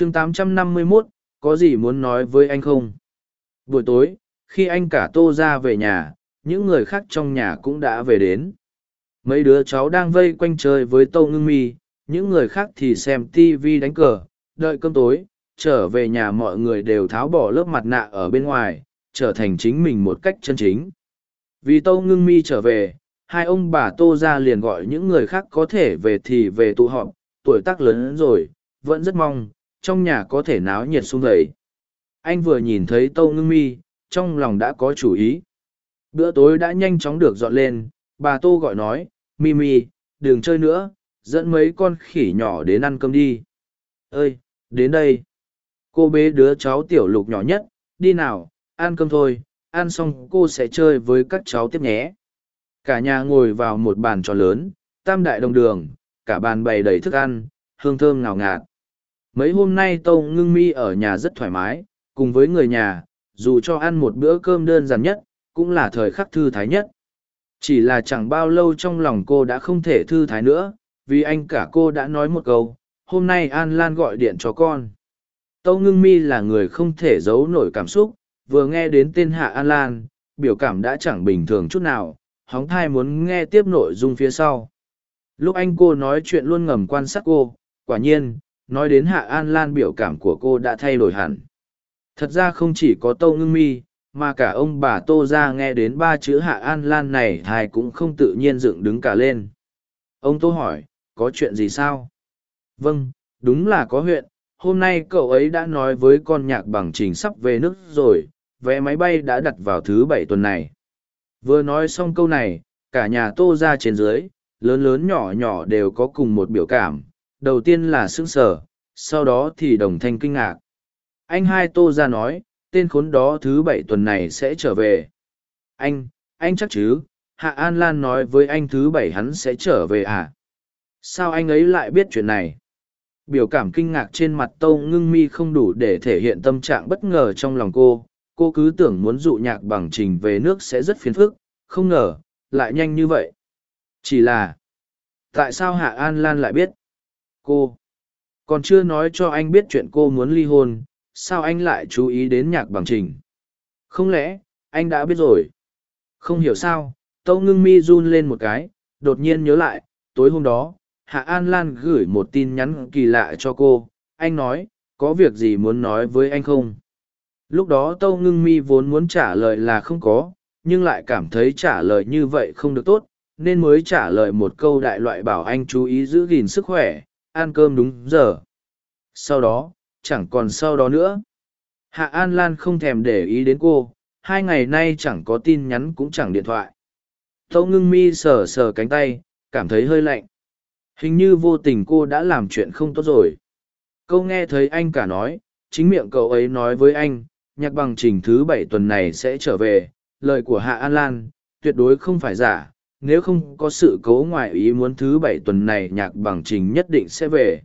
chương 851, có gì muốn nói với anh không? Buổi tối, khi anh cả tô ra về nhà, những người khác trong nhà cũng đã về đến. Mấy đứa cháu đang vây quanh chơi với Tô Ngưng Mi, những người khác thì xem TV đánh cờ, đợi cơm tối, trở về nhà mọi người đều tháo bỏ lớp mặt nạ ở bên ngoài, trở thành chính mình một cách chân chính. Vì Tô Ngưng Mi trở về, hai ông bà Tô ra liền gọi những người khác có thể về thì về tụ họp, tuổi tác lớn rồi, vẫn rất mong, trong nhà có thể náo nhiệt sung vầy. Anh vừa nhìn thấy Tô Ngưng Mi, trong lòng đã có chủ ý. Bữa tối đã nhanh chóng được dọn lên, bà Tô gọi nói, Mimi, đừng chơi nữa, dẫn mấy con khỉ nhỏ đến ăn cơm đi. Ơi, đến đây. Cô bế đứa cháu tiểu lục nhỏ nhất, đi nào, ăn cơm thôi, ăn xong cô sẽ chơi với các cháu tiếp nhé. Cả nhà ngồi vào một bàn tròn lớn, tam đại đồng đường, cả bàn bày đầy thức ăn, hương thơm ngào ngạt. Mấy hôm nay Tâu Ngưng Mi ở nhà rất thoải mái, cùng với người nhà, dù cho ăn một bữa cơm đơn giản nhất, cũng là thời khắc thư thái nhất. Chỉ là chẳng bao lâu trong lòng cô đã không thể thư thái nữa, vì anh cả cô đã nói một câu, hôm nay An Lan gọi điện cho con. Tâu Ngưng Mi là người không thể giấu nổi cảm xúc, vừa nghe đến tên Hạ An Lan, biểu cảm đã chẳng bình thường chút nào, hóng thai muốn nghe tiếp nội dung phía sau. Lúc anh cô nói chuyện luôn ngầm quan sát cô, quả nhiên, nói đến Hạ An Lan biểu cảm của cô đã thay đổi hẳn. Thật ra không chỉ có Tâu Ngưng Mi, mà cả ông bà Tô ra nghe đến ba chữ Hạ An Lan này thai cũng không tự nhiên dựng đứng cả lên. Ông Tô hỏi, có chuyện gì sao? Vâng, đúng là có huyện. Hôm nay cậu ấy đã nói với con nhạc bằng trình sắp về nước rồi, vé máy bay đã đặt vào thứ bảy tuần này. Vừa nói xong câu này, cả nhà Tô ra trên dưới, lớn lớn nhỏ nhỏ đều có cùng một biểu cảm. Đầu tiên là sững sở, sau đó thì đồng thanh kinh ngạc. Anh hai Tô ra nói, tên khốn đó thứ bảy tuần này sẽ trở về. Anh, anh chắc chứ, Hạ An Lan nói với anh thứ bảy hắn sẽ trở về à? Sao anh ấy lại biết chuyện này? Biểu cảm kinh ngạc trên mặt Tâu Ngưng Mi không đủ để thể hiện tâm trạng bất ngờ trong lòng cô. Cô cứ tưởng muốn dụ nhạc bằng trình về nước sẽ rất phiền phức, không ngờ, lại nhanh như vậy. Chỉ là, tại sao Hạ An Lan lại biết? Cô, còn chưa nói cho anh biết chuyện cô muốn ly hôn, sao anh lại chú ý đến nhạc bằng trình? Không lẽ anh đã biết rồi? Không hiểu sao tâu ngưng mi run lên một cái đột nhiên nhớ lại tối hôm đó hạ an lan gửi một tin nhắn kỳ lạ cho cô. Anh nói có việc gì muốn nói với anh không? Lúc đó tâu ngưng mi vốn muốn trả lời là không có nhưng lại cảm thấy trả lời như vậy không được tốt nên mới trả lời một câu đại loại bảo anh chú ý giữ gìn sức khỏe ăn cơm đúng giờ sau đó chẳng còn sau đó nữa. Hạ An Lan không thèm để ý đến cô, hai ngày nay chẳng có tin nhắn cũng chẳng điện thoại. Tâu ngưng mi sờ sờ cánh tay, cảm thấy hơi lạnh. Hình như vô tình cô đã làm chuyện không tốt rồi. Câu nghe thấy anh cả nói, chính miệng cậu ấy nói với anh, nhạc bằng trình thứ bảy tuần này sẽ trở về. Lời của Hạ An Lan, tuyệt đối không phải giả, nếu không có sự cố ngoại ý muốn thứ bảy tuần này nhạc bằng trình nhất định sẽ về.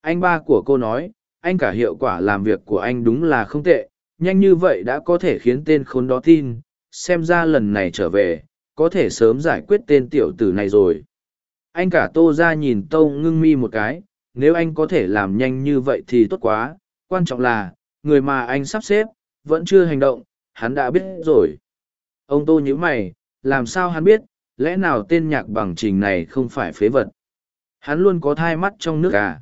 Anh ba của cô nói, anh cả hiệu quả làm việc của anh đúng là không tệ, nhanh như vậy đã có thể khiến tên khốn đó tin, xem ra lần này trở về, có thể sớm giải quyết tên tiểu tử này rồi. Anh cả tô ra nhìn tâu ngưng mi một cái, nếu anh có thể làm nhanh như vậy thì tốt quá, quan trọng là, người mà anh sắp xếp, vẫn chưa hành động, hắn đã biết rồi. Ông tô nhíu mày, làm sao hắn biết, lẽ nào tên nhạc bằng trình này không phải phế vật. Hắn luôn có thai mắt trong nước à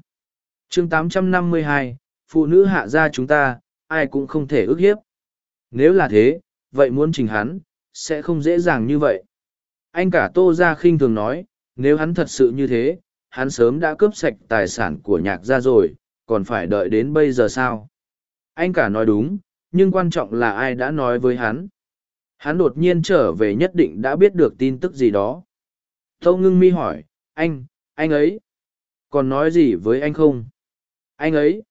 chương 852, phụ nữ hạ gia chúng ta, ai cũng không thể ức hiếp. Nếu là thế, vậy muốn trình hắn, sẽ không dễ dàng như vậy. Anh cả tô Gia khinh thường nói, nếu hắn thật sự như thế, hắn sớm đã cướp sạch tài sản của nhạc gia rồi, còn phải đợi đến bây giờ sao? Anh cả nói đúng, nhưng quan trọng là ai đã nói với hắn. Hắn đột nhiên trở về nhất định đã biết được tin tức gì đó. Tâu ngưng mi hỏi, anh, anh ấy, còn nói gì với anh không? anh ấy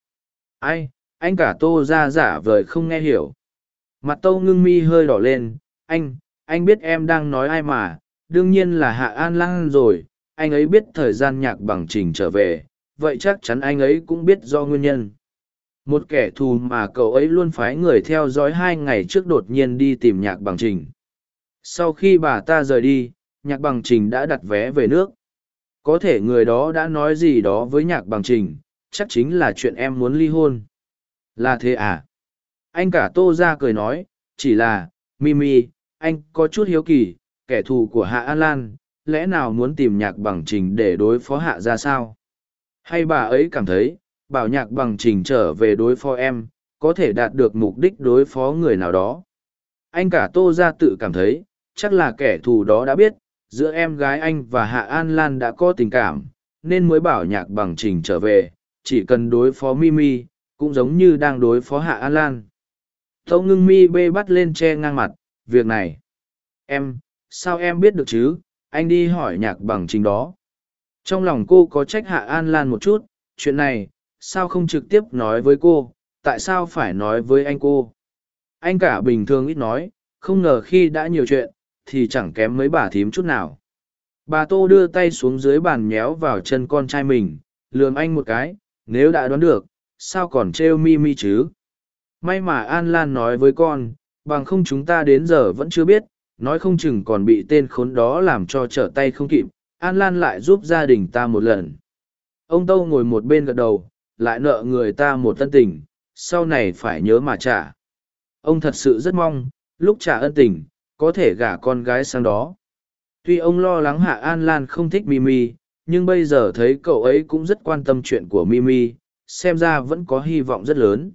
ai anh cả tô ra giả vời không nghe hiểu mặt tâu ngưng mi hơi đỏ lên anh anh biết em đang nói ai mà đương nhiên là hạ an lan rồi anh ấy biết thời gian nhạc bằng trình trở về vậy chắc chắn anh ấy cũng biết do nguyên nhân một kẻ thù mà cậu ấy luôn phái người theo dõi hai ngày trước đột nhiên đi tìm nhạc bằng trình sau khi bà ta rời đi nhạc bằng trình đã đặt vé về nước có thể người đó đã nói gì đó với nhạc bằng trình chắc chính là chuyện em muốn ly hôn. Là thế à? Anh cả tô ra cười nói, chỉ là, Mimi, anh có chút hiếu kỳ, kẻ thù của Hạ An Lan, lẽ nào muốn tìm nhạc bằng trình để đối phó Hạ ra sao? Hay bà ấy cảm thấy, bảo nhạc bằng trình trở về đối phó em, có thể đạt được mục đích đối phó người nào đó? Anh cả tô ra tự cảm thấy, chắc là kẻ thù đó đã biết, giữa em gái anh và Hạ An Lan đã có tình cảm, nên mới bảo nhạc bằng trình trở về, chỉ cần đối phó Mimi, cũng giống như đang đối phó Hạ An Lan. Tâu ngưng mi bê bắt lên che ngang mặt, việc này. Em, sao em biết được chứ, anh đi hỏi nhạc bằng trình đó. Trong lòng cô có trách Hạ An Lan một chút, chuyện này, sao không trực tiếp nói với cô, tại sao phải nói với anh cô. Anh cả bình thường ít nói, không ngờ khi đã nhiều chuyện, thì chẳng kém mấy bà thím chút nào. Bà Tô đưa tay xuống dưới bàn méo vào chân con trai mình, lườm anh một cái, nếu đã đoán được, sao còn trêu mi mi chứ? May mà An Lan nói với con, bằng không chúng ta đến giờ vẫn chưa biết, nói không chừng còn bị tên khốn đó làm cho trở tay không kịp, An Lan lại giúp gia đình ta một lần. Ông Tâu ngồi một bên gật đầu, lại nợ người ta một tân tình, sau này phải nhớ mà trả. Ông thật sự rất mong, lúc trả ân tình, có thể gả con gái sang đó. Tuy ông lo lắng Hạ An Lan không thích Mimi, nhưng bây giờ thấy cậu ấy cũng rất quan tâm chuyện của Mimi, xem ra vẫn có hy vọng rất lớn.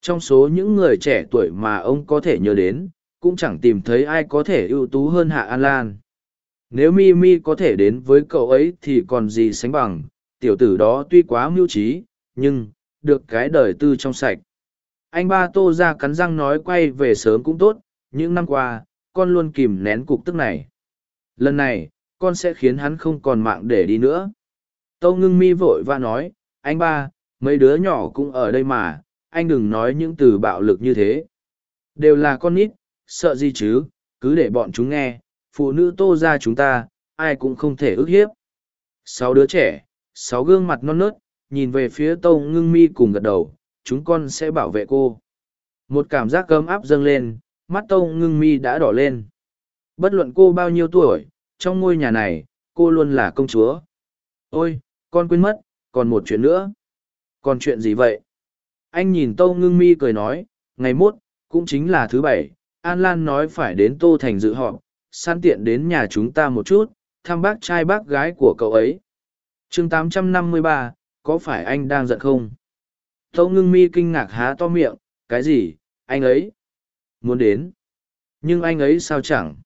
Trong số những người trẻ tuổi mà ông có thể nhớ đến, cũng chẳng tìm thấy ai có thể ưu tú hơn Hạ An Lan. Nếu Mimi có thể đến với cậu ấy thì còn gì sánh bằng, tiểu tử đó tuy quá mưu trí, nhưng, được cái đời tư trong sạch. Anh ba tô ra cắn răng nói quay về sớm cũng tốt, những năm qua, con luôn kìm nén cục tức này. Lần này, con sẽ khiến hắn không còn mạng để đi nữa. Tâu ngưng mi vội và nói, anh ba, mấy đứa nhỏ cũng ở đây mà, anh đừng nói những từ bạo lực như thế. Đều là con nít, sợ gì chứ, cứ để bọn chúng nghe, phụ nữ tô ra chúng ta, ai cũng không thể ức hiếp. Sáu đứa trẻ, sáu gương mặt non nớt, nhìn về phía tâu ngưng mi cùng gật đầu, chúng con sẽ bảo vệ cô. Một cảm giác cơm áp dâng lên, mắt tâu ngưng mi đã đỏ lên. Bất luận cô bao nhiêu tuổi, trong ngôi nhà này, cô luôn là công chúa. Ôi, con quên mất, còn một chuyện nữa. Còn chuyện gì vậy? Anh nhìn Tâu Ngưng Mi cười nói, ngày mốt, cũng chính là thứ bảy, An Lan nói phải đến Tô Thành dự họp, san tiện đến nhà chúng ta một chút, thăm bác trai bác gái của cậu ấy. chương 853, có phải anh đang giận không? Tâu Ngưng Mi kinh ngạc há to miệng, cái gì, anh ấy? Muốn đến. Nhưng anh ấy sao chẳng?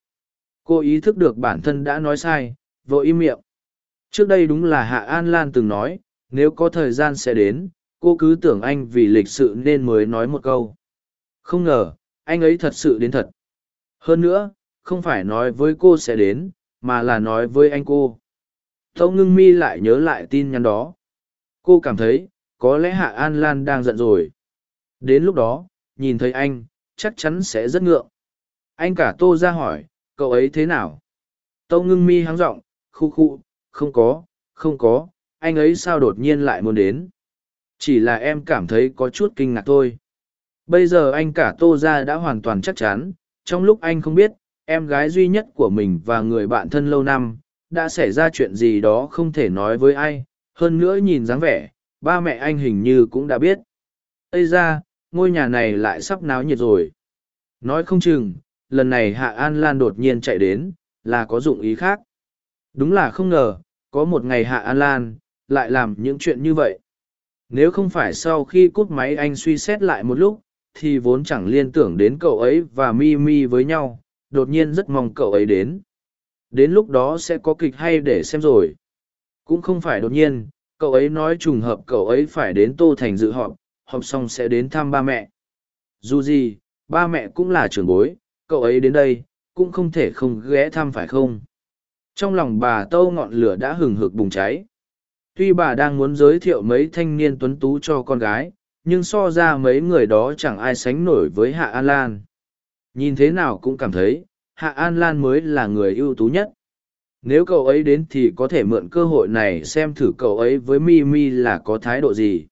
Cô ý thức được bản thân đã nói sai, vội im miệng. Trước đây đúng là Hạ An Lan từng nói, nếu có thời gian sẽ đến, cô cứ tưởng anh vì lịch sự nên mới nói một câu. Không ngờ, anh ấy thật sự đến thật. Hơn nữa, không phải nói với cô sẽ đến, mà là nói với anh cô. Tâu ngưng mi lại nhớ lại tin nhắn đó. Cô cảm thấy, có lẽ Hạ An Lan đang giận rồi. Đến lúc đó, nhìn thấy anh, chắc chắn sẽ rất ngượng. Anh cả tô ra hỏi, cậu ấy thế nào? Tâu ngưng mi háng giọng khu khu, không có, không có, anh ấy sao đột nhiên lại muốn đến? Chỉ là em cảm thấy có chút kinh ngạc thôi. Bây giờ anh cả tô ra đã hoàn toàn chắc chắn, trong lúc anh không biết, em gái duy nhất của mình và người bạn thân lâu năm, đã xảy ra chuyện gì đó không thể nói với ai, hơn nữa nhìn dáng vẻ, ba mẹ anh hình như cũng đã biết. Ây ra, ngôi nhà này lại sắp náo nhiệt rồi. Nói không chừng, lần này Hạ An Lan đột nhiên chạy đến, là có dụng ý khác. Đúng là không ngờ, có một ngày Hạ An Lan, lại làm những chuyện như vậy. Nếu không phải sau khi cút máy anh suy xét lại một lúc, thì vốn chẳng liên tưởng đến cậu ấy và mi mi với nhau, đột nhiên rất mong cậu ấy đến. Đến lúc đó sẽ có kịch hay để xem rồi. Cũng không phải đột nhiên, cậu ấy nói trùng hợp cậu ấy phải đến Tô Thành dự họp, họp xong sẽ đến thăm ba mẹ. Dù gì, ba mẹ cũng là trưởng bối, cậu ấy đến đây, cũng không thể không ghé thăm phải không? Trong lòng bà Tâu ngọn lửa đã hừng hực bùng cháy. Tuy bà đang muốn giới thiệu mấy thanh niên tuấn tú cho con gái, nhưng so ra mấy người đó chẳng ai sánh nổi với Hạ An Lan. Nhìn thế nào cũng cảm thấy, Hạ An Lan mới là người ưu tú nhất. Nếu cậu ấy đến thì có thể mượn cơ hội này xem thử cậu ấy với Mi Mi là có thái độ gì.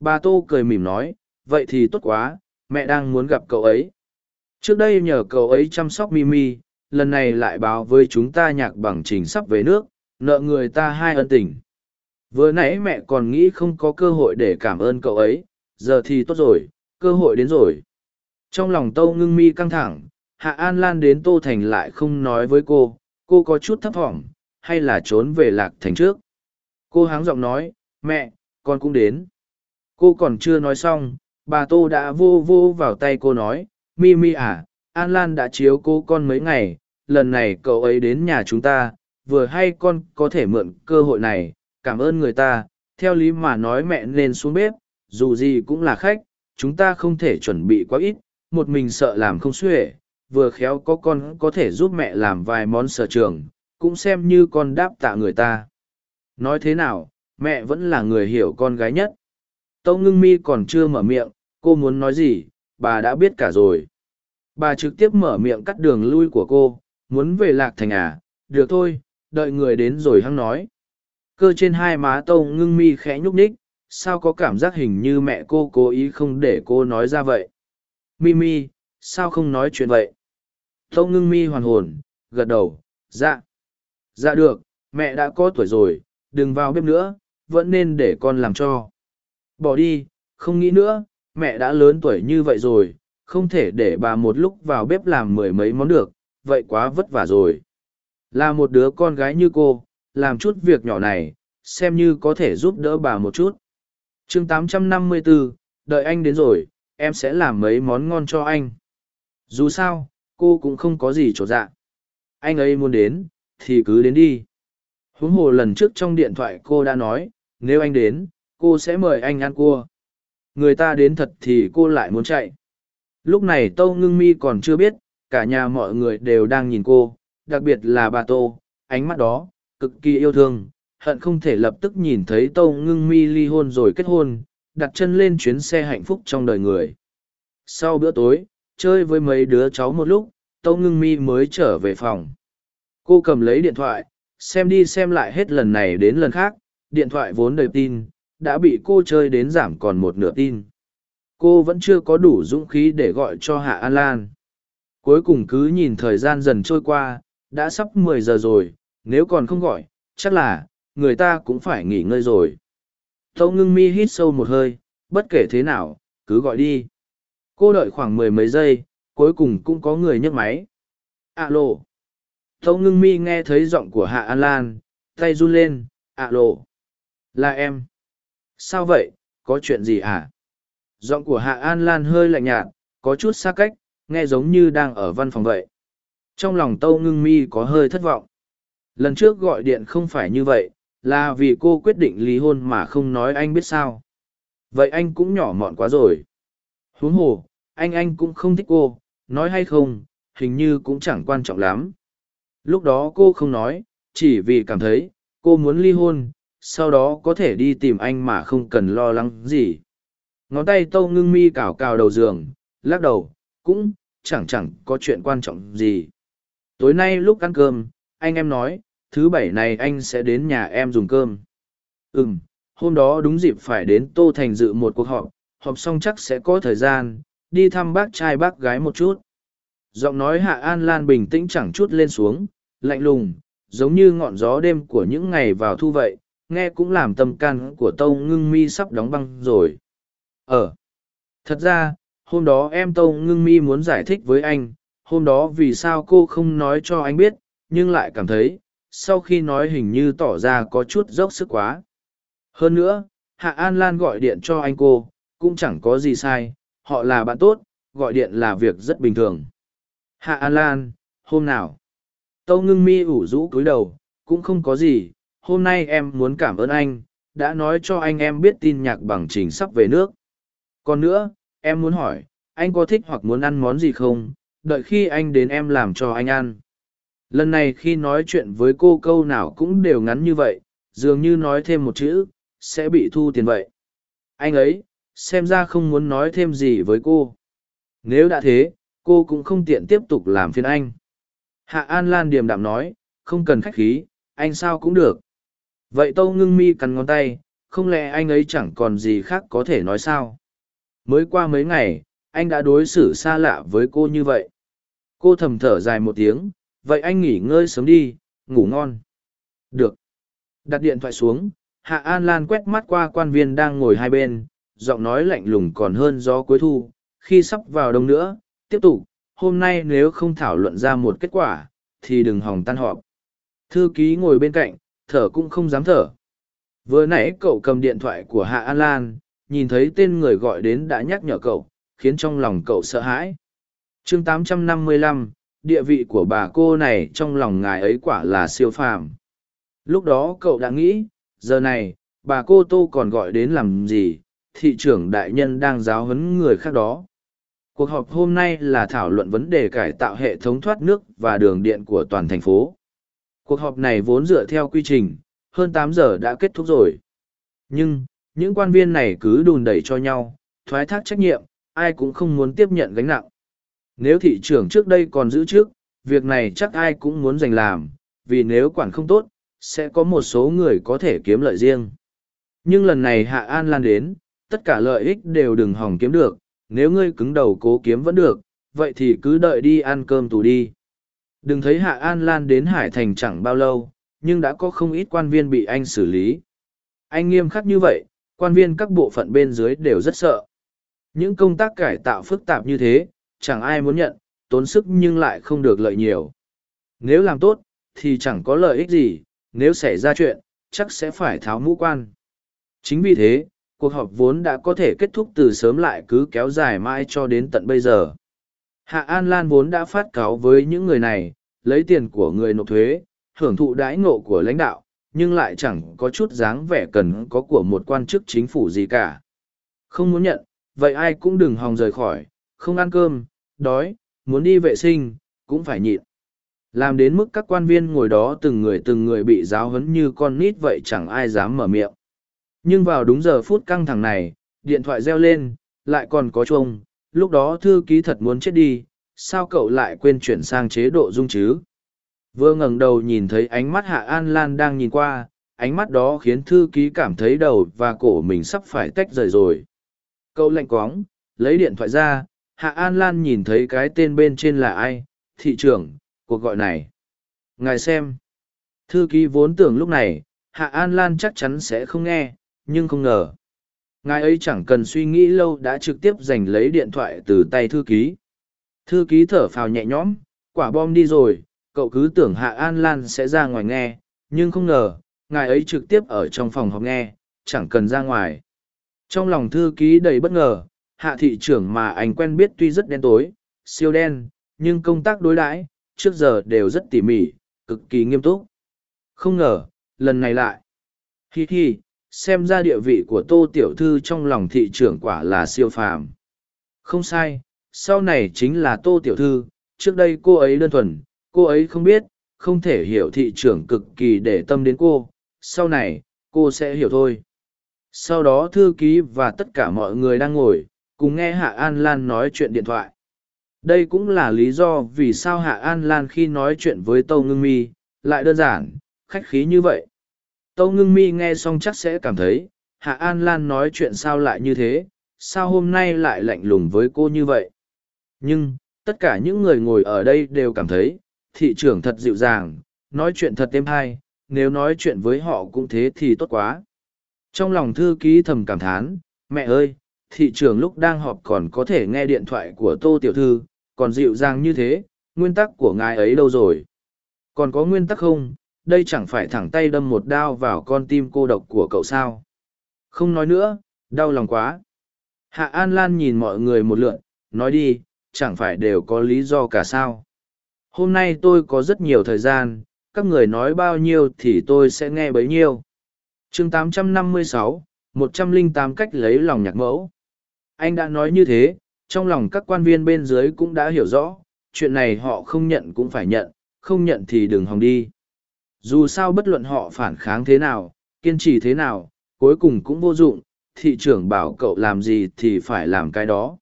Bà Tô cười mỉm nói, vậy thì tốt quá, mẹ đang muốn gặp cậu ấy. Trước đây nhờ cậu ấy chăm sóc Mimi, lần này lại báo với chúng ta nhạc bằng trình sắp về nước, nợ người ta hai ân tình. vừa nãy mẹ còn nghĩ không có cơ hội để cảm ơn cậu ấy giờ thì tốt rồi cơ hội đến rồi trong lòng tâu ngưng mi căng thẳng hạ an lan đến tô thành lại không nói với cô cô có chút thấp thỏm, hay là trốn về lạc thành trước? Cô háng giọng nói, mẹ, con cũng đến. Cô còn chưa nói xong, bà tô đã vô vô vào tay cô nói, mi mi à an lan đã chiếu cô con mấy ngày, lần này cậu ấy đến nhà chúng ta, vừa hay con có thể mượn cơ hội này, cảm ơn người ta, theo lý mà nói mẹ nên xuống bếp, dù gì cũng là khách, chúng ta không thể chuẩn bị quá ít, một mình sợ làm không xuể vừa khéo có con có thể giúp mẹ làm vài món sở trường, cũng xem như con đáp tạ người ta. Nói thế nào, mẹ vẫn là người hiểu con gái nhất. Tâu ngưng mi còn chưa mở miệng, cô muốn nói gì, bà đã biết cả rồi. Bà trực tiếp mở miệng cắt đường lui của cô, muốn về lạc thành à được thôi, đợi người đến rồi hăng nói. Cơ trên hai má tâu ngưng mi khẽ nhúc ních sao có cảm giác hình như mẹ cô cố ý không để cô nói ra vậy? Mi mi, sao không nói chuyện vậy? Tâu ngưng mi hoàn hồn gật đầu dạ. Dạ được mẹ đã có tuổi rồi đừng vào bếp nữa vẫn nên để con làm cho. Bỏ đi không nghĩ nữa mẹ đã lớn tuổi như vậy rồi không thể để bà một lúc vào bếp làm mười mấy món được vậy quá vất vả rồi. Là một đứa con gái như cô làm chút việc nhỏ này xem như có thể giúp đỡ bà một chút. Chương 854, đợi anh đến rồi em sẽ làm mấy món ngon cho anh. Dù sao cô cũng không có gì trột dạ. Anh ấy muốn đến, thì cứ đến đi. Huống hồ lần trước trong điện thoại cô đã nói, nếu anh đến, cô sẽ mời anh ăn cua. Người ta đến thật thì cô lại muốn chạy. Lúc này tâu ngưng mi còn chưa biết, cả nhà mọi người đều đang nhìn cô, đặc biệt là bà tô, ánh mắt đó, cực kỳ yêu thương, hận không thể lập tức nhìn thấy tâu ngưng mi ly hôn rồi kết hôn, đặt chân lên chuyến xe hạnh phúc trong đời người. Sau bữa tối chơi với mấy đứa cháu một lúc, tâu ngưng mi mới trở về phòng. Cô cầm lấy điện thoại, xem đi xem lại hết lần này đến lần khác, điện thoại vốn đầy tin, đã bị cô chơi đến giảm còn một nửa tin. Cô vẫn chưa có đủ dũng khí để gọi cho hạ an lan. Cuối cùng cứ nhìn thời gian dần trôi qua, đã sắp mười giờ rồi, nếu còn không gọi, chắc là, người ta cũng phải nghỉ ngơi rồi. Tâu ngưng mi hít sâu một hơi, bất kể thế nào, cứ gọi đi cô đợi khoảng mười mấy giây, cuối cùng cũng có người nhấc máy. Alo. Tâu ngưng mi nghe thấy giọng của hạ an lan, tay run lên. Alo. Là em. Sao vậy? Có chuyện gì à? Giọng của hạ an lan hơi lạnh nhạt, có chút xa cách, nghe giống như đang ở văn phòng vậy. Trong lòng tâu ngưng mi có hơi thất vọng. Lần trước gọi điện không phải như vậy, là vì cô quyết định ly hôn mà không nói anh biết sao. Vậy anh cũng nhỏ mọn quá rồi huống hồ anh anh cũng không thích cô nói hay không hình như cũng chẳng quan trọng lắm. Lúc đó cô không nói chỉ vì cảm thấy cô muốn ly hôn sau đó có thể đi tìm anh mà không cần lo lắng gì. Ngón tay tâu ngưng mi cào cào đầu giường lắc đầu cũng chẳng chẳng có chuyện quan trọng gì. Tối nay lúc ăn cơm anh em nói thứ bảy này anh sẽ đến nhà em dùng cơm. Ừm, hôm đó đúng dịp phải đến tô thành dự một cuộc họp họp xong chắc sẽ có thời gian, đi thăm bác trai bác gái một chút. Giọng nói hạ an lan bình tĩnh chẳng chút lên xuống, lạnh lùng, giống như ngọn gió đêm của những ngày vào thu vậy, nghe cũng làm tâm can của tâu ngưng mi sắp đóng băng rồi. Ờ thật ra, hôm đó em tâu ngưng mi muốn giải thích với anh, hôm đó vì sao cô không nói cho anh biết, nhưng lại cảm thấy, sau khi nói hình như tỏ ra có chút dốc sức quá. Hơn nữa, hạ an lan gọi điện cho anh cô cũng chẳng có gì sai, họ là bạn tốt, gọi điện là việc rất bình thường. Hạ an lan, hôm nào? Tâu ngưng mi ủ rũ cúi đầu, cũng không có gì, hôm nay em muốn cảm ơn anh, đã nói cho anh em biết tin nhạc bằng trình sắp về nước. Còn nữa, em muốn hỏi, anh có thích hoặc muốn ăn món gì không? Đợi khi anh đến em làm cho anh ăn. Lần này khi nói chuyện với cô câu nào cũng đều ngắn như vậy, dường như nói thêm một chữ, sẽ bị thu tiền vậy. Anh ấy xem ra không muốn nói thêm gì với cô. Nếu đã thế cô cũng không tiện tiếp tục làm phiền anh. Hạ an lan điềm đạm nói không cần khách khí anh sao cũng được. Vậy tâu ngưng mi cắn ngón tay không lẽ anh ấy chẳng còn gì khác có thể nói sao? Mới qua mấy ngày anh đã đối xử xa lạ với cô như vậy. Cô thầm thở dài một tiếng vậy anh nghỉ ngơi sớm đi ngủ ngon. Được. Đặt điện thoại xuống Hạ An Lan quét mắt qua quan viên đang ngồi hai bên, giọng nói lạnh lùng còn hơn gió cuối thu, khi sắp vào đông nữa, tiếp tục, hôm nay nếu không thảo luận ra một kết quả, thì đừng hòng tan họp. Thư ký ngồi bên cạnh, thở cũng không dám thở. Vừa nãy cậu cầm điện thoại của Hạ An Lan, nhìn thấy tên người gọi đến đã nhắc nhở cậu, khiến trong lòng cậu sợ hãi. chương 855, địa vị của bà cô này trong lòng ngài ấy quả là siêu phàm. Lúc đó cậu đã nghĩ, giờ này, bà cô Tô còn gọi đến làm gì, thị trưởng đại nhân đang giáo huấn người khác đó. Cuộc họp hôm nay là thảo luận vấn đề cải tạo hệ thống thoát nước và đường điện của toàn thành phố. Cuộc họp này vốn dựa theo quy trình, hơn tám giờ đã kết thúc rồi. Nhưng, những quan viên này cứ đùn đẩy cho nhau, thoái thác trách nhiệm, ai cũng không muốn tiếp nhận gánh nặng. Nếu thị trưởng trước đây còn giữ trước, việc này chắc ai cũng muốn giành làm, vì nếu quản không tốt, sẽ có một số người có thể kiếm lợi riêng. Nhưng lần này Hạ An Lan đến, tất cả lợi ích đều đừng hòng kiếm được, nếu ngươi cứng đầu cố kiếm vẫn được, vậy thì cứ đợi đi ăn cơm tù đi. Đừng thấy Hạ An Lan đến Hải Thành chẳng bao lâu, nhưng đã có không ít quan viên bị anh xử lý. Anh nghiêm khắc như vậy, quan viên các bộ phận bên dưới đều rất sợ. Những công tác cải tạo phức tạp như thế, chẳng ai muốn nhận, tốn sức nhưng lại không được lợi nhiều. Nếu làm tốt, thì chẳng có lợi ích gì, nếu xảy ra chuyện, chắc sẽ phải tháo mũ quan. Chính vì thế, cuộc họp vốn đã có thể kết thúc từ sớm lại cứ kéo dài mãi cho đến tận bây giờ. Hạ An Lan vốn đã phát cáo với những người này, lấy tiền của người nộp thuế, hưởng thụ đãi ngộ của lãnh đạo, nhưng lại chẳng có chút dáng vẻ cần có của một quan chức chính phủ gì cả. Không muốn nhận, vậy ai cũng đừng hòng rời khỏi, không ăn cơm, đói, muốn đi vệ sinh, cũng phải nhịn. Làm đến mức các quan viên ngồi đó từng người từng người bị giáo huấn như con nít vậy chẳng ai dám mở miệng. Nhưng vào đúng giờ phút căng thẳng này, điện thoại reo lên, lại còn có chuông, lúc đó thư ký thật muốn chết đi, sao cậu lại quên chuyển sang chế độ dung chứ? Vừa ngẩng đầu nhìn thấy ánh mắt Hạ An Lan đang nhìn qua, ánh mắt đó khiến thư ký cảm thấy đầu và cổ mình sắp phải tách rời rồi. Cậu lạnh quóng, lấy điện thoại ra, Hạ An Lan nhìn thấy cái tên bên trên là ai, thị trưởng, cuộc gọi này. Ngài xem. Thư ký vốn tưởng lúc này, Hạ An Lan chắc chắn sẽ không nghe, nhưng không ngờ. Ngài ấy chẳng cần suy nghĩ lâu đã trực tiếp giành lấy điện thoại từ tay thư ký. Thư ký thở phào nhẹ nhõm, quả bom đi rồi, cậu cứ tưởng Hạ An Lan sẽ ra ngoài nghe, nhưng không ngờ, ngài ấy trực tiếp ở trong phòng học nghe, chẳng cần ra ngoài. Trong lòng thư ký đầy bất ngờ, hạ thị trưởng mà anh quen biết tuy rất đen tối, siêu đen, nhưng công tác đối đãi trước giờ đều rất tỉ mỉ, cực kỳ nghiêm túc. Không ngờ, lần này lại. Hi hi, xem ra địa vị của tô tiểu thư trong lòng thị trưởng quả là siêu phàm. Không sai, sau này chính là tô tiểu thư, trước đây cô ấy đơn thuần, cô ấy không biết, không thể hiểu thị trưởng cực kỳ để tâm đến cô, sau này, cô sẽ hiểu thôi. Sau đó thư ký và tất cả mọi người đang ngồi, cùng nghe Hạ An Lan nói chuyện điện thoại. Đây cũng là lý do vì sao Hạ An Lan khi nói chuyện với Tâu Ngưng Mi, lại đơn giản, khách khí như vậy. Tâu Ngưng Mi nghe xong chắc sẽ cảm thấy, Hạ An Lan nói chuyện sao lại như thế, sao hôm nay lại lạnh lùng với cô như vậy. Nhưng, tất cả những người ngồi ở đây đều cảm thấy, thị trưởng thật dịu dàng, nói chuyện thật êm hay, nếu nói chuyện với họ cũng thế thì tốt quá. Trong lòng thư ký thầm cảm thán, mẹ ơi, thị trưởng lúc đang họp còn có thể nghe điện thoại của tô tiểu thư, còn dịu dàng như thế, nguyên tắc của ngài ấy đâu rồi? Còn có nguyên tắc không? Đây chẳng phải thẳng tay đâm một đao vào con tim cô độc của cậu sao? Không nói nữa, đau lòng quá. Hạ An Lan nhìn mọi người một lượn, nói đi, chẳng phải đều có lý do cả sao? Hôm nay tôi có rất nhiều thời gian, các người nói bao nhiêu thì tôi sẽ nghe bấy nhiêu. chương 856, 108 cách lấy lòng nhạc mẫu. Anh đã nói như thế, trong lòng các quan viên bên dưới cũng đã hiểu rõ, chuyện này họ không nhận cũng phải nhận, không nhận thì đừng hòng đi. Dù sao bất luận họ phản kháng thế nào, kiên trì thế nào, cuối cùng cũng vô dụng, thị trưởng bảo cậu làm gì thì phải làm cái đó.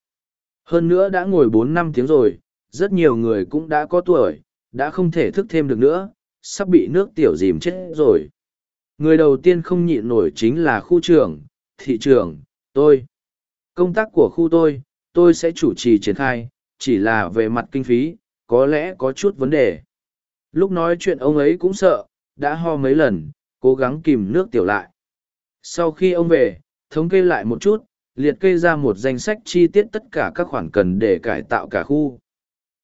Hơn nữa đã ngồi bốn năm tiếng rồi, rất nhiều người cũng đã có tuổi, đã không thể thức thêm được nữa, sắp bị nước tiểu dìm chết rồi. Người đầu tiên không nhịn nổi chính là khu trưởng, thị trưởng, tôi. Công tác của khu tôi, tôi sẽ chủ trì triển khai, chỉ là về mặt kinh phí, có lẽ có chút vấn đề. Lúc nói chuyện ông ấy cũng sợ, đã ho mấy lần, cố gắng kìm nước tiểu lại. Sau khi ông về, thống kê lại một chút, liệt kê ra một danh sách chi tiết tất cả các khoản cần để cải tạo cả khu.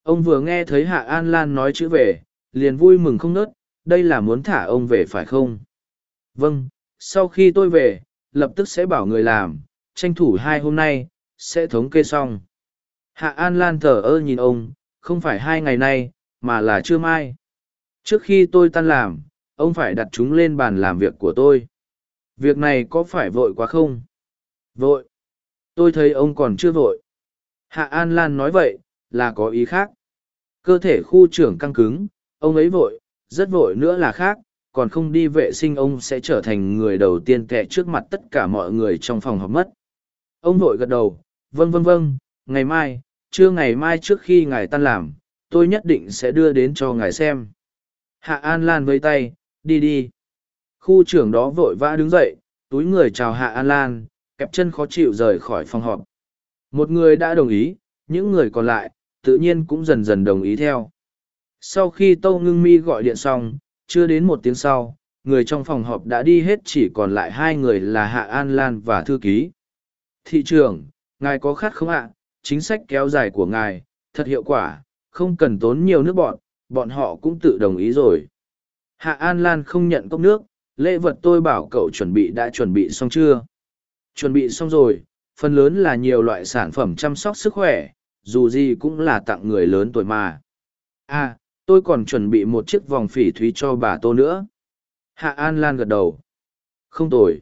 Ông vừa nghe thấy Hạ An Lan nói chữ về, liền vui mừng không nớt, đây là muốn thả ông về phải không? Vâng, sau khi tôi về, lập tức sẽ bảo người làm, tranh thủ hai hôm nay, sẽ thống kê xong. Hạ An Lan thở ơ nhìn ông, không phải hai ngày nay, mà là trưa mai. Trước khi tôi tan làm, ông phải đặt chúng lên bàn làm việc của tôi. Việc này có phải vội quá không? Vội. Tôi thấy ông còn chưa vội. Hạ An Lan nói vậy, là có ý khác. Cơ thể khu trưởng căng cứng, ông ấy vội, rất vội nữa là khác, còn không đi vệ sinh ông sẽ trở thành người đầu tiên kẹ trước mặt tất cả mọi người trong phòng họp mất. Ông vội gật đầu, vâng vâng vâng, ngày mai, trưa ngày mai trước khi ngài tan làm, tôi nhất định sẽ đưa đến cho ngài xem. Hạ An Lan vây tay, đi đi. Khu trưởng đó vội vã đứng dậy, túi người chào Hạ An Lan, kẹp chân khó chịu rời khỏi phòng họp. Một người đã đồng ý, những người còn lại, tự nhiên cũng dần dần đồng ý theo. Sau khi Tâu Ngưng Mi gọi điện xong, chưa đến một tiếng sau, người trong phòng họp đã đi hết chỉ còn lại hai người là Hạ An Lan và thư ký. Thị trưởng, ngài có khát không ạ? Chính sách kéo dài của ngài, thật hiệu quả, không cần tốn nhiều nước bọn, bọn họ cũng tự đồng ý rồi. Hạ An Lan không nhận cốc nước, lễ vật tôi bảo cậu chuẩn bị đã chuẩn bị xong chưa? Chuẩn bị xong rồi, phần lớn là nhiều loại sản phẩm chăm sóc sức khỏe, dù gì cũng là tặng người lớn tuổi mà. À, tôi còn chuẩn bị một chiếc vòng phỉ thúy cho bà tô nữa. Hạ An Lan gật đầu. Không tồi.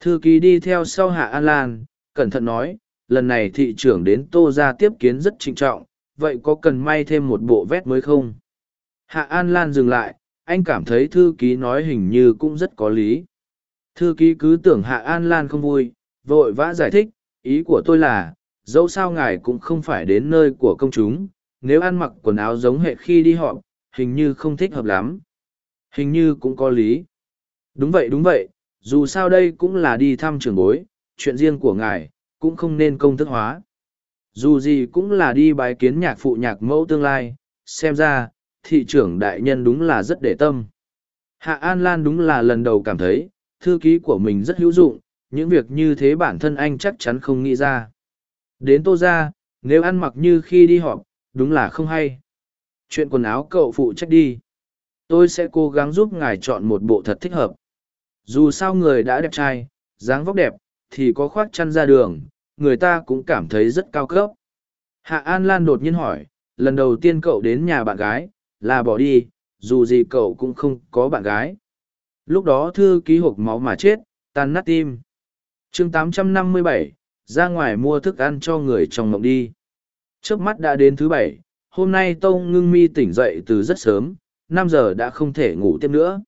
Thư ký đi theo sau Hạ An Lan, cẩn thận nói, lần này thị trưởng đến tô ra tiếp kiến rất trinh trọng, vậy có cần may thêm một bộ vét mới không? Hạ An Lan dừng lại, anh cảm thấy thư ký nói hình như cũng rất có lý. Thư ký cứ tưởng Hạ An Lan không vui, vội vã giải thích, ý của tôi là, dẫu sao ngài cũng không phải đến nơi của công chúng, nếu ăn mặc quần áo giống hệ khi đi họp, hình như không thích hợp lắm. Hình như cũng có lý. Đúng vậy đúng vậy, dù sao đây cũng là đi thăm trường bối, chuyện riêng của ngài, cũng không nên công thức hóa. Dù gì cũng là đi bái kiến nhạc phụ nhạc mẫu tương lai, xem ra, thị trưởng đại nhân đúng là rất để tâm. Hạ An Lan đúng là lần đầu cảm thấy, thư ký của mình rất hữu dụng, những việc như thế bản thân anh chắc chắn không nghĩ ra. Đến tô ra, nếu ăn mặc như khi đi họp, đúng là không hay. Chuyện quần áo cậu phụ trách đi. Tôi sẽ cố gắng giúp ngài chọn một bộ thật thích hợp. Dù sao người đã đẹp trai, dáng vóc đẹp, thì có khoác chăn ra đường, người ta cũng cảm thấy rất cao cấp. Hạ An Lan đột nhiên hỏi, lần đầu tiên cậu đến nhà bạn gái, là bỏ đi, dù gì cậu cũng không có bạn gái. Lúc đó thư ký hộp máu mà chết, tan nát tim. chương 857, ra ngoài mua thức ăn cho người trong mộng đi. Trước mắt đã đến thứ bảy, hôm nay Tông ngưng mi tỉnh dậy từ rất sớm, năm giờ đã không thể ngủ tiếp nữa.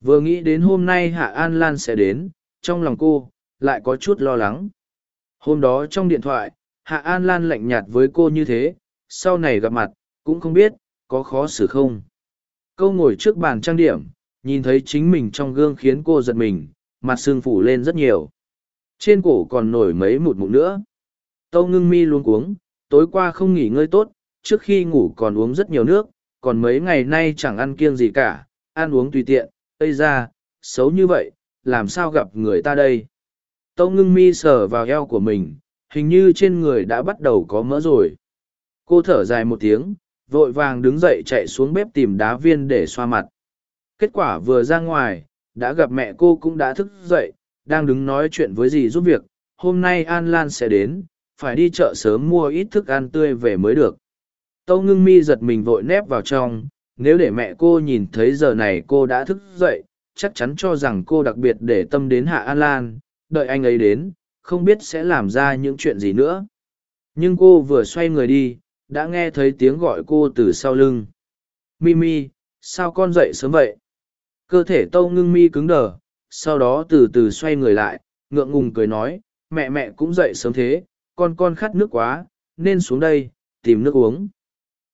Vừa nghĩ đến hôm nay Hạ An Lan sẽ đến, trong lòng cô, lại có chút lo lắng. Hôm đó trong điện thoại, Hạ An Lan lạnh nhạt với cô như thế, sau này gặp mặt, cũng không biết, có khó xử không. Câu ngồi trước bàn trang điểm, nhìn thấy chính mình trong gương khiến cô giật mình, mặt sưng phủ lên rất nhiều. Trên cổ còn nổi mấy mụn mụn nữa. Tâu ngưng mi luôn cuống, tối qua không nghỉ ngơi tốt, trước khi ngủ còn uống rất nhiều nước, còn mấy ngày nay chẳng ăn kiêng gì cả, ăn uống tùy tiện, ây ra, xấu như vậy, làm sao gặp người ta đây. Tâu ngưng mi sờ vào eo của mình, hình như trên người đã bắt đầu có mỡ rồi. Cô thở dài một tiếng, vội vàng đứng dậy chạy xuống bếp tìm đá viên để xoa mặt. Kết quả vừa ra ngoài, đã gặp mẹ cô cũng đã thức dậy, đang đứng nói chuyện với dì giúp việc. Hôm nay An Lan sẽ đến, phải đi chợ sớm mua ít thức ăn tươi về mới được. Tâu ngưng mi giật mình vội nép vào trong, nếu để mẹ cô nhìn thấy giờ này cô đã thức dậy, chắc chắn cho rằng cô đặc biệt để tâm đến Hạ An Lan, đợi anh ấy đến, không biết sẽ làm ra những chuyện gì nữa. Nhưng cô vừa xoay người đi, đã nghe thấy tiếng gọi cô từ sau lưng. Mimi, sao con dậy sớm vậy? Cơ thể tâu ngưng mi cứng đờ, sau đó từ từ xoay người lại, ngượng ngùng cười nói, mẹ mẹ cũng dậy sớm thế, con con khát nước quá, nên xuống đây, tìm nước uống.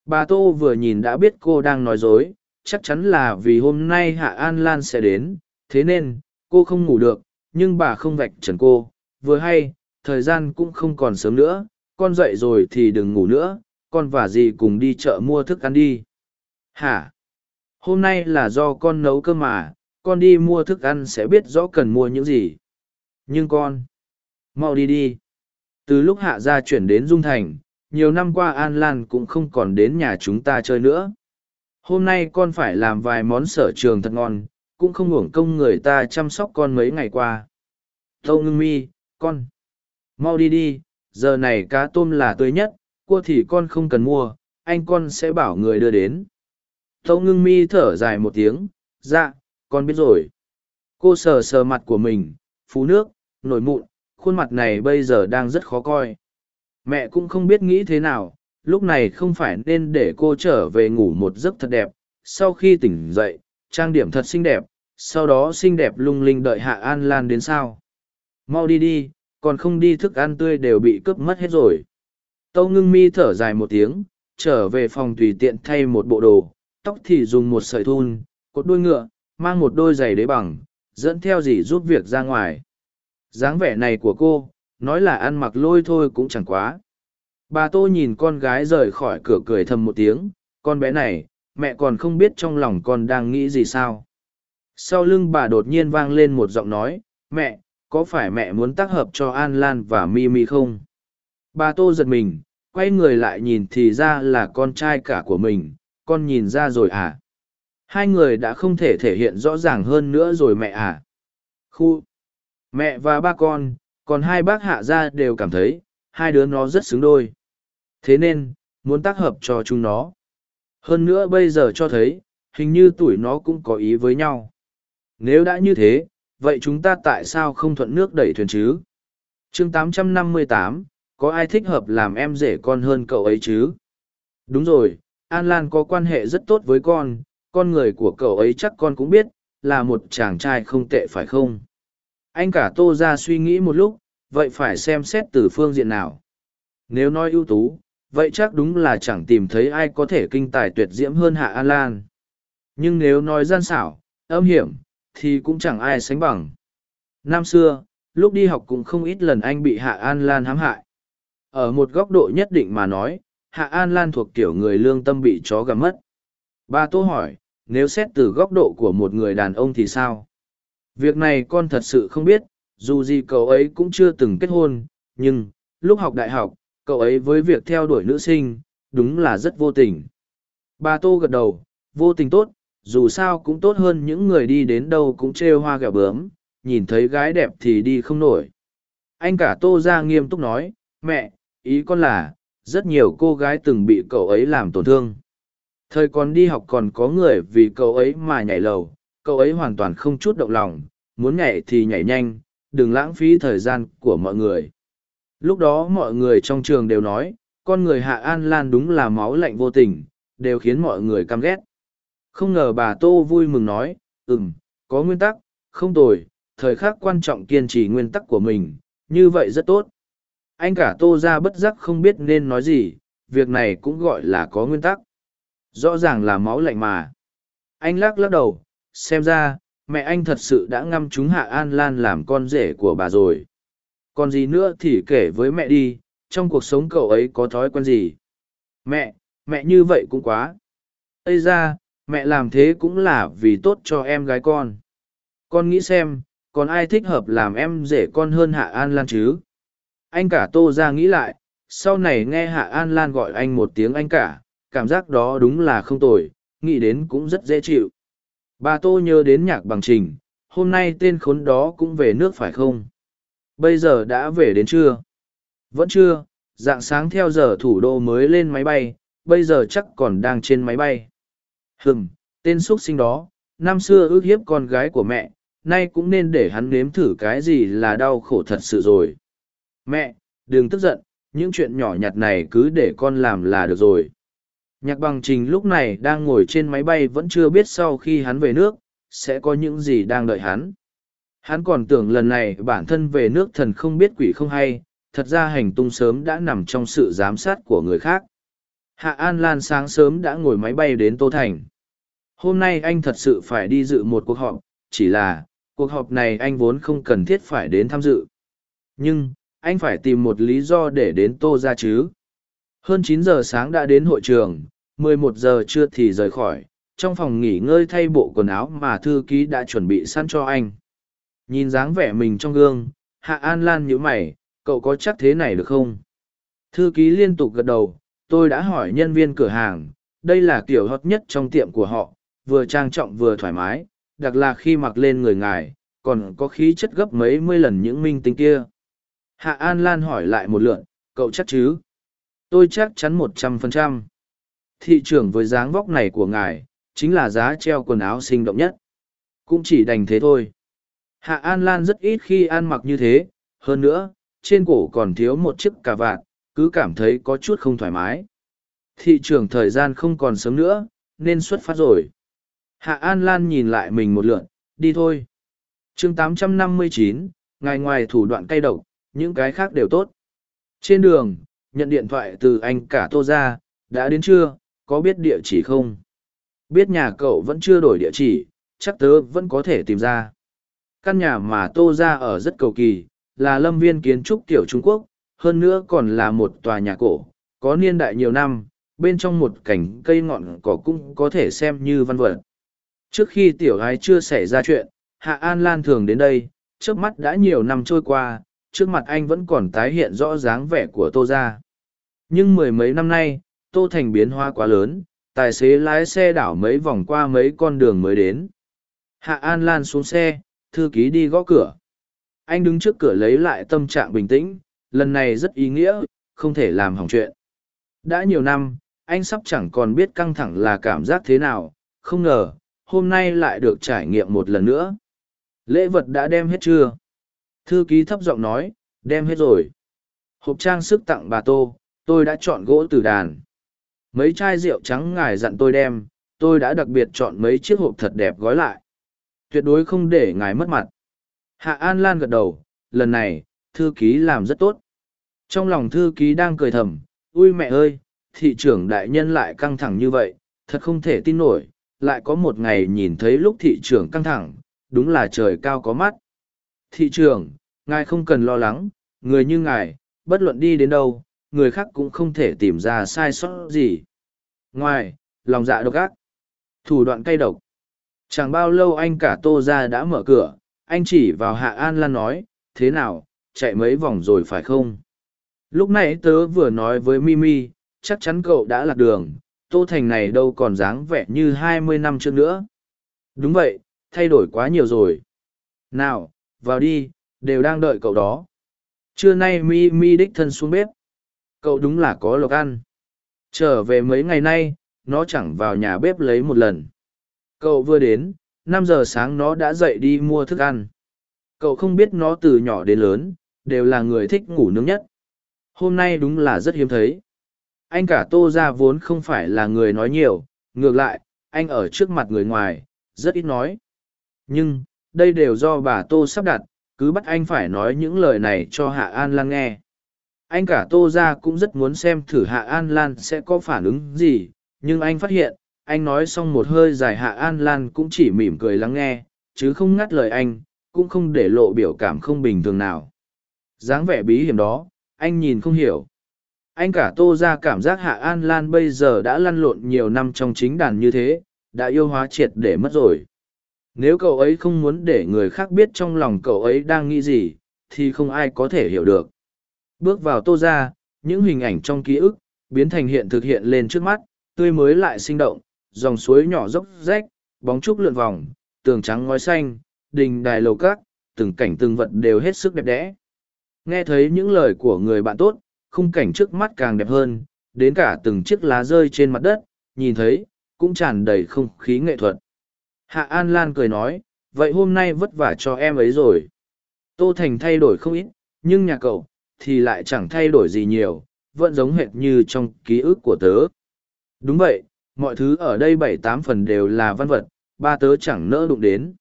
Bà Tô vừa nhìn đã biết cô đang nói dối, chắc chắn là vì hôm nay Hạ An Lan sẽ đến, thế nên, cô không ngủ được, nhưng bà không vạch trần cô, vừa hay, thời gian cũng không còn sớm nữa, con dậy rồi thì đừng ngủ nữa, con và dì cùng đi chợ mua thức ăn đi. Hả? Hôm nay là do con nấu cơm mà, con đi mua thức ăn sẽ biết rõ cần mua những gì. Nhưng con, mau đi đi. Từ lúc hạ gia chuyển đến Dung Thành, nhiều năm qua An Lan cũng không còn đến nhà chúng ta chơi nữa. Hôm nay con phải làm vài món sở trường thật ngon, cũng không uổng công người ta chăm sóc con mấy ngày qua. Tâu ngưng mi, con. Mau đi đi, giờ này cá tôm là tươi nhất, cua thì con không cần mua, anh con sẽ bảo người đưa đến. Tâu ngưng mi thở dài một tiếng, dạ, con biết rồi. Cô sờ sờ mặt của mình, phú nước, nổi mụn, khuôn mặt này bây giờ đang rất khó coi. Mẹ cũng không biết nghĩ thế nào, lúc này không phải nên để cô trở về ngủ một giấc thật đẹp. Sau khi tỉnh dậy, trang điểm thật xinh đẹp, sau đó xinh đẹp lung linh đợi Hạ An Lan đến sao. Mau đi đi, còn không đi thức ăn tươi đều bị cướp mất hết rồi. Tâu ngưng mi thở dài một tiếng, trở về phòng tùy tiện thay một bộ đồ, tóc thì dùng một sợi thun, cột đuôi ngựa, mang một đôi giày đế bằng, dẫn theo gì giúp việc ra ngoài. dáng vẻ này của cô, nói là ăn mặc lôi thôi cũng chẳng quá. Bà Tô nhìn con gái rời khỏi cửa cười thầm một tiếng, con bé này, mẹ còn không biết trong lòng con đang nghĩ gì sao. Sau lưng bà đột nhiên vang lên một giọng nói, mẹ, có phải mẹ muốn tác hợp cho An Lan và Mimi không? Bà Tô giật mình, quay người lại nhìn thì ra là con trai cả của mình, con nhìn ra rồi à? Hai người đã không thể thể hiện rõ ràng hơn nữa rồi mẹ à? Khu! Mẹ và ba con, còn hai bác hạ gia đều cảm thấy, hai đứa nó rất xứng đôi. Thế nên, muốn tác hợp cho chúng nó. Hơn nữa bây giờ cho thấy, hình như tuổi nó cũng có ý với nhau. Nếu đã như thế, vậy chúng ta tại sao không thuận nước đẩy thuyền chứ? chương 858, có ai thích hợp làm em rể con hơn cậu ấy chứ? Đúng rồi, An Lan có quan hệ rất tốt với con, con người của cậu ấy chắc con cũng biết, là một chàng trai không tệ phải không? Anh cả tô ra suy nghĩ một lúc, vậy phải xem xét từ phương diện nào. Nếu nói ưu tú, vậy chắc đúng là chẳng tìm thấy ai có thể kinh tài tuyệt diễm hơn Hạ An Lan. Nhưng nếu nói gian xảo, âm hiểm, thì cũng chẳng ai sánh bằng. Năm xưa, lúc đi học cũng không ít lần anh bị Hạ An Lan hãm hại. Ở một góc độ nhất định mà nói, Hạ An Lan thuộc kiểu người lương tâm bị chó gặm mất. Bà Tô hỏi, nếu xét từ góc độ của một người đàn ông thì sao? Việc này con thật sự không biết, dù gì cậu ấy cũng chưa từng kết hôn, nhưng, lúc học đại học, cậu ấy với việc theo đuổi nữ sinh, đúng là rất vô tình. Bà Tô gật đầu, vô tình tốt, dù sao cũng tốt hơn những người đi đến đâu cũng trêu hoa gạo bướm, nhìn thấy gái đẹp thì đi không nổi. Anh cả Tô ra nghiêm túc nói, mẹ, ý con là, rất nhiều cô gái từng bị cậu ấy làm tổn thương. Thời còn đi học còn có người vì cậu ấy mà nhảy lầu, cậu ấy hoàn toàn không chút động lòng, muốn nhảy thì nhảy nhanh, đừng lãng phí thời gian của mọi người. Lúc đó mọi người trong trường đều nói, con người Hạ An Lan đúng là máu lạnh vô tình, đều khiến mọi người căm ghét. Không ngờ bà Tô vui mừng nói, ừm, có nguyên tắc, không tồi, thời khắc quan trọng kiên trì nguyên tắc của mình, như vậy rất tốt. Anh cả Tô ra bất giác không biết nên nói gì, việc này cũng gọi là có nguyên tắc. Rõ ràng là máu lạnh mà. Anh lắc lắc đầu, xem ra, mẹ anh thật sự đã ngăm chúng Hạ An Lan làm con rể của bà rồi. Còn gì nữa thì kể với mẹ đi, trong cuộc sống cậu ấy có thói quen gì? Mẹ, mẹ như vậy cũng quá. Ây ra, mẹ làm thế cũng là vì tốt cho em gái con. Con nghĩ xem, còn ai thích hợp làm em rể con hơn Hạ An Lan chứ? Anh cả tô ra nghĩ lại, sau này nghe Hạ An Lan gọi anh một tiếng anh cả, cảm giác đó đúng là không tồi, nghĩ đến cũng rất dễ chịu. Bà Tô nhớ đến nhạc bằng trình, hôm nay tên khốn đó cũng về nước phải không? Bây giờ đã về đến chưa? Vẫn chưa, dạng sáng theo giờ thủ đô mới lên máy bay, bây giờ chắc còn đang trên máy bay. Hừm, tên xuất sinh đó, năm xưa ước hiếp con gái của mẹ, nay cũng nên để hắn nếm thử cái gì là đau khổ thật sự rồi. Mẹ, đừng tức giận, những chuyện nhỏ nhặt này cứ để con làm là được rồi. Nhạc bằng trình lúc này đang ngồi trên máy bay vẫn chưa biết sau khi hắn về nước, sẽ có những gì đang đợi hắn. Hắn còn tưởng lần này bản thân về nước thần không biết quỷ không hay, thật ra hành tung sớm đã nằm trong sự giám sát của người khác. Hạ An Lan sáng sớm đã ngồi máy bay đến Tô Thành. Hôm nay anh thật sự phải đi dự một cuộc họp, chỉ là, cuộc họp này anh vốn không cần thiết phải đến tham dự. Nhưng, anh phải tìm một lý do để đến Tô ra chứ. Hơn chín giờ sáng đã đến hội trường, mười một giờ trưa thì rời khỏi, trong phòng nghỉ ngơi thay bộ quần áo mà thư ký đã chuẩn bị sẵn cho anh. Nhìn dáng vẻ mình trong gương, Hạ An Lan nhíu mày, cậu có chắc thế này được không? Thư ký liên tục gật đầu, tôi đã hỏi nhân viên cửa hàng, đây là kiểu hot nhất trong tiệm của họ, vừa trang trọng vừa thoải mái, đặc là khi mặc lên người ngài, còn có khí chất gấp mấy mươi lần những minh tinh kia. Hạ An Lan hỏi lại một lượn, cậu chắc chứ? Tôi chắc chắn một trăm phần trăm. Thị trường với dáng vóc này của ngài, chính là giá treo quần áo sinh động nhất. Cũng chỉ đành thế thôi. Hạ An Lan rất ít khi ăn mặc như thế, hơn nữa, trên cổ còn thiếu một chiếc cà vạt, cứ cảm thấy có chút không thoải mái. Thị trường thời gian không còn sớm nữa, nên xuất phát rồi. Hạ An Lan nhìn lại mình một lượn, đi thôi. chương 859, ngài ngoài thủ đoạn cay độc, những cái khác đều tốt. Trên đường, nhận điện thoại từ anh cả tô ra, đã đến chưa, có biết địa chỉ không? Biết nhà cậu vẫn chưa đổi địa chỉ, chắc tớ vẫn có thể tìm ra. Căn nhà mà tô ra ở rất cầu kỳ, là lâm viên kiến trúc kiểu Trung Quốc, hơn nữa còn là một tòa nhà cổ, có niên đại nhiều năm, bên trong một cảnh cây ngọn cỏ cũng có thể xem như văn vật. Trước khi tiểu gái chưa xảy ra chuyện, Hạ An Lan thường đến đây, trước mắt đã nhiều năm trôi qua, trước mặt anh vẫn còn tái hiện rõ dáng vẻ của Tô Ra, Nhưng mười mấy năm nay, Tô Thành biến hóa quá lớn, tài xế lái xe đảo mấy vòng qua mấy con đường mới đến. Hạ An Lan xuống xe, thư ký đi gõ cửa. Anh đứng trước cửa lấy lại tâm trạng bình tĩnh, lần này rất ý nghĩa, không thể làm hỏng chuyện. Đã nhiều năm, anh sắp chẳng còn biết căng thẳng là cảm giác thế nào, không ngờ, hôm nay lại được trải nghiệm một lần nữa. Lễ vật đã đem hết chưa? Thư ký thấp giọng nói, đem hết rồi. Hộp trang sức tặng bà Tô, tôi đã chọn gỗ từ đàn. Mấy chai rượu trắng ngài dặn tôi đem, tôi đã đặc biệt chọn mấy chiếc hộp thật đẹp gói lại. Tuyệt đối không để ngài mất mặt. Hạ An Lan gật đầu, lần này, thư ký làm rất tốt. Trong lòng thư ký đang cười thầm, ui mẹ ơi, thị trưởng đại nhân lại căng thẳng như vậy, thật không thể tin nổi, lại có một ngày nhìn thấy lúc thị trưởng căng thẳng, đúng là trời cao có mắt. Thị trưởng, ngài không cần lo lắng, người như ngài, bất luận đi đến đâu, người khác cũng không thể tìm ra sai sót gì. Ngoài, lòng dạ độc ác, thủ đoạn cay độc. Chẳng bao lâu anh cả tô ra đã mở cửa, anh chỉ vào Hạ An Lan nói, thế nào, chạy mấy vòng rồi phải không? Lúc nãy tớ vừa nói với Mimi, chắc chắn cậu đã lạc đường, Tô Thành này đâu còn dáng vẻ như hai mươi năm trước nữa. Đúng vậy, thay đổi quá nhiều rồi. Nào, vào đi, đều đang đợi cậu đó. Trưa nay mi mi đích thân xuống bếp. Cậu đúng là có lộc ăn. Trở về mấy ngày nay, nó chẳng vào nhà bếp lấy một lần. Cậu vừa đến, năm giờ sáng nó đã dậy đi mua thức ăn. Cậu không biết nó từ nhỏ đến lớn, đều là người thích ngủ nướng nhất. Hôm nay đúng là rất hiếm thấy. Anh cả tô ra vốn không phải là người nói nhiều, ngược lại, anh ở trước mặt người ngoài, rất ít nói. Nhưng, đây đều do bà tô sắp đặt, cứ bắt anh phải nói những lời này cho Hạ An Lan nghe. Anh cả tô ra cũng rất muốn xem thử Hạ An Lan sẽ có phản ứng gì, nhưng anh phát hiện, anh nói xong một hơi dài Hạ An Lan cũng chỉ mỉm cười lắng nghe, chứ không ngắt lời anh, cũng không để lộ biểu cảm không bình thường nào. dáng vẻ bí hiểm đó, anh nhìn không hiểu. Anh cả tô ra cảm giác Hạ An Lan bây giờ đã lăn lộn nhiều năm trong chính đàn như thế, đã yêu hóa triệt để mất rồi. Nếu cậu ấy không muốn để người khác biết trong lòng cậu ấy đang nghĩ gì, thì không ai có thể hiểu được. Bước vào tô ra, những hình ảnh trong ký ức, biến thành hiện thực hiện lên trước mắt, tươi mới lại sinh động, dòng suối nhỏ dốc rách, bóng trúc lượn vòng, tường trắng ngói xanh, đình đài lầu cát, từng cảnh từng vật đều hết sức đẹp đẽ. Nghe thấy những lời của người bạn tốt, khung cảnh trước mắt càng đẹp hơn, đến cả từng chiếc lá rơi trên mặt đất, nhìn thấy, cũng tràn đầy không khí nghệ thuật. Hạ An Lan cười nói, vậy hôm nay vất vả cho em ấy rồi. Tô Thành thay đổi không ít, nhưng nhà cậu, thì lại chẳng thay đổi gì nhiều, vẫn giống hệt như trong ký ức của tớ. Đúng vậy, mọi thứ ở đây bảy tám phần đều là văn vật, ba tớ chẳng nỡ đụng đến.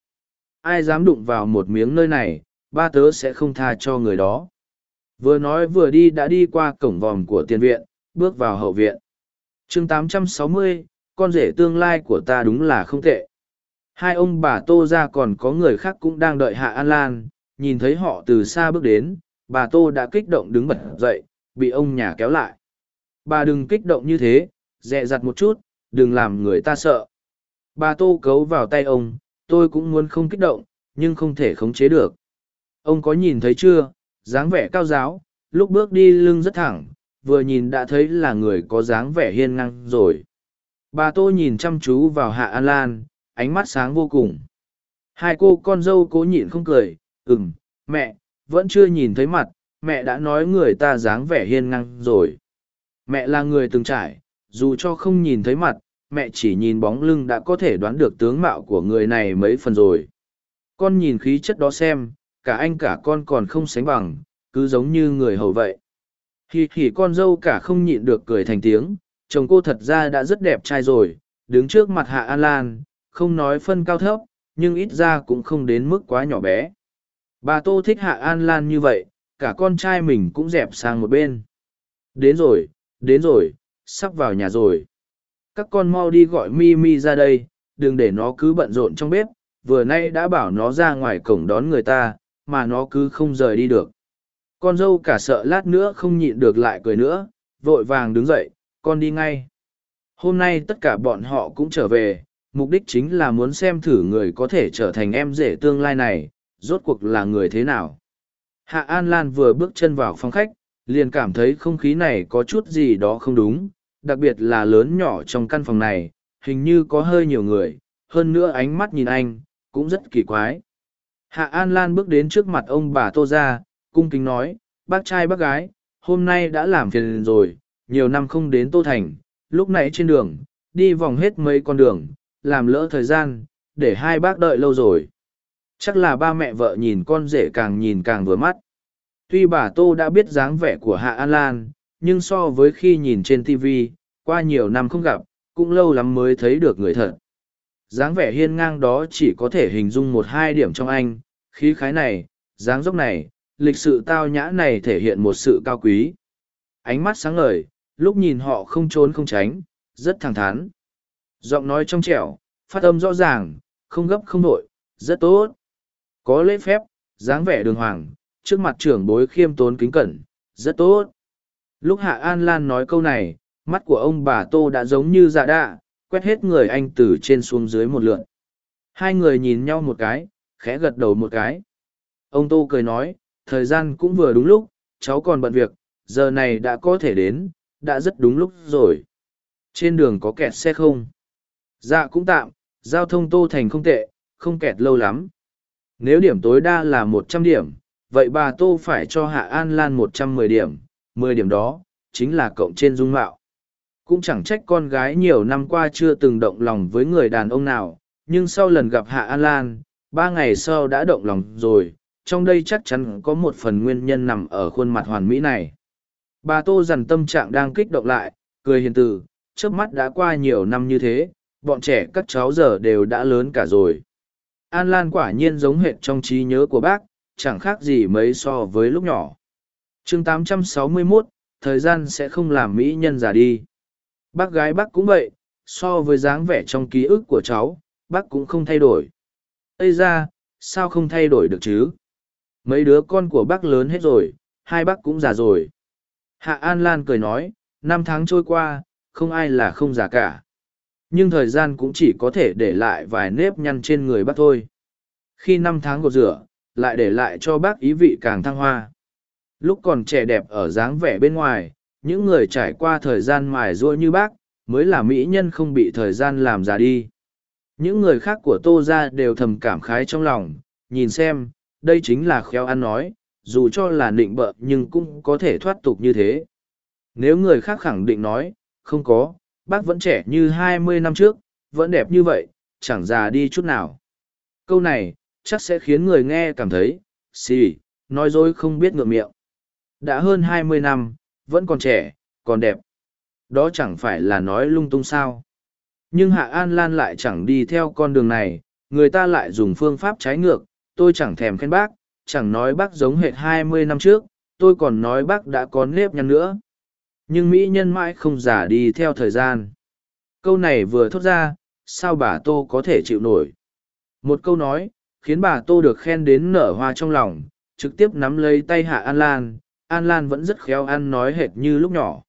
Ai dám đụng vào một miếng nơi này, ba tớ sẽ không tha cho người đó. Vừa nói vừa đi đã đi qua cổng vòm của tiền viện, bước vào hậu viện. chương 860, con rể tương lai của ta đúng là không tệ. Hai ông bà Tô ra còn có người khác cũng đang đợi Hạ An Lan, nhìn thấy họ từ xa bước đến, bà Tô đã kích động đứng bật dậy, bị ông nhà kéo lại. Bà đừng kích động như thế, dẹ dặt một chút, đừng làm người ta sợ. Bà Tô cấu vào tay ông, tôi cũng muốn không kích động, nhưng không thể khống chế được. Ông có nhìn thấy chưa, dáng vẻ cao giáo, lúc bước đi lưng rất thẳng, vừa nhìn đã thấy là người có dáng vẻ hiên ngang rồi. Bà Tô nhìn chăm chú vào Hạ An Lan, ánh mắt sáng vô cùng. Hai cô con dâu cố nhịn không cười, ừm, mẹ, vẫn chưa nhìn thấy mặt, mẹ đã nói người ta dáng vẻ hiên ngang rồi. Mẹ là người từng trải, dù cho không nhìn thấy mặt, mẹ chỉ nhìn bóng lưng đã có thể đoán được tướng mạo của người này mấy phần rồi. Con nhìn khí chất đó xem, cả anh cả con còn không sánh bằng, cứ giống như người hầu vậy. Hì hì con dâu cả không nhịn được cười thành tiếng, chồng cô thật ra đã rất đẹp trai rồi, đứng trước mặt Hạ An Lan, không nói phân cao thấp, nhưng ít ra cũng không đến mức quá nhỏ bé. Bà Tô thích Hạ An Lan như vậy, cả con trai mình cũng dẹp sang một bên. Đến rồi, đến rồi, sắp vào nhà rồi. Các con mau đi gọi Mi Mi ra đây, đừng để nó cứ bận rộn trong bếp, vừa nay đã bảo nó ra ngoài cổng đón người ta, mà nó cứ không rời đi được. Con dâu cả sợ lát nữa không nhịn được lại cười nữa, vội vàng đứng dậy, con đi ngay. Hôm nay tất cả bọn họ cũng trở về, mục đích chính là muốn xem thử người có thể trở thành em rể tương lai này, rốt cuộc là người thế nào. Hạ An Lan vừa bước chân vào phòng khách, liền cảm thấy không khí này có chút gì đó không đúng, đặc biệt là lớn nhỏ trong căn phòng này, hình như có hơi nhiều người, hơn nữa ánh mắt nhìn anh, cũng rất kỳ quái. Hạ An Lan bước đến trước mặt ông bà Tô Gia, cung kính nói, bác trai bác gái, hôm nay đã làm phiền rồi, nhiều năm không đến Tô Thành, lúc nãy trên đường, đi vòng hết mấy con đường, làm lỡ thời gian, để hai bác đợi lâu rồi. Chắc là ba mẹ vợ nhìn con rể càng nhìn càng vừa mắt. Tuy bà Tô đã biết dáng vẻ của Hạ An Lan, nhưng so với khi nhìn trên TV, qua nhiều năm không gặp, cũng lâu lắm mới thấy được người thật. dáng vẻ hiên ngang đó chỉ có thể hình dung một hai điểm trong anh, khí khái này, dáng dốc này, lịch sự tao nhã này thể hiện một sự cao quý. Ánh mắt sáng ngời, lúc nhìn họ không trốn không tránh, rất thẳng thắn. Giọng nói trong trẻo, phát âm rõ ràng, không gấp không nội, rất tốt. Có lễ phép, dáng vẻ đường hoàng, trước mặt trưởng bối khiêm tốn kính cẩn, rất tốt. Lúc Hạ An Lan nói câu này, mắt của ông bà Tô đã giống như dạ đạ, quét hết người anh từ trên xuống dưới một lượn. Hai người nhìn nhau một cái, khẽ gật đầu một cái. Ông Tô cười nói, thời gian cũng vừa đúng lúc, cháu còn bận việc, giờ này đã có thể đến, đã rất đúng lúc rồi. Trên đường có kẹt xe không? Dạ cũng tạm, giao thông Tô Thành không tệ, không kẹt lâu lắm. Nếu điểm tối đa là một trăm điểm, vậy bà Tô phải cho Hạ An Lan một trăm mười điểm, mười điểm đó, chính là cộng trên dung mạo. Cũng chẳng trách con gái nhiều năm qua chưa từng động lòng với người đàn ông nào, nhưng sau lần gặp Hạ An Lan, ba ngày sau đã động lòng rồi, trong đây chắc chắn có một phần nguyên nhân nằm ở khuôn mặt hoàn mỹ này. Bà Tô dằn tâm trạng đang kích động lại, cười hiền từ, trước mắt đã qua nhiều năm như thế, bọn trẻ các cháu giờ đều đã lớn cả rồi. An Lan quả nhiên giống hệt trong trí nhớ của bác, chẳng khác gì mấy so với lúc nhỏ. chương 861, thời gian sẽ không làm mỹ nhân già đi. Bác gái bác cũng vậy, so với dáng vẻ trong ký ức của cháu, bác cũng không thay đổi. Ây ra, sao không thay đổi được chứ? Mấy đứa con của bác lớn hết rồi, hai bác cũng già rồi. Hạ An Lan cười nói, năm tháng trôi qua, không ai là không già cả. Nhưng thời gian cũng chỉ có thể để lại vài nếp nhăn trên người bác thôi. Khi năm tháng gột rửa, lại để lại cho bác ý vị càng thăng hoa. Lúc còn trẻ đẹp ở dáng vẻ bên ngoài, những người trải qua thời gian mài ruôi như bác, mới là mỹ nhân không bị thời gian làm già đi. Những người khác của tô ra đều thầm cảm khái trong lòng, nhìn xem, đây chính là khéo ăn nói, dù cho là nịnh bợ nhưng cũng có thể thoát tục như thế. Nếu người khác khẳng định nói, không có, bác vẫn trẻ như hai mươi năm trước, vẫn đẹp như vậy, chẳng già đi chút nào. Câu này, chắc sẽ khiến người nghe cảm thấy, xì, nói dối không biết ngượng miệng. Đã hơn hai mươi năm, vẫn còn trẻ, còn đẹp. Đó chẳng phải là nói lung tung sao. Nhưng Hạ An Lan lại chẳng đi theo con đường này, người ta lại dùng phương pháp trái ngược, tôi chẳng thèm khen bác, chẳng nói bác giống hệt hai mươi năm trước, tôi còn nói bác đã có nếp nhăn nữa. Nhưng Mỹ nhân mãi không giả đi theo thời gian. Câu này vừa thốt ra, sao bà Tô có thể chịu nổi? Một câu nói, khiến bà Tô được khen đến nở hoa trong lòng, trực tiếp nắm lấy tay Hạ An Lan, An Lan vẫn rất khéo ăn nói hệt như lúc nhỏ.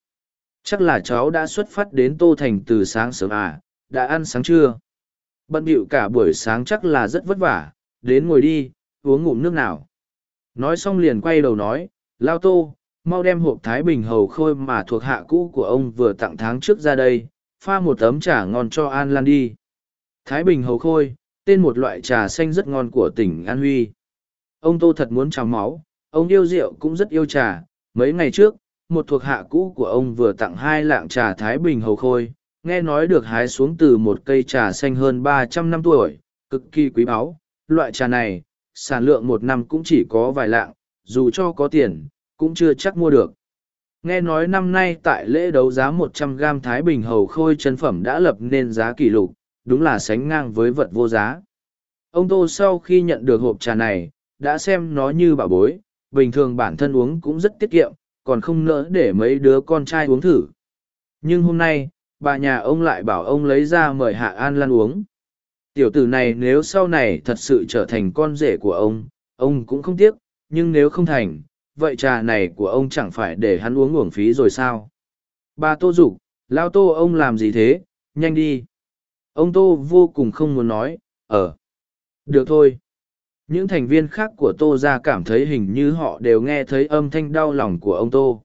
Chắc là cháu đã xuất phát đến Tô Thành từ sáng sớm à, đã ăn sáng trưa. Bận bịu cả buổi sáng chắc là rất vất vả, đến ngồi đi, uống ngụm nước nào. nói xong liền quay đầu nói lao tô mau đem hộp thái bình hầu khôi mà thuộc hạ cũ của ông vừa tặng tháng trước ra đây, pha một tấm trà ngon cho an lan đi. Thái bình hầu khôi, tên một loại trà xanh rất ngon của tỉnh an huy. Ông tô thật muốn trào máu, ông yêu rượu cũng rất yêu trà. Mấy ngày trước, một thuộc hạ cũ của ông vừa tặng hai lạng trà thái bình hầu khôi, nghe nói được hái xuống từ một cây trà xanh hơn ba trăm năm tuổi, cực kỳ quý báu. Loại trà này, sản lượng một năm cũng chỉ có vài lạng, dù cho có tiền cũng chưa chắc mua được. Nghe nói năm nay tại lễ đấu giá một trăm gam thái bình hầu khôi chân phẩm đã lập nên giá kỷ lục, đúng là sánh ngang với vật vô giá. Ông tô sau khi nhận được hộp trà này, đã xem nó như bảo bối, bình thường bản thân uống cũng rất tiết kiệm, còn không nỡ để mấy đứa con trai uống thử. Nhưng hôm nay, bà nhà ông lại bảo ông lấy ra mời hạ an lan uống. Tiểu tử này nếu sau này thật sự trở thành con rể của ông ông cũng không tiếc, nhưng nếu không thành vậy trà này của ông chẳng phải để hắn uống uổng phí rồi sao? Bà tô dục, lao tô ông làm gì thế? Nhanh đi. Ông tô vô cùng không muốn nói ờ được thôi. Những thành viên khác của tô ra cảm thấy hình như họ đều nghe thấy âm thanh đau lòng của ông tô.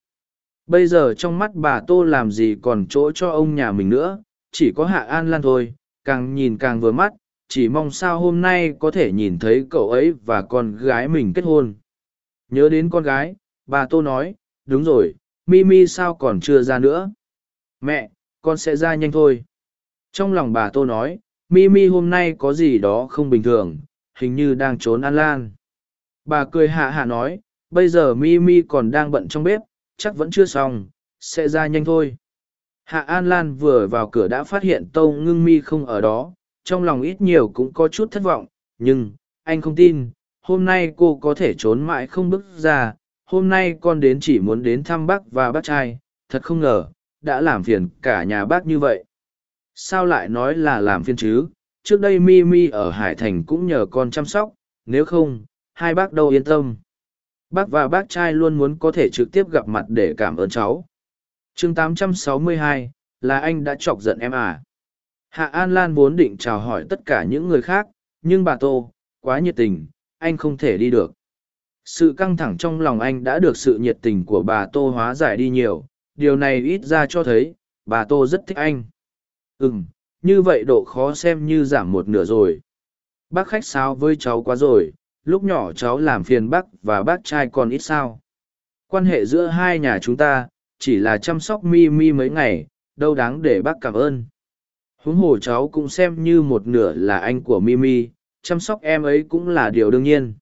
Bây giờ trong mắt bà tô làm gì còn chỗ cho ông nhà mình nữa, chỉ có hạ an lan thôi, càng nhìn càng vừa mắt, chỉ mong sao hôm nay có thể nhìn thấy cậu ấy và con gái mình kết hôn nhớ đến con gái, bà tô nói, đúng rồi, mimi sao còn chưa ra nữa? Mẹ, con sẽ ra nhanh thôi. Trong lòng bà tô nói, mimi hôm nay có gì đó không bình thường, hình như đang trốn an lan. Bà cười hạ hạ nói, bây giờ mimi còn đang bận trong bếp, chắc vẫn chưa xong, sẽ ra nhanh thôi. Hạ an lan vừa vào cửa đã phát hiện tâu ngưng mi không ở đó, trong lòng ít nhiều cũng có chút thất vọng, nhưng anh không tin hôm nay cô có thể trốn mãi không bước ra hôm nay con đến chỉ muốn đến thăm bác và bác trai thật không ngờ đã làm phiền cả nhà bác như vậy. Sao lại nói là làm phiền chứ? Trước đây mi mi ở hải thành cũng nhờ con chăm sóc nếu không hai bác đâu yên tâm. Bác và bác trai luôn muốn có thể trực tiếp gặp mặt để cảm ơn cháu. Chương 862, là anh đã chọc giận em à? Hạ an lan vốn định chào hỏi tất cả những người khác nhưng bà tô quá nhiệt tình anh không thể đi được. Sự căng thẳng trong lòng anh đã được sự nhiệt tình của bà tô hóa giải đi nhiều, điều này ít ra cho thấy, bà tô rất thích anh. Ừ như vậy độ khó xem như giảm một nửa rồi. Bác khách sáo với cháu quá rồi, lúc nhỏ cháu làm phiền bác và bác trai còn ít sao. Quan hệ giữa hai nhà chúng ta, chỉ là chăm sóc mi mi mấy ngày, đâu đáng để bác cảm ơn. Huống hồ cháu cũng xem như một nửa là anh của mi mi chăm sóc em ấy cũng là điều đương nhiên.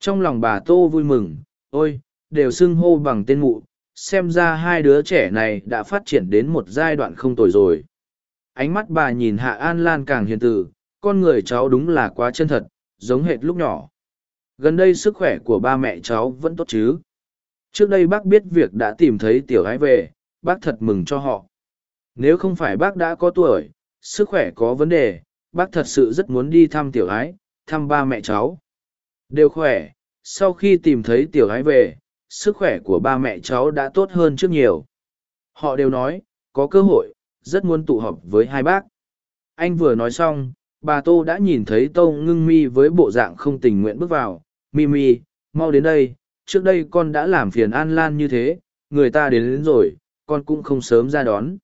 Trong lòng bà tô vui mừng, ôi, đều xưng hô bằng tên mụ, xem ra hai đứa trẻ này đã phát triển đến một giai đoạn không tồi rồi. Ánh mắt bà nhìn hạ an lan càng hiền từ, con người cháu đúng là quá chân thật, giống hệt lúc nhỏ. Gần đây sức khỏe của ba mẹ cháu vẫn tốt chứ? Trước đây bác biết việc đã tìm thấy tiểu gái về, bác thật mừng cho họ. Nếu không phải bác đã có tuổi, sức khỏe có vấn đề bác thật sự rất muốn đi thăm tiểu ái, thăm ba mẹ cháu. Đều khỏe sau khi tìm thấy tiểu ái về sức khỏe của ba mẹ cháu đã tốt hơn trước nhiều. Họ đều nói có cơ hội rất muốn tụ họp với hai bác. Anh vừa nói xong bà tô đã nhìn thấy tâu ngưng mi với bộ dạng không tình nguyện bước vào. Mi mi mau đến đây trước đây con đã làm phiền an lan như thế người ta đến, đến rồi con cũng không sớm ra đón.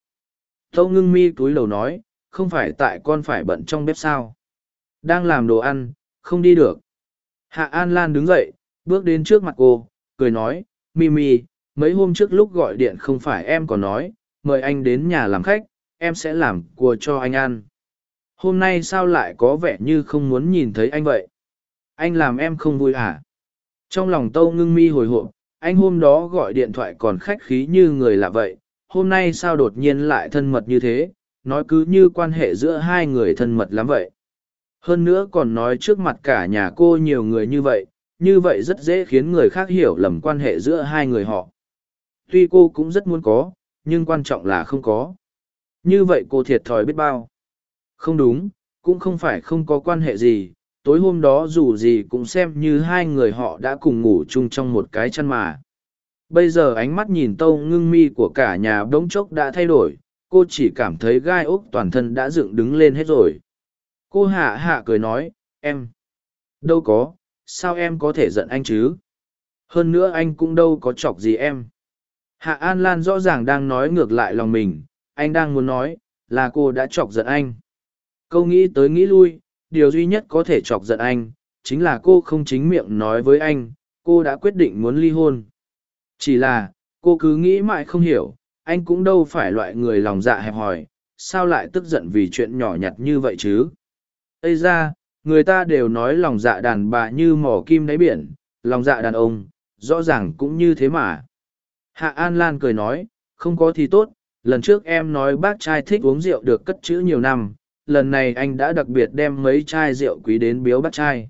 Tâu ngưng mi túi đầu nói không phải tại con phải bận trong bếp sao? Đang làm đồ ăn, không đi được. Hạ an lan đứng dậy, bước đến trước mặt cô, cười nói, mimi, mấy hôm trước lúc gọi điện không phải em còn nói, mời anh đến nhà làm khách, em sẽ làm cua cho anh ăn. Hôm nay sao lại có vẻ như không muốn nhìn thấy anh vậy? Anh làm em không vui à? Trong lòng tâu ngưng mi hồi hộp, anh hôm đó gọi điện thoại còn khách khí như người lạ vậy, hôm nay sao đột nhiên lại thân mật như thế? Nói cứ như quan hệ giữa hai người thân mật lắm vậy. Hơn nữa còn nói trước mặt cả nhà cô nhiều người như vậy như vậy rất dễ khiến người khác hiểu lầm quan hệ giữa hai người họ. Tuy cô cũng rất muốn có, nhưng quan trọng là không có. Như vậy cô thiệt thòi biết bao. Không đúng, cũng không phải không có quan hệ gì, tối hôm đó dù gì cũng xem như hai người họ đã cùng ngủ chung trong một cái chăn mà. Bây giờ ánh mắt nhìn tâu ngưng mi của cả nhà bỗng chốc đã thay đổi cô chỉ cảm thấy gai ốc toàn thân đã dựng đứng lên hết rồi. Cô hạ hạ cười nói, em, đâu có, sao em có thể giận anh chứ? Hơn nữa anh cũng đâu có chọc gì em. Hạ an lan rõ ràng đang nói ngược lại lòng mình, anh đang muốn nói là cô đã chọc giận anh. Câu nghĩ tới nghĩ lui, điều duy nhất có thể chọc giận anh chính là cô không chính miệng nói với anh, cô đã quyết định muốn ly hôn. Chỉ là, cô cứ nghĩ mãi không hiểu anh cũng đâu phải loại người lòng dạ hẹp hòi, sao lại tức giận vì chuyện nhỏ nhặt như vậy chứ? Ây ra người ta đều nói lòng dạ đàn bà như mỏ kim đáy biển, lòng dạ đàn ông, rõ ràng cũng như thế mà. Hạ an lan cười nói, không có thì tốt, lần trước em nói bác trai thích uống rượu được cất chữ nhiều năm, lần này anh đã đặc biệt đem mấy chai rượu quý đến biếu bác trai.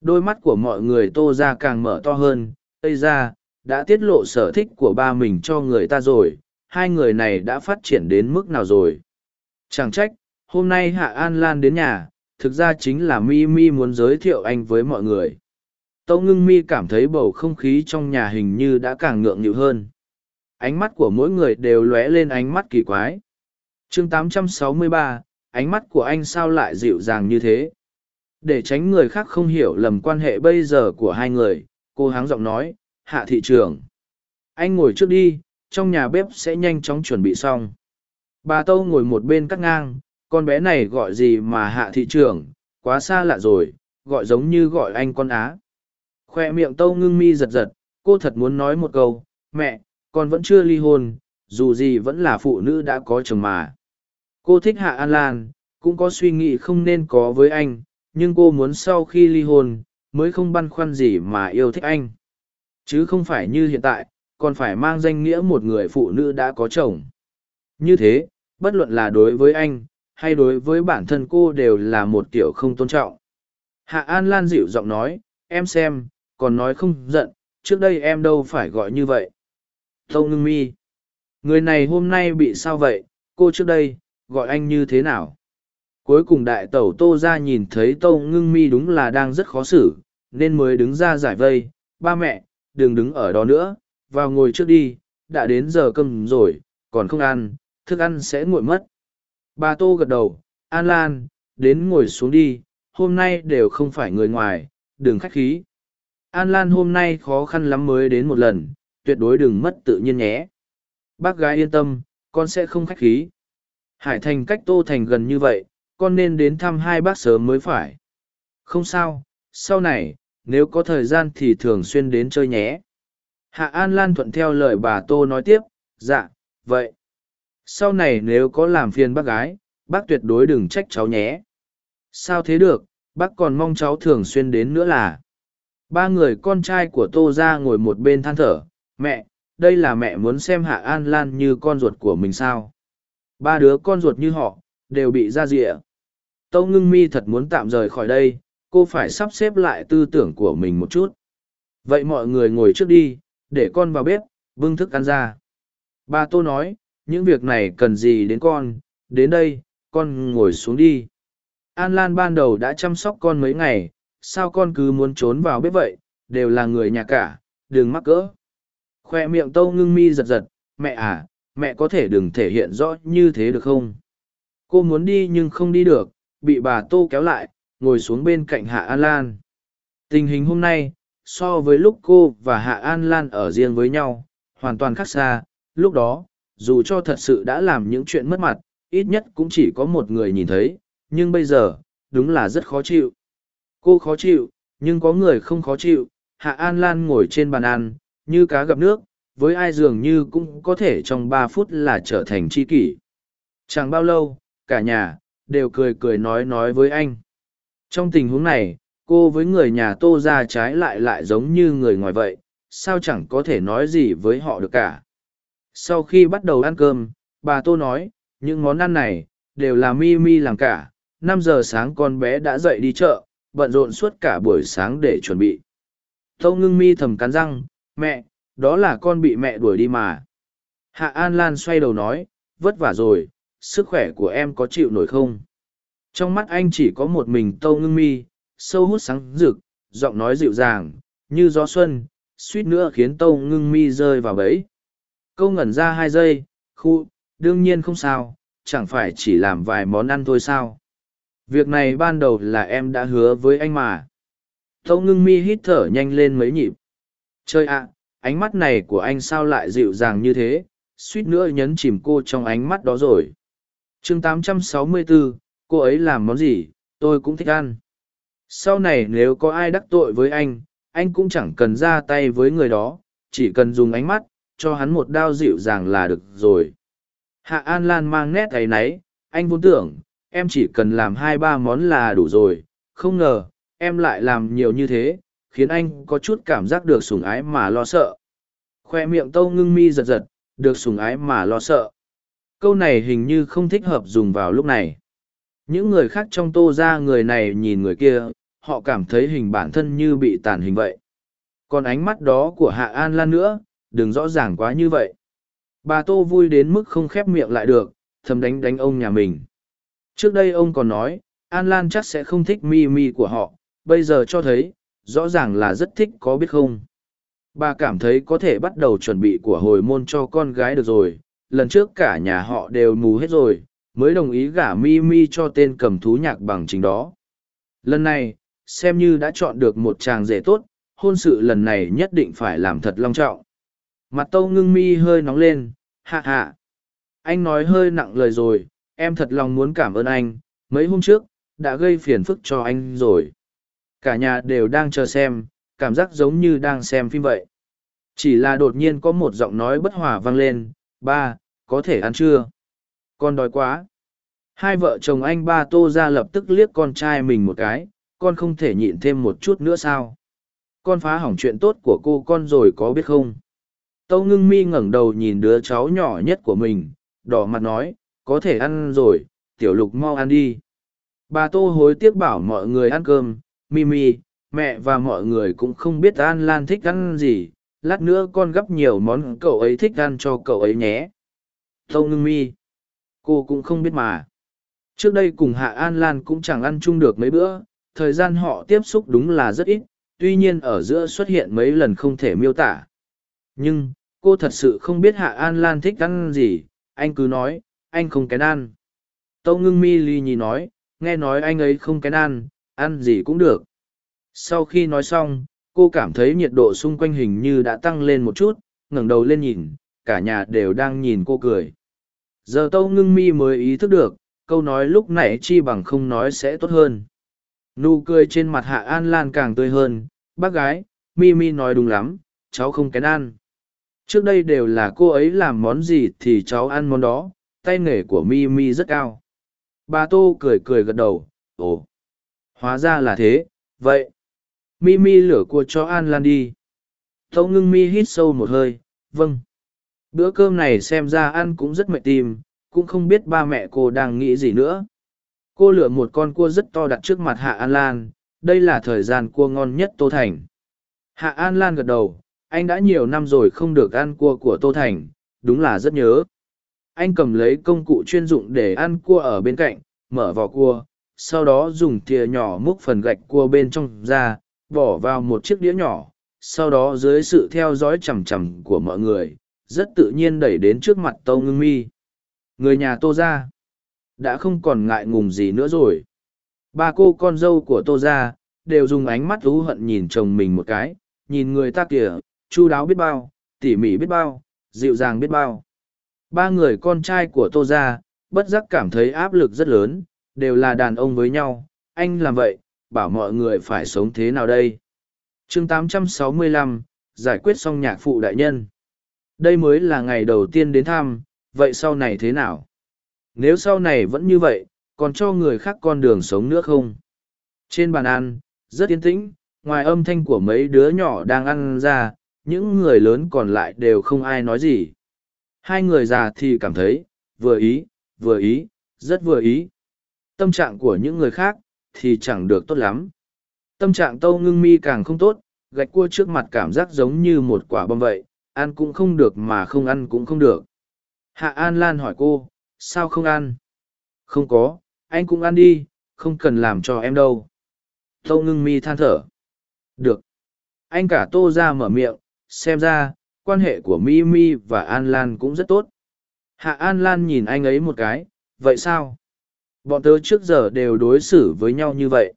Đôi mắt của mọi người tô ra càng mở to hơn, ây ra đã tiết lộ sở thích của ba mình cho người ta rồi hai người này đã phát triển đến mức nào rồi? Chẳng trách hôm nay hạ an lan đến nhà thực ra chính là mi mi muốn giới thiệu anh với mọi người. Tâu ngưng mi cảm thấy bầu không khí trong nhà hình như đã càng ngượng nghịu hơn. Ánh mắt của mỗi người đều lóe lên ánh mắt kỳ quái. Chương 863, ánh mắt của anh sao lại dịu dàng như thế? Để tránh người khác không hiểu lầm quan hệ bây giờ của hai người cô háng giọng nói hạ thị trường anh ngồi trước đi trong nhà bếp sẽ nhanh chóng chuẩn bị xong. Bà tâu ngồi một bên cắt ngang, con bé này gọi gì mà hạ thị trưởng, quá xa lạ rồi, gọi giống như gọi anh con á. Khoe miệng tâu ngưng mi giật giật, cô thật muốn nói một câu, mẹ, con vẫn chưa ly hôn, dù gì vẫn là phụ nữ đã có chồng mà. Cô thích hạ an lan, cũng có suy nghĩ không nên có với anh, nhưng cô muốn sau khi ly hôn, mới không băn khoăn gì mà yêu thích anh. Chứ không phải như hiện tại còn phải mang danh nghĩa một người phụ nữ đã có chồng. Như thế, bất luận là đối với anh, hay đối với bản thân cô đều là một kiểu không tôn trọng. Hạ an lan dịu giọng nói, em xem, còn nói không giận, trước đây em đâu phải gọi như vậy. Tâu ngưng mi, người này hôm nay bị sao vậy? Cô trước đây, gọi anh như thế nào? Cuối cùng đại tẩu tô ra nhìn thấy tâu ngưng mi đúng là đang rất khó xử, nên mới đứng ra giải vây, ba mẹ, đừng đứng ở đó nữa vào ngồi trước đi, đã đến giờ cơm rồi, còn không ăn, thức ăn sẽ nguội mất. Bà tô gật đầu, an lan, đến ngồi xuống đi, hôm nay đều không phải người ngoài, đừng khách khí. An lan hôm nay khó khăn lắm mới đến một lần, tuyệt đối đừng mất tự nhiên nhé. Bác gái yên tâm, con sẽ không khách khí. Hải thành cách tô thành gần như vậy, con nên đến thăm hai bác sớm mới phải. Không sao, sau này, nếu có thời gian thì thường xuyên đến chơi nhé hạ an lan thuận theo lời bà tô nói tiếp dạ vậy, sau này nếu có làm phiền bác gái, bác tuyệt đối đừng trách cháu nhé. Sao thế được, bác còn mong cháu thường xuyên đến nữa là? Ba người con trai của tô ra ngồi một bên than thở, mẹ, đây là mẹ muốn xem hạ an lan như con ruột của mình sao? Ba đứa con ruột như họ, đều bị ra rịa. Tâu ngưng mi thật muốn tạm rời khỏi đây, cô phải sắp xếp lại tư tưởng của mình một chút. Vậy mọi người ngồi trước đi để con vào bếp, bưng thức ăn ra. Bà tô nói, những việc này cần gì đến con, đến đây, con ngồi xuống đi. An lan ban đầu đã chăm sóc con mấy ngày, sao con cứ muốn trốn vào bếp vậy, đều là người nhà cả, đừng mắc cỡ. Khoe miệng tô ngưng mi giật giật, mẹ à mẹ có thể đừng thể hiện rõ như thế được không? Cô muốn đi nhưng không đi được, bị bà tô kéo lại, ngồi xuống bên cạnh hạ an lan. Tình hình hôm nay so với lúc cô và hạ an lan ở riêng với nhau, hoàn toàn khác xa. Lúc đó, dù cho thật sự đã làm những chuyện mất mặt, ít nhất cũng chỉ có một người nhìn thấy. Nhưng bây giờ, đúng là rất khó chịu. Cô khó chịu, nhưng có người không khó chịu. Hạ an lan ngồi trên bàn ăn, như cá gặp nước, với ai dường như cũng có thể trong ba phút là trở thành c h i kỷ. Chẳng bao lâu, cả nhà, đều cười cười nói nói với anh. Trong tình huống này cô với người nhà tô ra trái lại lại giống như người ngoài vậy, sao chẳng có thể nói gì với họ được cả. Sau khi bắt đầu ăn cơm, bà tô nói, những món ăn này, đều là mi mi làm cả, năm giờ sáng con bé đã dậy đi chợ, bận rộn suốt cả buổi sáng để chuẩn bị. Tâu ngưng mi thầm cắn răng, mẹ, đó là con bị mẹ đuổi đi mà. Hạ an lan xoay đầu nói, vất vả rồi, sức khỏe của em có chịu nổi không? Trong mắt anh chỉ có một mình tâu ngưng mi sâu hút sáng rực giọng nói dịu dàng như gió xuân suýt nữa khiến tâu ngưng mi rơi vào bẫy. Câu ngẩn ra hai giây khu đương nhiên không sao chẳng phải chỉ làm vài món ăn thôi sao? Việc này ban đầu là em đã hứa với anh mà. Tâu ngưng mi hít thở nhanh lên mấy nhịp. Chơi ạ, ánh mắt này của anh sao lại dịu dàng như thế, suýt nữa nhấn chìm cô trong ánh mắt đó rồi. chương 864, cô ấy làm món gì, tôi cũng thích ăn. Sau này nếu có ai đắc tội với anh, anh cũng chẳng cần ra tay với người đó, chỉ cần dùng ánh mắt, cho hắn một đao dịu dàng là được rồi. Hạ An Lan mang nét ấy nấy, anh vốn tưởng, em chỉ cần làm hai ba món là đủ rồi, không ngờ, em lại làm nhiều như thế, khiến anh có chút cảm giác được sủng ái mà lo sợ. Khoe miệng tâu ngưng mi giật giật, được sủng ái mà lo sợ. Câu này hình như không thích hợp dùng vào lúc này. Những người khác trong tô ra người này nhìn người kia, họ cảm thấy hình bản thân như bị tàn hình vậy. Còn ánh mắt đó của Hạ An Lan nữa, đừng rõ ràng quá như vậy. Bà Tô vui đến mức không khép miệng lại được, thầm đánh đánh ông nhà mình. Trước đây ông còn nói, An Lan chắc sẽ không thích mi mi của họ, bây giờ cho thấy, rõ ràng là rất thích có biết không. Bà cảm thấy có thể bắt đầu chuẩn bị của hồi môn cho con gái được rồi, lần trước cả nhà họ đều mù hết rồi, mới đồng ý gả mi mi cho tên cầm thú nhạc bằng chính đó. Lần này, xem như đã chọn được một chàng rể tốt, hôn sự lần này nhất định phải làm thật long trọng. Mặt tâu ngưng mi hơi nóng lên, hạ hạ. Anh nói hơi nặng lời rồi, em thật lòng muốn cảm ơn anh, mấy hôm trước, đã gây phiền phức cho anh rồi. Cả nhà đều đang chờ xem, cảm giác giống như đang xem phim vậy. Chỉ là đột nhiên có một giọng nói bất hòa vang lên, ba, có thể ăn chưa? Con đói quá. Hai vợ chồng anh ba tô ra lập tức liếc con trai mình một cái, con không thể nhịn thêm một chút nữa sao? Con phá hỏng chuyện tốt của cô con rồi có biết không? Tâu ngưng mi ngẩng đầu nhìn đứa cháu nhỏ nhất của mình, đỏ mặt nói, có thể ăn rồi, tiểu lục mau ăn đi. Bà Tô hối tiếc bảo mọi người ăn cơm, Mimi, mẹ và mọi người cũng không biết An Lan thích ăn gì, lát nữa con gấp nhiều món cậu ấy thích ăn cho cậu ấy nhé. Tâu ngưng mi, cô cũng không biết mà. Trước đây cùng Hạ An Lan cũng chẳng ăn chung được mấy bữa, thời gian họ tiếp xúc đúng là rất ít, tuy nhiên ở giữa xuất hiện mấy lần không thể miêu tả. Nhưng, cô thật sự không biết Hạ An Lan thích ăn gì, anh cứ nói, anh không kén ăn. Tâu ngưng mi ly nhì nói, nghe nói anh ấy không kén ăn, ăn gì cũng được. Sau khi nói xong, cô cảm thấy nhiệt độ xung quanh hình như đã tăng lên một chút, ngẩng đầu lên nhìn, cả nhà đều đang nhìn cô cười. Giờ tâu ngưng mi mới ý thức được, câu nói lúc nãy chi bằng không nói sẽ tốt hơn. Nụ cười trên mặt Hạ An Lan càng tươi hơn, bác gái, mi mi nói đúng lắm, cháu không kén ăn. Trước đây đều là cô ấy làm món gì thì cháu ăn món đó, tay nghề của mi mi rất cao. Bà Tô cười cười gật đầu, ồ, hóa ra là thế, vậy. Mi mi lửa cua cho An Lan đi. Tâu ngưng mi hít sâu một hơi, vâng. Bữa cơm này xem ra ăn cũng rất mệt tim, cũng không biết ba mẹ cô đang nghĩ gì nữa. Cô lựa một con cua rất to đặt trước mặt Hạ An Lan, đây là thời gian cua ngon nhất Tô Thành. Hạ An Lan gật đầu, anh đã nhiều năm rồi không được ăn cua của Tô Thành, đúng là rất nhớ. Anh cầm lấy công cụ chuyên dụng để ăn cua ở bên cạnh, mở vỏ cua, sau đó dùng thìa nhỏ múc phần gạch cua bên trong ra, bỏ vào một chiếc đĩa nhỏ, sau đó dưới sự theo dõi chằm chằm của mọi người, rất tự nhiên đẩy đến trước mặt Tâu Ngưng Mi. Người nhà Tô ra, đã không còn ngại ngùng gì nữa rồi. Ba cô con dâu của Tô ra, đều dùng ánh mắt thú hận nhìn chồng mình một cái, nhìn người ta kìa, chu đáo biết bao, tỉ mỉ biết bao, dịu dàng biết bao. Ba người con trai của Tô Gia, bất giác cảm thấy áp lực rất lớn, đều là đàn ông với nhau, anh làm vậy, bảo mọi người phải sống thế nào đây? chương 865, giải quyết xong nhạc phụ đại nhân. Đây mới là ngày đầu tiên đến thăm, vậy sau này thế nào? Nếu sau này vẫn như vậy, còn cho người khác con đường sống nữa không? Trên bàn ăn, rất yên tĩnh, ngoài âm thanh của mấy đứa nhỏ đang ăn ra, những người lớn còn lại đều không ai nói gì. Hai người già thì cảm thấy, vừa ý, vừa ý, rất vừa ý. Tâm trạng của những người khác, thì chẳng được tốt lắm. Tâm trạng tâu ngưng mi càng không tốt, gạch cua trước mặt cảm giác giống như một quả bom vậy, ăn cũng không được mà không ăn cũng không được. Hạ An Lan hỏi cô, sao không ăn? Không có, anh cũng ăn đi, không cần làm cho em đâu. Tâu ngưng mi than thở. Được. Anh cả tô ra mở miệng, xem ra, quan hệ của Mi Mi và An Lan cũng rất tốt. Hạ An Lan nhìn anh ấy một cái, vậy sao? Bọn tớ trước giờ đều đối xử với nhau như vậy.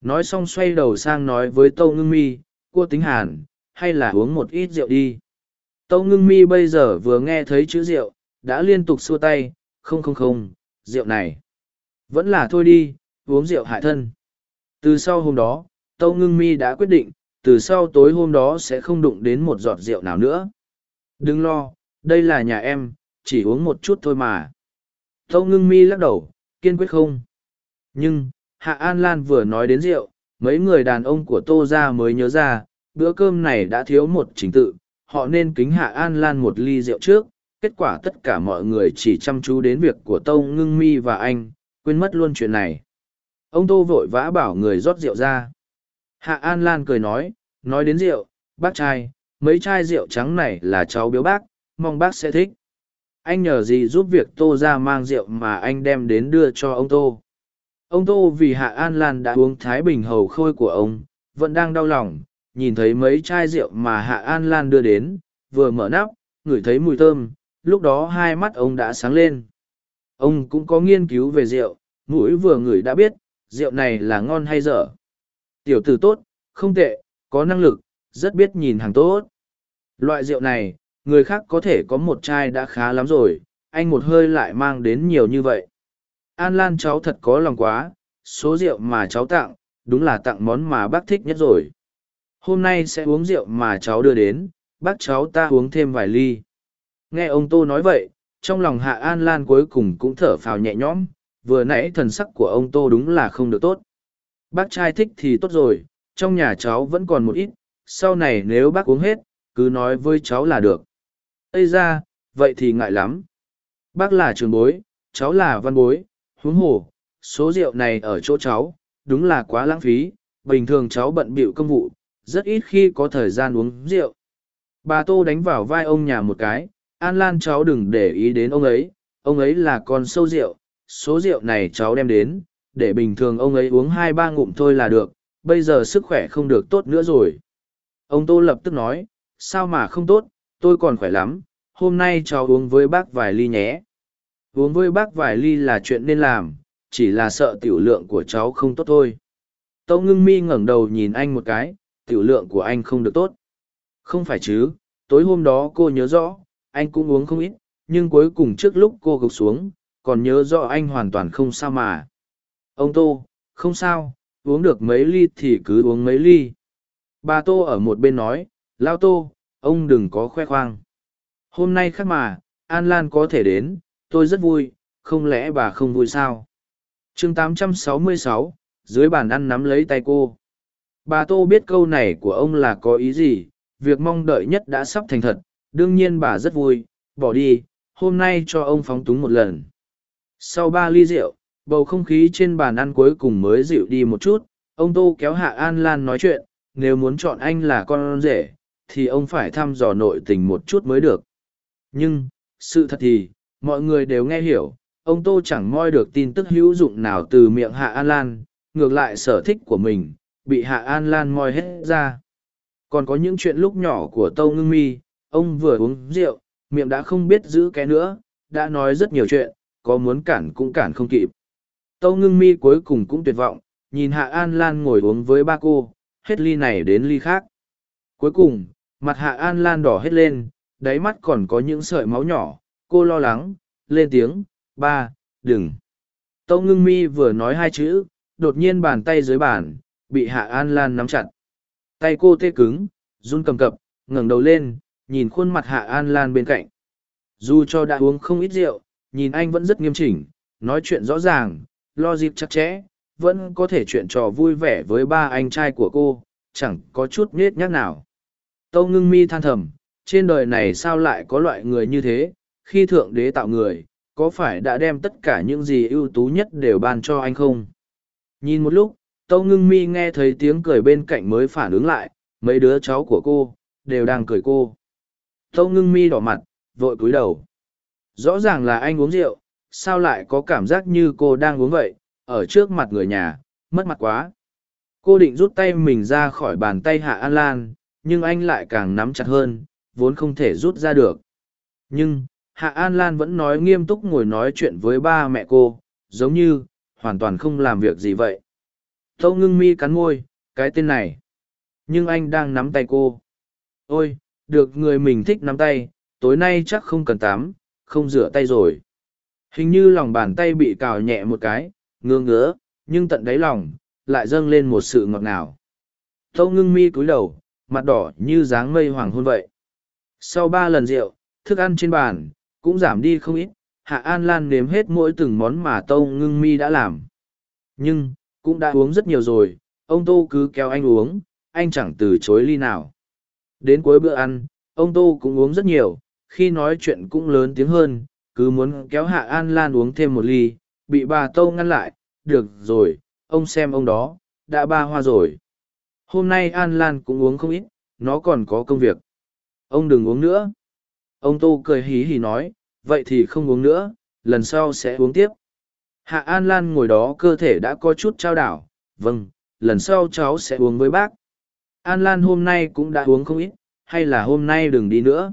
Nói xong xoay đầu sang nói với Tâu Ngưng Mi, cua tính hàn, hay là uống một ít rượu đi. Tâu ngưng mi bây giờ vừa nghe thấy chữ rượu, đã liên tục xua tay, không không không, rượu này. Vẫn là thôi đi, uống rượu hại thân. Từ sau hôm đó, Tâu ngưng mi đã quyết định, từ sau tối hôm đó sẽ không đụng đến một giọt rượu nào nữa. Đừng lo, đây là nhà em, chỉ uống một chút thôi mà. Tâu ngưng mi lắc đầu, kiên quyết không. Nhưng, Hạ An Lan vừa nói đến rượu, mấy người đàn ông của Tô Gia mới nhớ ra, bữa cơm này đã thiếu một trình tự, họ nên kính Hạ An Lan một ly rượu trước. Kết quả tất cả mọi người chỉ chăm chú đến việc của Tâu Ngưng Mi và anh, quên mất luôn chuyện này. Ông Tô vội vã bảo người rót rượu ra. Hạ An Lan cười nói, nói đến rượu, bác trai, mấy chai rượu trắng này là cháu biếu bác, mong bác sẽ thích. Anh nhờ gì giúp việc Tô ra mang rượu mà anh đem đến đưa cho ông Tô. Ông Tô vì Hạ An Lan đã uống Thái Bình hầu khôi của ông, vẫn đang đau lòng, nhìn thấy mấy chai rượu mà Hạ An Lan đưa đến, vừa mở nắp, ngửi thấy mùi thơm, lúc đó hai mắt ông đã sáng lên. Ông cũng có nghiên cứu về rượu, mũi vừa ngửi đã biết, rượu này là ngon hay dở. Tiểu tử tốt, không tệ, có năng lực, rất biết nhìn hàng tốt. Loại rượu này, người khác có thể có một chai đã khá lắm rồi, anh một hơi lại mang đến nhiều như vậy. An Lan cháu thật có lòng quá, số rượu mà cháu tặng, đúng là tặng món mà bác thích nhất rồi. Hôm nay sẽ uống rượu mà cháu đưa đến, bác cháu ta uống thêm vài ly. Nghe ông Tô nói vậy, trong lòng Hạ An Lan cuối cùng cũng thở phào nhẹ nhõm, vừa nãy thần sắc của ông Tô đúng là không được tốt. Bác trai thích thì tốt rồi, trong nhà cháu vẫn còn một ít, sau này nếu bác uống hết, cứ nói với cháu là được. Ây ra, vậy thì ngại lắm. Bác là trường bối, cháu là văn bối, huống hồ, số rượu này ở chỗ cháu, đúng là quá lãng phí, bình thường cháu bận bịu công vụ, rất ít khi có thời gian uống rượu. Bà Tô đánh vào vai ông nhà một cái, An Lan cháu đừng để ý đến ông ấy, ông ấy là con sâu rượu, số rượu này cháu đem đến, để bình thường ông ấy uống hai ba ngụm thôi là được, bây giờ sức khỏe không được tốt nữa rồi. Ông Tô lập tức nói, sao mà không tốt, tôi còn khỏe lắm, hôm nay cháu uống với bác vài ly nhé. Uống với bác vài ly là chuyện nên làm, chỉ là sợ tiểu lượng của cháu không tốt thôi. Tâu ngưng mi ngẩng đầu nhìn anh một cái, tiểu lượng của anh không được tốt. Không phải chứ, tối hôm đó cô nhớ rõ, anh cũng uống không ít, nhưng cuối cùng trước lúc cô gục xuống, còn nhớ rõ anh hoàn toàn không sao mà. Ông Tô, không sao, uống được mấy ly thì cứ uống mấy ly. Bà Tô ở một bên nói, Lao Tô, ông đừng có khoe khoang. Hôm nay khác mà, An Lan có thể đến, tôi rất vui, không lẽ bà không vui sao? chương 866, dưới bàn ăn nắm lấy tay cô. Bà Tô biết câu này của ông là có ý gì, việc mong đợi nhất đã sắp thành thật, đương nhiên bà rất vui, bỏ đi, hôm nay cho ông phóng túng một lần. Sau ba ly rượu, bầu không khí trên bàn ăn cuối cùng mới dịu đi một chút, ông Tô kéo Hạ An Lan nói chuyện, nếu muốn chọn anh là con rể, thì ông phải thăm dò nội tình một chút mới được. Nhưng, sự thật thì, mọi người đều nghe hiểu, ông Tô chẳng moi được tin tức hữu dụng nào từ miệng Hạ An Lan, ngược lại sở thích của mình, bị Hạ An Lan moi hết ra. Còn có những chuyện lúc nhỏ của Tâu Ngưng Mi, ông vừa uống rượu, miệng đã không biết giữ cái nữa, đã nói rất nhiều chuyện, có muốn cản cũng cản không kịp. Tâu Ngưng Mi cuối cùng cũng tuyệt vọng, nhìn Hạ An Lan ngồi uống với ba cô, hết ly này đến ly khác. Cuối cùng, mặt Hạ An Lan đỏ hết lên, đáy mắt còn có những sợi máu nhỏ, cô lo lắng, lên tiếng, ba, đừng. Tâu ngưng mi vừa nói hai chữ, đột nhiên bàn tay dưới bàn, bị Hạ An Lan nắm chặt. Tay cô tê cứng, run cầm cập, ngẩng đầu lên, nhìn khuôn mặt Hạ An Lan bên cạnh. Dù cho đã uống không ít rượu, nhìn anh vẫn rất nghiêm chỉnh, nói chuyện rõ ràng, lo dịp chắc chẽ, vẫn có thể chuyện trò vui vẻ với ba anh trai của cô, chẳng có chút nết nhát nào. Tâu ngưng mi than thầm, trên đời này sao lại có loại người như thế, khi thượng đế tạo người, có phải đã đem tất cả những gì ưu tú nhất đều ban cho anh không? Nhìn một lúc, Tâu ngưng mi nghe thấy tiếng cười bên cạnh mới phản ứng lại, mấy đứa cháu của cô, đều đang cười cô. Tâu ngưng mi đỏ mặt, vội cúi đầu. Rõ ràng là anh uống rượu, sao lại có cảm giác như cô đang uống vậy, ở trước mặt người nhà, mất mặt quá. Cô định rút tay mình ra khỏi bàn tay Hạ An Lan, nhưng anh lại càng nắm chặt hơn, vốn không thể rút ra được. Nhưng, Hạ An Lan vẫn nói nghiêm túc ngồi nói chuyện với ba mẹ cô, giống như, hoàn toàn không làm việc gì vậy. Tâu ngưng mi cắn môi, cái tên này. Nhưng anh đang nắm tay cô. ôi được người mình thích nắm tay, tối nay chắc không cần tắm không rửa tay rồi. Hình như lòng bàn tay bị cào nhẹ một cái, ngứa ngứa, nhưng tận đáy lòng, lại dâng lên một sự ngọt ngào. Tâu ngưng mi cúi đầu, mặt đỏ như dáng mây hoàng hôn vậy. Sau ba lần rượu, thức ăn trên bàn, cũng giảm đi không ít, hạ an lan nếm hết mỗi từng món mà tâu ngưng mi đã làm. Nhưng, cũng đã uống rất nhiều rồi, ông tô cứ kéo anh uống, anh chẳng từ chối ly nào đến cuối bữa ăn, ông tô cũng uống rất nhiều, khi nói chuyện cũng lớn tiếng hơn, cứ muốn kéo hạ an lan uống thêm một ly, bị bà Tô ngăn lại, được rồi, ông xem ông đó, đã ba hoa rồi. Hôm nay an lan cũng uống không ít, nó còn có công việc. Ông đừng uống nữa. Ông tô cười hí hí nói, vậy thì không uống nữa, lần sau sẽ uống tiếp. Hạ an lan ngồi đó cơ thể đã có chút trao đảo vâng lần sau cháu sẽ uống với bác an lan hôm nay cũng đã uống không ít, hay là hôm nay đừng đi nữa?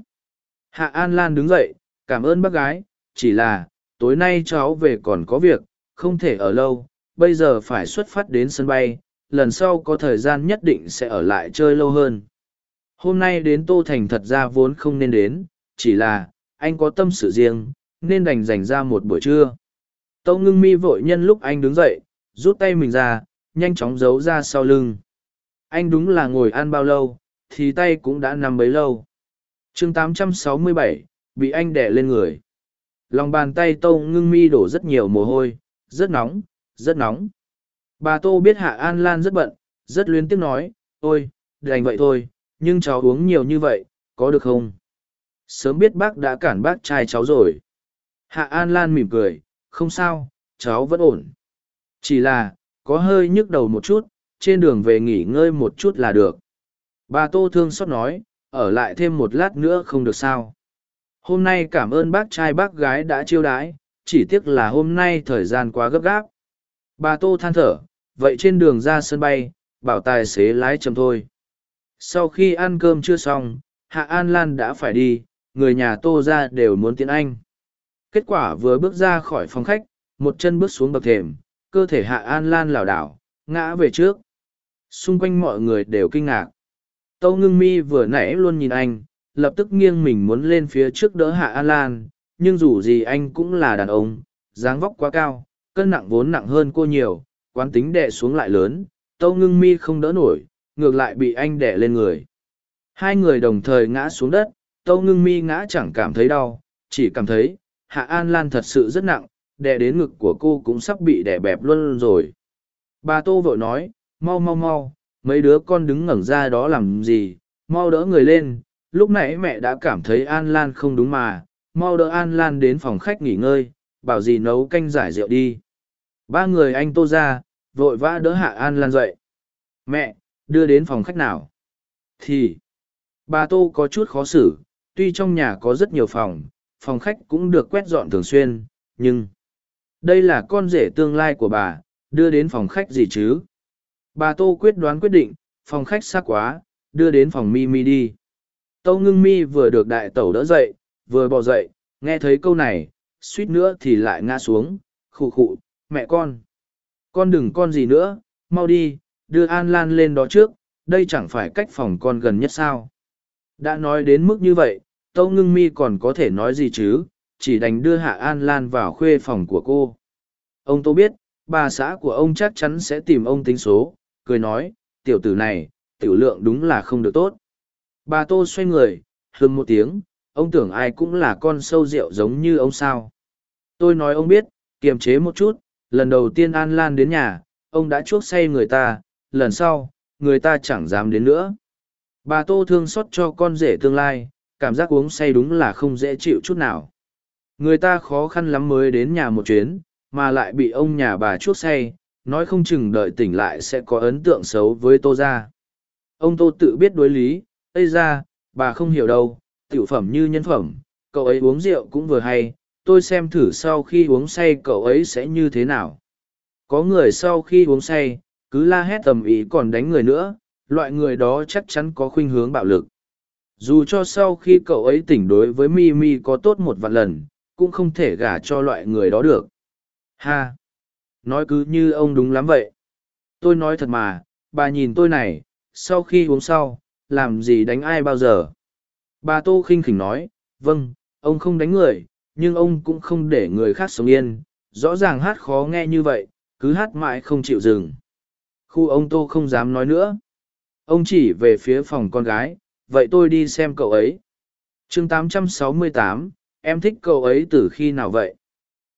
Hạ an lan đứng dậy, cảm ơn bác gái, chỉ là, tối nay cháu về còn có việc, không thể ở lâu, bây giờ phải xuất phát đến sân bay, lần sau có thời gian nhất định sẽ ở lại chơi lâu hơn. Hôm nay đến tô thành thật ra vốn không nên đến, chỉ là, anh có tâm sự riêng, nên đành dành ra một buổi trưa. Tâu ngưng mi vội nhân lúc anh đứng dậy, rút tay mình ra, nhanh chóng giấu ra sau lưng anh đúng là ngồi ăn bao lâu thì tay cũng đã nằm bấy lâu. Chương 867, bị anh đẻ lên người. Lòng bàn tay tô ngưng mi đổ rất nhiều mồ hôi rất nóng rất nóng. Bà tô biết hạ an lan rất bận rất luyến tiếc nói ôi đành vậy thôi nhưng cháu uống nhiều như vậy có được không? Sớm biết bác đã cản bác trai cháu rồi. Hạ an lan mỉm cười không sao cháu vẫn ổn. Chỉ là có hơi nhức đầu một chút trên đường về nghỉ ngơi một chút là được. Bà tô thương xót nói, ở lại thêm một lát nữa không được sao. Hôm nay cảm ơn bác trai bác gái đã chiêu đãi, chỉ tiếc là hôm nay thời gian quá gấp gáp. Bà tô than thở, vậy trên đường ra sân bay, bảo tài xế lái chậm thôi. Sau khi ăn cơm chưa xong, hạ an lan đã phải đi, người nhà tô ra đều muốn tiến anh. Kết quả vừa bước ra khỏi phòng khách, một chân bước xuống bậc thềm, cơ thể hạ an lan lảo đảo ngã về trước. Xung quanh mọi người đều kinh ngạc. Tâu ngưng mi vừa nãy luôn nhìn anh, lập tức nghiêng mình muốn lên phía trước đỡ hạ an lan, nhưng dù gì anh cũng là đàn ông, dáng vóc quá cao, cân nặng vốn nặng hơn cô nhiều, quán tính đè xuống lại lớn, tâu ngưng mi không đỡ nổi, ngược lại bị anh đè lên người. Hai người đồng thời ngã xuống đất, tâu ngưng mi ngã chẳng cảm thấy đau, chỉ cảm thấy hạ an lan thật sự rất nặng, đè đến ngực của cô cũng sắp bị đè bẹp luôn rồi bà tô vội nói, mau mau mau, mấy đứa con đứng ngẩng ra đó làm gì? Mau đỡ người lên. Lúc nãy mẹ đã cảm thấy an lan không đúng mà, mau đỡ an lan đến phòng khách nghỉ ngơi, bảo gì nấu canh giải rượu đi. Ba người anh tô ra, vội vã đỡ hạ an lan dậy. Mẹ, đưa đến phòng khách nào? Thì bà tô có chút khó xử, tuy trong nhà có rất nhiều phòng phòng khách cũng được quét dọn thường xuyên, nhưng đây là con rể tương lai của bà đưa đến phòng khách gì chứ? Bà tô quyết đoán quyết định, phòng khách xa quá, đưa đến phòng mi mi đi. Tâu ngưng mi vừa được đại tẩu đỡ dậy, vừa bỏ dậy, nghe thấy câu này, suýt nữa thì lại ngã xuống. Khụ khụ, mẹ con. Con đừng con gì nữa, mau đi, đưa an lan lên đó trước, đây chẳng phải cách phòng con gần nhất sao? Đã nói đến mức như vậy tâu ngưng mi còn có thể nói gì chứ? Chỉ đành đưa hạ an lan vào khuê phòng của cô. Ông tô biết bà xã của ông chắc chắn sẽ tìm ông tính số, cười nói, tiểu tử này, tiểu lượng đúng là không được tốt. Bà tô xoay người, hưng một tiếng, ông tưởng ai cũng là con sâu rượu giống như ông sao. Tôi nói ông biết, kiềm chế một chút, lần đầu tiên an lan đến nhà, ông đã chuốc say người ta, lần sau, người ta chẳng dám đến nữa. Bà tô thương xót cho con rể tương lai, cảm giác uống say đúng là không dễ chịu chút nào. Người ta khó khăn lắm mới đến nhà một chuyến mà lại bị ông nhà bà chuốc say, nói không chừng đợi tỉnh lại sẽ có ấn tượng xấu với tô ra ông tô tự biết đối lý, ây ra bà không hiểu đâu, tiểu phẩm như nhân phẩm, cậu ấy uống rượu cũng vừa hay, tôi xem thử sau khi uống say cậu ấy sẽ như thế nào. Có người sau khi uống say, cứ la hét tầm ý còn đánh người nữa, loại người đó chắc chắn có khuynh hướng bạo lực. Dù cho sau khi cậu ấy tỉnh đối với mi mi có tốt một vạn lần, cũng không thể gả cho loại người đó được ha! Nói cứ như ông đúng lắm vậy. Tôi nói thật mà bà nhìn tôi này sau khi uống sau làm gì đánh ai bao giờ? Bà tô khinh khỉnh nói vâng ông không đánh người nhưng ông cũng không để người khác sống yên. Rõ ràng hát khó nghe như vậy cứ hát mãi không chịu dừng. Khu ông tô không dám nói nữa. Ông chỉ về phía phòng con gái vậy tôi đi xem cậu ấy. Chương 868, em thích cậu ấy từ khi nào vậy?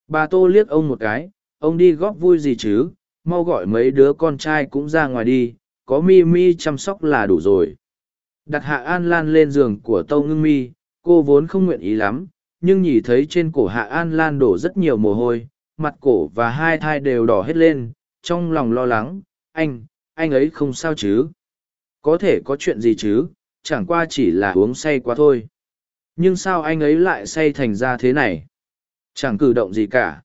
Bà tô liếc ông một cái, ông đi góp vui gì chứ, mau gọi mấy đứa con trai cũng ra ngoài đi, có mi mi chăm sóc là đủ rồi. Đặt hạ an lan lên giường của tâu ngưng mi, cô vốn không nguyện ý lắm, nhưng nhìn thấy trên cổ hạ an lan đổ rất nhiều mồ hôi, mặt cổ và hai thai đều đỏ hết lên, trong lòng lo lắng, anh anh ấy không sao chứ? Có thể có chuyện gì chứ? Chẳng qua chỉ là uống say quá thôi. Nhưng sao anh ấy lại say thành ra thế này? Chẳng cử động gì cả.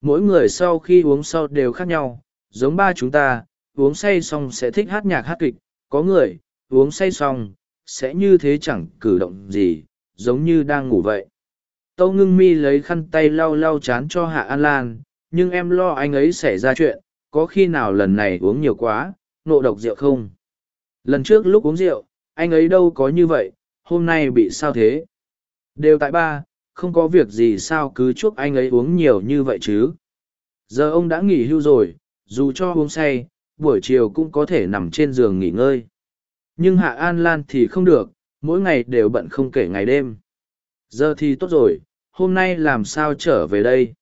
Mỗi người sau khi uống sau đều khác nhau, giống ba chúng ta, uống say xong sẽ thích hát nhạc hát kịch, có người, uống say xong, sẽ như thế chẳng cử động gì, giống như đang ngủ vậy. Tâu ngưng mi lấy khăn tay lau lau chán cho hạ an lan, nhưng em lo anh ấy xảy ra chuyện, có khi nào lần này uống nhiều quá nộ độc rượu không? Lần trước lúc uống rượu, anh ấy đâu có như vậy, hôm nay bị sao thế? Đều tại ba không có việc gì sao cứ chuốc anh ấy uống nhiều như vậy chứ? Giờ ông đã nghỉ hưu rồi, dù cho uống say, buổi chiều cũng có thể nằm trên giường nghỉ ngơi. Nhưng hạ an lan thì không được, mỗi ngày đều bận không kể ngày đêm. Giờ thì tốt rồi, hôm nay làm sao trở về đây?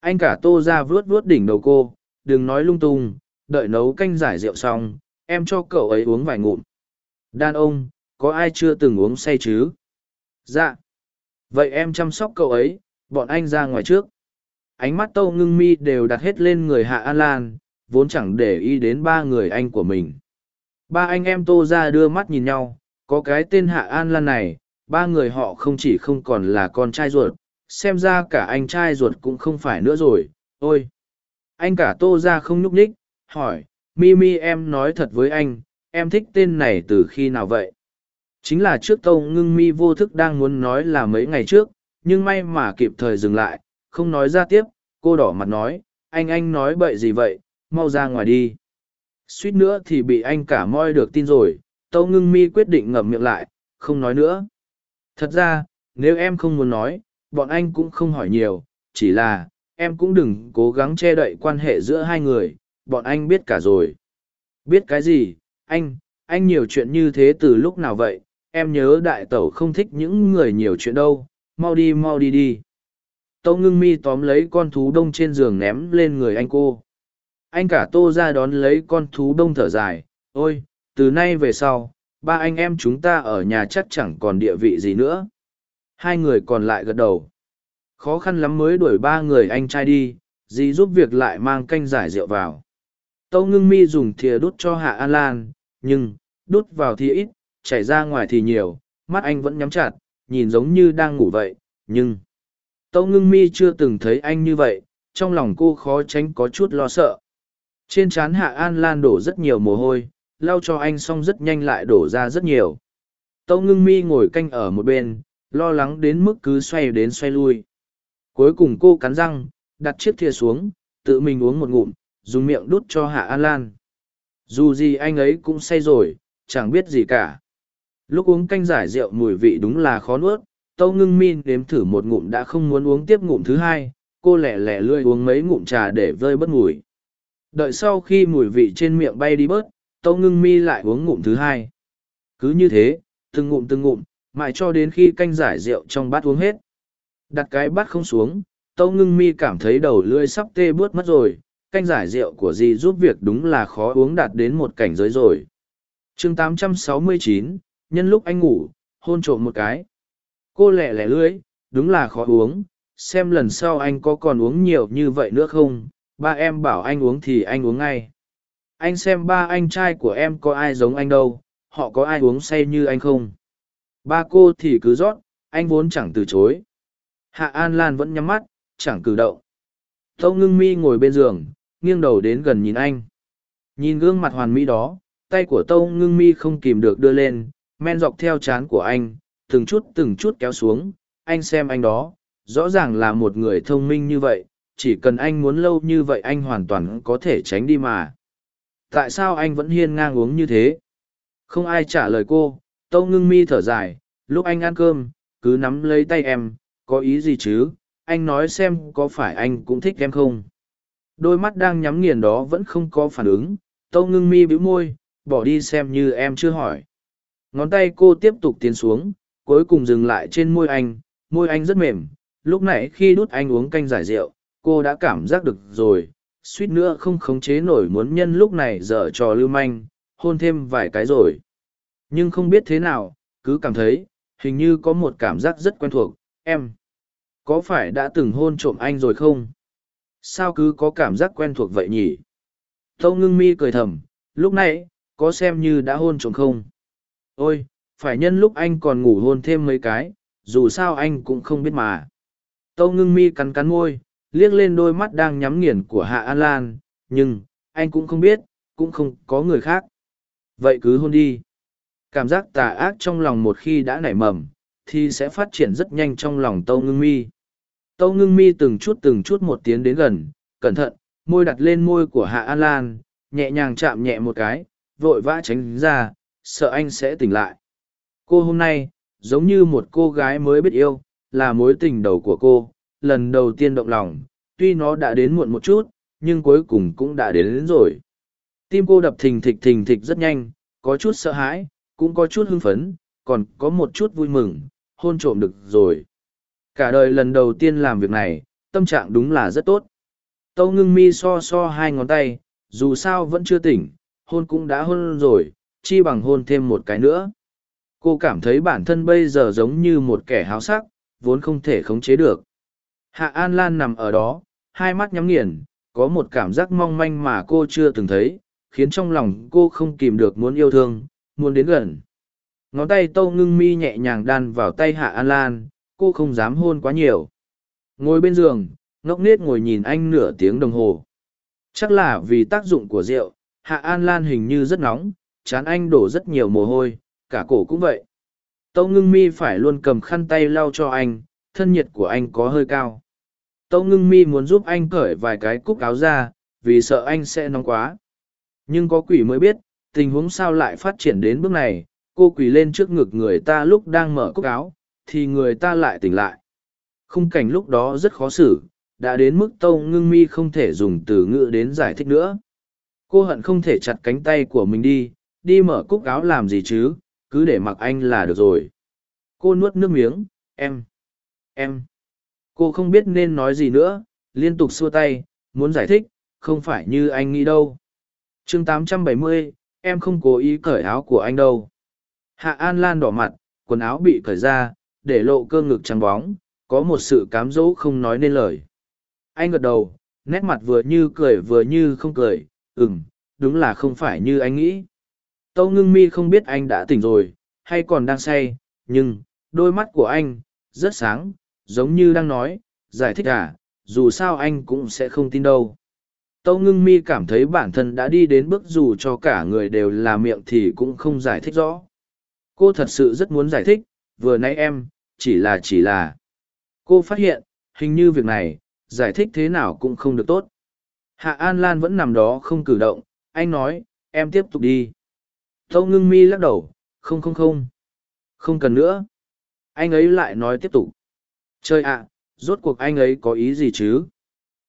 Anh cả tô ra vuốt vuốt đỉnh đầu cô, đừng nói lung tung, đợi nấu canh giải rượu xong, em cho cậu ấy uống vài ngụm. Đàn ông, có ai chưa từng uống say chứ? Dạ vậy em chăm sóc cậu ấy, bọn anh ra ngoài trước. Ánh mắt tâu ngưng mi đều đặt hết lên người hạ an lan, vốn chẳng để ý đến ba người anh của mình. Ba anh em tô ra đưa mắt nhìn nhau, có cái tên hạ an lan này, ba người họ không chỉ không còn là con trai ruột, xem ra cả anh trai ruột cũng không phải nữa rồi, ôi. Anh cả tô ra không nhúc nhích, hỏi, mi mi, em nói thật với anh, em thích tên này từ khi nào vậy? Chính là trước tâu ngưng mi vô thức đang muốn nói là mấy ngày trước, nhưng may mà kịp thời dừng lại, không nói ra tiếp, cô đỏ mặt nói, anh anh nói bậy gì vậy? Mau ra ngoài đi. Suýt nữa thì bị anh cả moi được tin rồi, tâu ngưng mi quyết định ngậm miệng lại, không nói nữa. Thật ra, nếu em không muốn nói, bọn anh cũng không hỏi nhiều, chỉ là, em cũng đừng cố gắng che đậy quan hệ giữa hai người, bọn anh biết cả rồi. Biết cái gì? Anh anh nhiều chuyện như thế từ lúc nào vậy? Em nhớ đại tẩu không thích những người nhiều chuyện đâu, mau đi mau đi đi. Tâu ngưng mi tóm lấy con thú đông trên giường ném lên người anh cô. Anh cả tô ra đón lấy con thú đông thở dài, ôi, từ nay về sau, ba anh em chúng ta ở nhà chắc chẳng còn địa vị gì nữa. Hai người còn lại gật đầu. Khó khăn lắm mới đuổi ba người anh trai đi, dì giúp việc lại mang canh giải rượu vào. Tâu ngưng mi dùng thìa đút cho hạ an lan, nhưng, đút vào thì ít chảy ra ngoài thì nhiều, mắt anh vẫn nhắm chặt, nhìn giống như đang ngủ vậy, nhưng tâu ngưng mi chưa từng thấy anh như vậy, trong lòng cô khó tránh có chút lo sợ. Trên trán hạ an lan đổ rất nhiều mồ hôi, lau cho anh xong rất nhanh lại đổ ra rất nhiều. Tâu ngưng mi ngồi canh ở một bên, lo lắng đến mức cứ xoay đến xoay lui. Cuối cùng cô cắn răng, đặt chiếc thìa xuống, tự mình uống một ngụm, dùng miệng đút cho hạ an lan. Dù gì anh ấy cũng say rồi, chẳng biết gì cả lúc uống canh giải rượu mùi vị đúng là khó nuốt tâu ngưng min nếm thử một ngụm đã không muốn uống tiếp ngụm thứ hai cô lẻ lẻ lươi uống mấy ngụm trà để vơi bớt mùi. Đợi sau khi mùi vị trên miệng bay đi bớt tâu ngưng mi lại uống ngụm thứ hai. Cứ như thế từng ngụm từng ngụm mãi cho đến khi canh giải rượu trong bát uống hết. Đặt cái bát không xuống tâu ngưng mi cảm thấy đầu lưỡi sắp tê bớt mất rồi canh giải rượu của dì giúp việc đúng là khó uống đạt đến một cảnh giới rồi. Chương 869, nhân lúc anh ngủ, hôn trộm một cái. Cô lẹ lẻ lưỡi, đúng là khó uống. Xem lần sau anh có còn uống nhiều như vậy nữa không? Ba em bảo anh uống thì anh uống ngay. Anh xem ba anh trai của em có ai giống anh đâu. Họ có ai uống say như anh không? Ba cô thì cứ rót, anh vốn chẳng từ chối. Hạ an lan vẫn nhắm mắt, chẳng cử động. Tâu ngưng mi ngồi bên giường, nghiêng đầu đến gần nhìn anh. Nhìn gương mặt hoàn mỹ đó, tay của tâu ngưng mi không kìm được đưa lên men dọc theo trán của anh từng chút từng chút kéo xuống. Anh xem anh đó rõ ràng là một người thông minh như vậy chỉ cần anh muốn lâu như vậy anh hoàn toàn có thể tránh đi mà. Tại sao anh vẫn hiên ngang uống như thế? Không ai trả lời cô, Tâu ngưng mi thở dài, lúc anh ăn cơm, cứ nắm lấy tay em, có ý gì chứ, anh nói xem có phải anh cũng thích em không. Đôi mắt đang nhắm nghiền đó vẫn không có phản ứng, Tâu ngưng mi bĩu môi, bỏ đi xem như em chưa hỏi. Ngón tay cô tiếp tục tiến xuống, cuối cùng dừng lại trên môi anh, môi anh rất mềm. Lúc nãy khi đút anh uống canh giải rượu, cô đã cảm giác được rồi, suýt nữa không khống chế nổi muốn nhân lúc này dở trò lưu manh, hôn thêm vài cái rồi. Nhưng không biết thế nào, cứ cảm thấy, hình như có một cảm giác rất quen thuộc, em. Có phải đã từng hôn trộm anh rồi không? Sao cứ có cảm giác quen thuộc vậy nhỉ? Tâu ngưng mi cười thầm, lúc nãy, có xem như đã hôn trộm không? Ôi, phải nhân lúc anh còn ngủ hôn thêm mấy cái, dù sao anh cũng không biết mà. Tâu ngưng mi cắn cắn môi, liếc lên đôi mắt đang nhắm nghiền của Hạ An Lan, nhưng, anh cũng không biết, cũng không có người khác. Vậy cứ hôn đi. Cảm giác tà ác trong lòng một khi đã nảy mầm, thì sẽ phát triển rất nhanh trong lòng Tâu ngưng mi. Tâu ngưng mi từng chút từng chút một tiến đến gần, cẩn thận, môi đặt lên môi của Hạ An Lan, nhẹ nhàng chạm nhẹ một cái, vội vã tránh ra, sợ anh sẽ tỉnh lại. Cô hôm nay, giống như một cô gái mới biết yêu, là mối tình đầu của cô, lần đầu tiên động lòng, tuy nó đã đến muộn một chút, nhưng cuối cùng cũng đã đến, đến rồi. Tim cô đập thình thịch thình thịch rất nhanh, có chút sợ hãi, cũng có chút hưng phấn, còn có một chút vui mừng, hôn trộm được rồi. Cả đời lần đầu tiên làm việc này, tâm trạng đúng là rất tốt. Tâu ngưng mi so so hai ngón tay, dù sao vẫn chưa tỉnh, hôn cũng đã hôn rồi, chi bằng hôn thêm một cái nữa. Cô cảm thấy bản thân bây giờ giống như một kẻ háo sắc, vốn không thể khống chế được. Hạ An Lan nằm ở đó, hai mắt nhắm nghiền, có một cảm giác mong manh mà cô chưa từng thấy, khiến trong lòng cô không kìm được muốn yêu thương, muốn đến gần. Ngón tay Tâu Ngưng Mi nhẹ nhàng đan vào tay Hạ An Lan, cô không dám hôn quá nhiều. Ngồi bên giường, ngốc nết ngồi nhìn anh nửa tiếng đồng hồ. Chắc là vì tác dụng của rượu, Hạ An Lan hình như rất nóng, chán anh đổ rất nhiều mồ hôi, cả cổ cũng vậy. Tâu ngưng mi phải luôn cầm khăn tay lau cho anh, thân nhiệt của anh có hơi cao. Tâu ngưng mi muốn giúp anh cởi vài cái cúc áo ra, vì sợ anh sẽ nóng quá. Nhưng có quỷ mới biết, tình huống sao lại phát triển đến bước này, cô quỳ lên trước ngực người ta lúc đang mở cúc áo, thì người ta lại tỉnh lại. Khung cảnh lúc đó rất khó xử, đã đến mức tâu ngưng mi không thể dùng từ ngữ đến giải thích nữa. Cô hận không thể chặt cánh tay của mình đi, đi mở cúc áo làm gì chứ, cứ để mặc anh là được rồi. Cô nuốt nước miếng, em, em. Cô không biết nên nói gì nữa, liên tục xua tay, muốn giải thích, không phải như anh nghĩ đâu. chương 870, em không cố ý cởi áo của anh đâu. Hạ An Lan đỏ mặt, quần áo bị cởi ra, để lộ cơ ngực trắng bóng, có một sự cám dỗ không nói nên lời. Anh gật đầu, nét mặt vừa như cười vừa như không cười, ừm, đúng là không phải như anh nghĩ. Tâu ngưng mi không biết anh đã tỉnh rồi, hay còn đang say, nhưng, đôi mắt của anh, rất sáng, giống như đang nói, giải thích à, dù sao anh cũng sẽ không tin đâu. Tâu ngưng mi cảm thấy bản thân đã đi đến bước dù cho cả người đều là miệng thì cũng không giải thích rõ. Cô thật sự rất muốn giải thích, vừa nãy em, chỉ là chỉ là. Cô phát hiện, hình như việc này, giải thích thế nào cũng không được tốt. Hạ An Lan vẫn nằm đó không cử động, anh nói, em tiếp tục đi. Tâu ngưng mi lắc đầu, không không không. Không cần nữa. Anh ấy lại nói tiếp tục. Trời ạ, rốt cuộc anh ấy có ý gì chứ?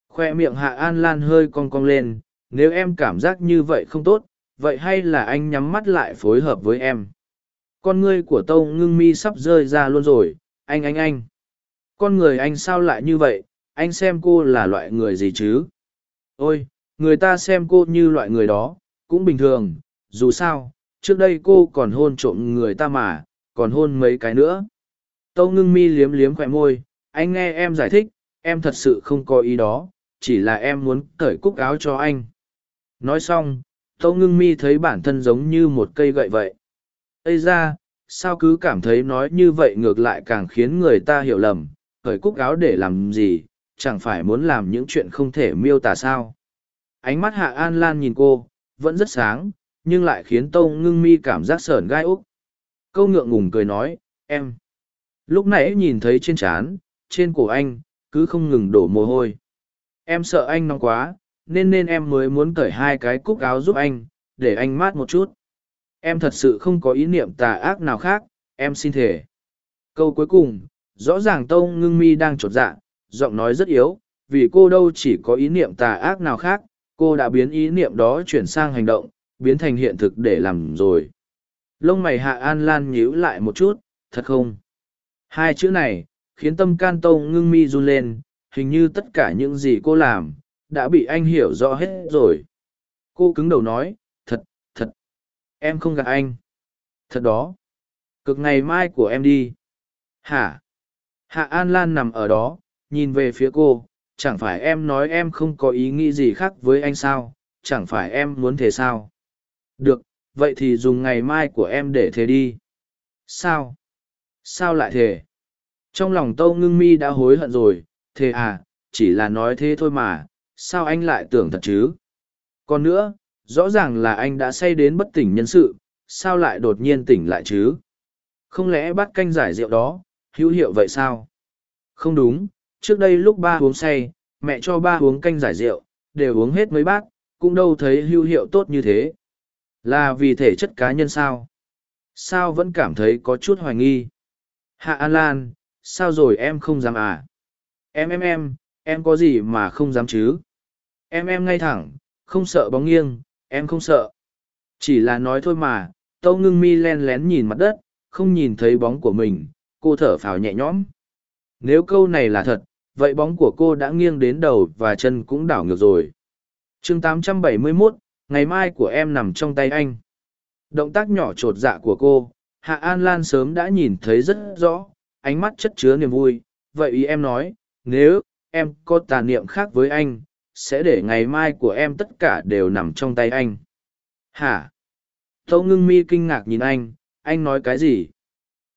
Khoe miệng Hạ An Lan hơi cong cong lên, nếu em cảm giác như vậy không tốt, vậy hay là anh nhắm mắt lại phối hợp với em? Con ngươi của Tâu ngưng mi sắp rơi ra luôn rồi, anh anh anh. Con người anh sao lại như vậy, anh xem cô là loại người gì chứ? Ôi, người ta xem cô như loại người đó, cũng bình thường, dù sao, trước đây cô còn hôn trộm người ta mà, còn hôn mấy cái nữa. Tâu ngưng mi liếm liếm khỏe môi, anh nghe em giải thích, em thật sự không có ý đó, chỉ là em muốn cởi cúc áo cho anh. Nói xong, Tâu ngưng mi thấy bản thân giống như một cây gậy vậy. Ây ra, sao cứ cảm thấy nói như vậy ngược lại càng khiến người ta hiểu lầm, cởi cúc áo để làm gì, chẳng phải muốn làm những chuyện không thể miêu tả sao. Ánh mắt Hạ An Lan nhìn cô, vẫn rất sáng, nhưng lại khiến Tâu ngưng mi cảm giác sởn gai úc. Câu ngượng ngùng cười nói, em. Lúc nãy nhìn thấy trên trán, trên cổ anh, cứ không ngừng đổ mồ hôi. Em sợ anh nóng quá, nên nên em mới muốn cởi hai cái cúc áo giúp anh, để anh mát một chút. em thật sự không có ý niệm tà ác nào khác em xin thể câu cuối cùng rõ ràng tâu ngưng mi đang chột dạ giọng nói rất yếu vì cô đâu chỉ có ý niệm tà ác nào khác cô đã biến ý niệm đó chuyển sang hành động biến thành hiện thực để làm rồi. Lông mày hạ an lan nhíu lại một chút, thật không? Hai chữ này khiến tâm can tông ngưng mi run lên, hình như tất cả những gì cô làm đã bị anh hiểu rõ hết rồi. Cô cứng đầu nói, thật thật, em không gạt anh. Thật đó. Cực ngày mai của em đi. Hả? Hạ an lan nằm ở đó, nhìn về phía cô, chẳng phải em nói em không có ý nghĩ gì khác với anh sao? Chẳng phải em muốn thế sao? Được, vậy thì dùng ngày mai của em để thế đi. Sao? Sao lại thế trong lòng tâu ngưng mi đã hối hận rồi. Thế à chỉ là nói thế thôi mà. Sao anh lại tưởng thật chứ? Còn nữa, rõ ràng là anh đã say đến bất tỉnh nhân sự. Sao lại đột nhiên tỉnh lại chứ? Không lẽ bắt canh giải rượu đó? Hữu hiệu vậy sao? Không đúng. Trước đây lúc ba uống say, mẹ cho ba uống canh giải rượu, đều uống hết mấy bát. Cũng đâu thấy hữu hiệu tốt như thế là vì thể chất cá nhân sao? Sao vẫn cảm thấy có chút hoài nghi? Hạ an lan sao rồi em không dám à? Em em em em có gì mà không dám chứ? Em em ngay thẳng không sợ bóng nghiêng em không sợ. Chỉ là nói thôi mà tâu ngưng mi len lén nhìn mặt đất không nhìn thấy bóng của mình cô thở phào nhẹ nhõm. Nếu câu này là thật vậy bóng của cô đã nghiêng đến đầu và chân cũng đảo ngược rồi. Chương 871, ngày mai của em nằm trong tay anh. Động tác nhỏ t r ộ t dạ của cô, hạ an lan sớm đã nhìn thấy rất rõ, ánh mắt chất chứa niềm vui. Vậy ý em nói, nếu em có tà niệm khác với anh, sẽ để ngày mai của em tất cả đều nằm trong tay anh. Hả? Tâu ngưng mi kinh ngạc nhìn anh anh nói cái gì?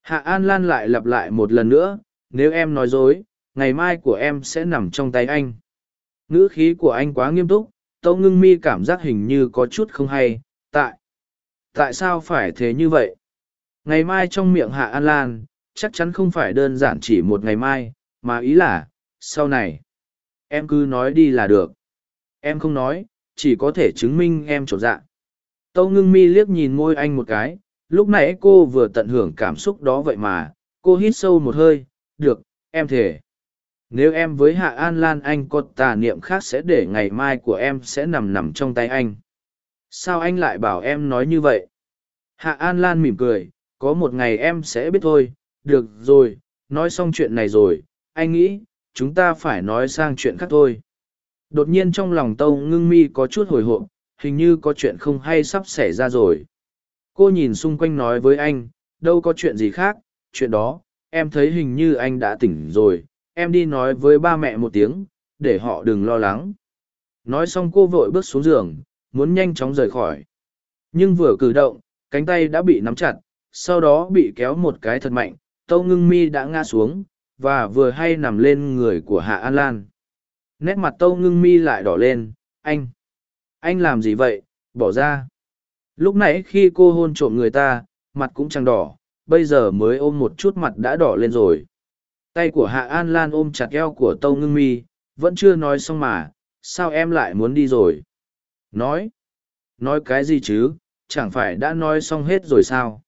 Hạ an lan lại lặp lại một lần nữa, nếu em nói dối, ngày mai của em sẽ nằm trong tay anh. Ngữ khí của anh quá nghiêm túc tâu ngưng mi cảm giác hình như có chút không hay, tại tại sao phải thế như vậy? Ngày mai trong miệng hạ an lan, chắc chắn không phải đơn giản chỉ một ngày mai, mà ý là, sau này, em cứ nói đi là được. Em không nói, chỉ có thể chứng minh em trộn dạ. Tâu ngưng mi liếc nhìn môi anh một cái, lúc nãy cô vừa tận hưởng cảm xúc đó vậy mà, cô hít sâu một hơi, được, em thể nếu em với hạ an lan anh có tà niệm khác sẽ để ngày mai của em sẽ nằm nằm trong tay anh. Sao anh lại bảo em nói như vậy? Hạ an lan mỉm cười, có một ngày em sẽ biết thôi. Được rồi, nói xong chuyện này rồi, anh nghĩ, chúng ta phải nói sang chuyện khác thôi. Đột nhiên trong lòng tâu ngưng mi có chút hồi hộp, hình như có chuyện không hay sắp xảy ra rồi. Cô nhìn xung quanh nói với anh, đâu có chuyện gì khác, chuyện đó, em thấy hình như anh đã tỉnh rồi em đi nói với ba mẹ một tiếng, để họ đừng lo lắng. Nói xong cô vội bước xuống giường, muốn nhanh chóng rời khỏi. Nhưng vừa cử động, cánh tay đã bị nắm chặt, sau đó bị kéo một cái thật mạnh, tâu ngưng mi đã ngã xuống, và vừa hay nằm lên người của hạ an lan. Nét mặt tâu ngưng mi lại đỏ lên, anh anh làm gì vậy? Bỏ ra. Lúc nãy khi cô hôn trộm người ta, mặt cũng chẳng đỏ, bây giờ mới ôm một chút mặt đã đỏ lên rồi tay của hạ an lan ôm chặt eo của tâu ngưng mi, vẫn chưa nói xong mà, sao em lại muốn đi rồi? Nói. Nói cái gì chứ? Chẳng phải đã nói xong hết rồi sao?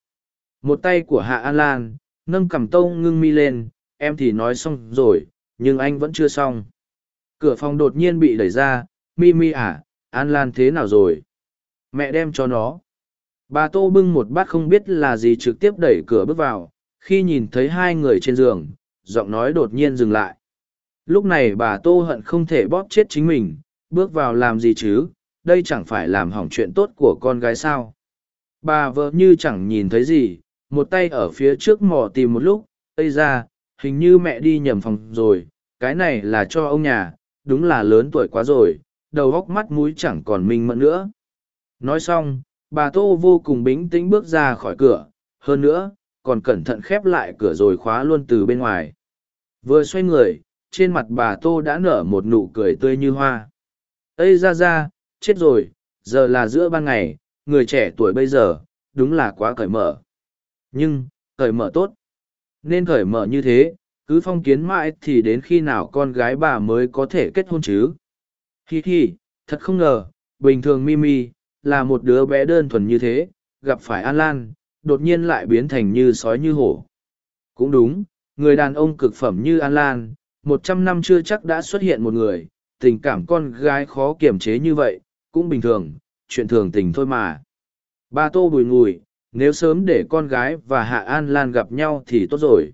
Một tay của hạ an lan, nâng cầm tâu ngưng mi lên, em thì nói xong rồi, nhưng anh vẫn chưa xong. Cửa phòng đột nhiên bị đẩy ra, mi mi à an lan thế nào rồi? Mẹ đem cho nó. Bà tô bưng một bát không biết là gì trực tiếp đẩy cửa bước vào, khi nhìn thấy hai người trên giường giọng nói đột nhiên dừng lại. Lúc này bà Tô hận không thể bóp chết chính mình, bước vào làm gì chứ, đây chẳng phải làm hỏng chuyện tốt của con gái sao. Bà vợ như chẳng nhìn thấy gì, một tay ở phía trước mò tìm một lúc, ây ra, hình như mẹ đi nhầm phòng rồi, cái này là cho ông nhà, đúng là lớn tuổi quá rồi, đầu góc mắt mũi chẳng còn minh mẫn nữa. Nói xong, bà Tô vô cùng bình tĩnh bước ra khỏi cửa, hơn nữa, còn cẩn thận khép lại cửa rồi khóa luôn từ bên ngoài. Vừa xoay người, trên mặt bà Tô đã nở một nụ cười tươi như hoa. Ây ra ra, chết rồi, giờ là giữa ban ngày, người trẻ tuổi bây giờ, đúng là quá cởi mở. Nhưng, cởi mở tốt. Nên cởi mở như thế, cứ phong kiến mãi thì đến khi nào con gái bà mới có thể kết hôn chứ. Hi hi, thật không ngờ, bình thường Mimi, là một đứa bé đơn thuần như thế, gặp phải An Lan, đột nhiên lại biến thành như sói như hổ. Cũng đúng, người đàn ông cực phẩm như An Lan, một trăm năm chưa chắc đã xuất hiện một người, tình cảm con gái khó kiềm chế như vậy, cũng bình thường, chuyện thường tình thôi mà. Ba tô bùi ngùi, nếu sớm để con gái và Hạ An Lan gặp nhau thì tốt rồi.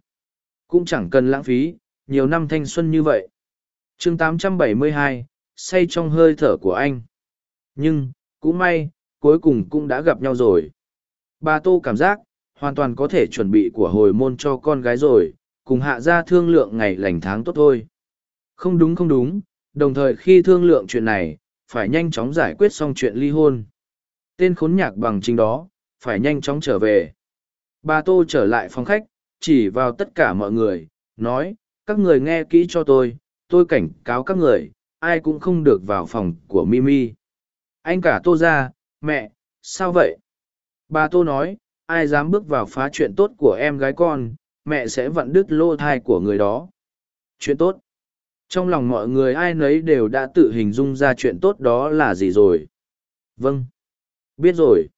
Cũng chẳng cần lãng phí, nhiều năm thanh xuân như vậy. chương 872, say trong hơi thở của anh. Nhưng, cũng may, cuối cùng cũng đã gặp nhau rồi. Bà Tô cảm giác, hoàn toàn có thể chuẩn bị của hồi môn cho con gái rồi, cùng hạ ra thương lượng ngày lành tháng tốt thôi. Không đúng không đúng, đồng thời khi thương lượng chuyện này, phải nhanh chóng giải quyết xong chuyện ly hôn. Tên khốn nhạc bằng chính đó, phải nhanh chóng trở về. Bà Tô trở lại phòng khách, chỉ vào tất cả mọi người, nói, các người nghe kỹ cho tôi, tôi cảnh cáo các người, ai cũng không được vào phòng của Mimi. Anh cả Tô ra, mẹ, sao vậy? Bà Tô nói, ai dám bước vào phá chuyện tốt của em gái con, mẹ sẽ vặn đứt lô thai của người đó. Chuyện tốt. Trong lòng mọi người ai nấy đều đã tự hình dung ra chuyện tốt đó là gì rồi. Vâng. Biết rồi.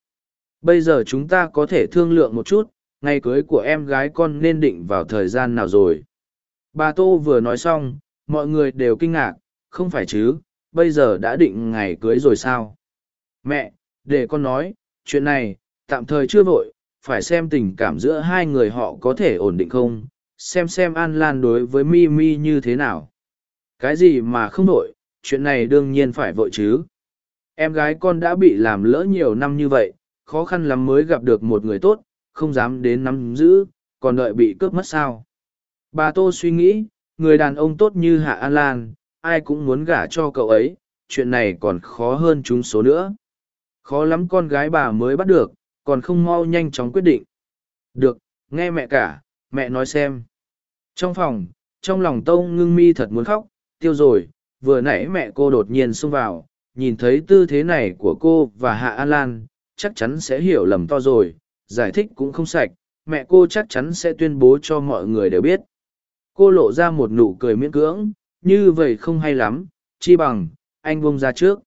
Bây giờ chúng ta có thể thương lượng một chút, ngày cưới của em gái con nên định vào thời gian nào rồi. Bà Tô vừa nói xong, mọi người đều kinh ngạc, không phải chứ, bây giờ đã định ngày cưới rồi sao? Mẹ, để con nói, chuyện này, tạm thời chưa vội, phải xem tình cảm giữa hai người họ có thể ổn định không, xem xem An Lan đối với Mi Mi như thế nào. Cái gì mà không vội, chuyện này đương nhiên phải vội chứ. Em gái con đã bị làm lỡ nhiều năm như vậy, khó khăn lắm mới gặp được một người tốt, không dám đến nắm giữ, còn đợi bị cướp mất sao. Bà Tô suy nghĩ, người đàn ông tốt như Hạ An Lan, ai cũng muốn gả cho cậu ấy, chuyện này còn khó hơn chúng số nữa. Khó lắm con gái bà mới bắt được, còn không mau nhanh chóng quyết định. Được, nghe mẹ cả, mẹ nói xem. Trong phòng, trong lòng tông ngưng mi thật muốn khóc, tiêu rồi, vừa nãy mẹ cô đột nhiên xông vào, nhìn thấy tư thế này của cô và Hạ An Lan, chắc chắn sẽ hiểu lầm to rồi, giải thích cũng không sạch, mẹ cô chắc chắn sẽ tuyên bố cho mọi người đều biết. Cô lộ ra một nụ cười miễn cưỡng, như vậy không hay lắm, chi bằng, anh buông ra trước.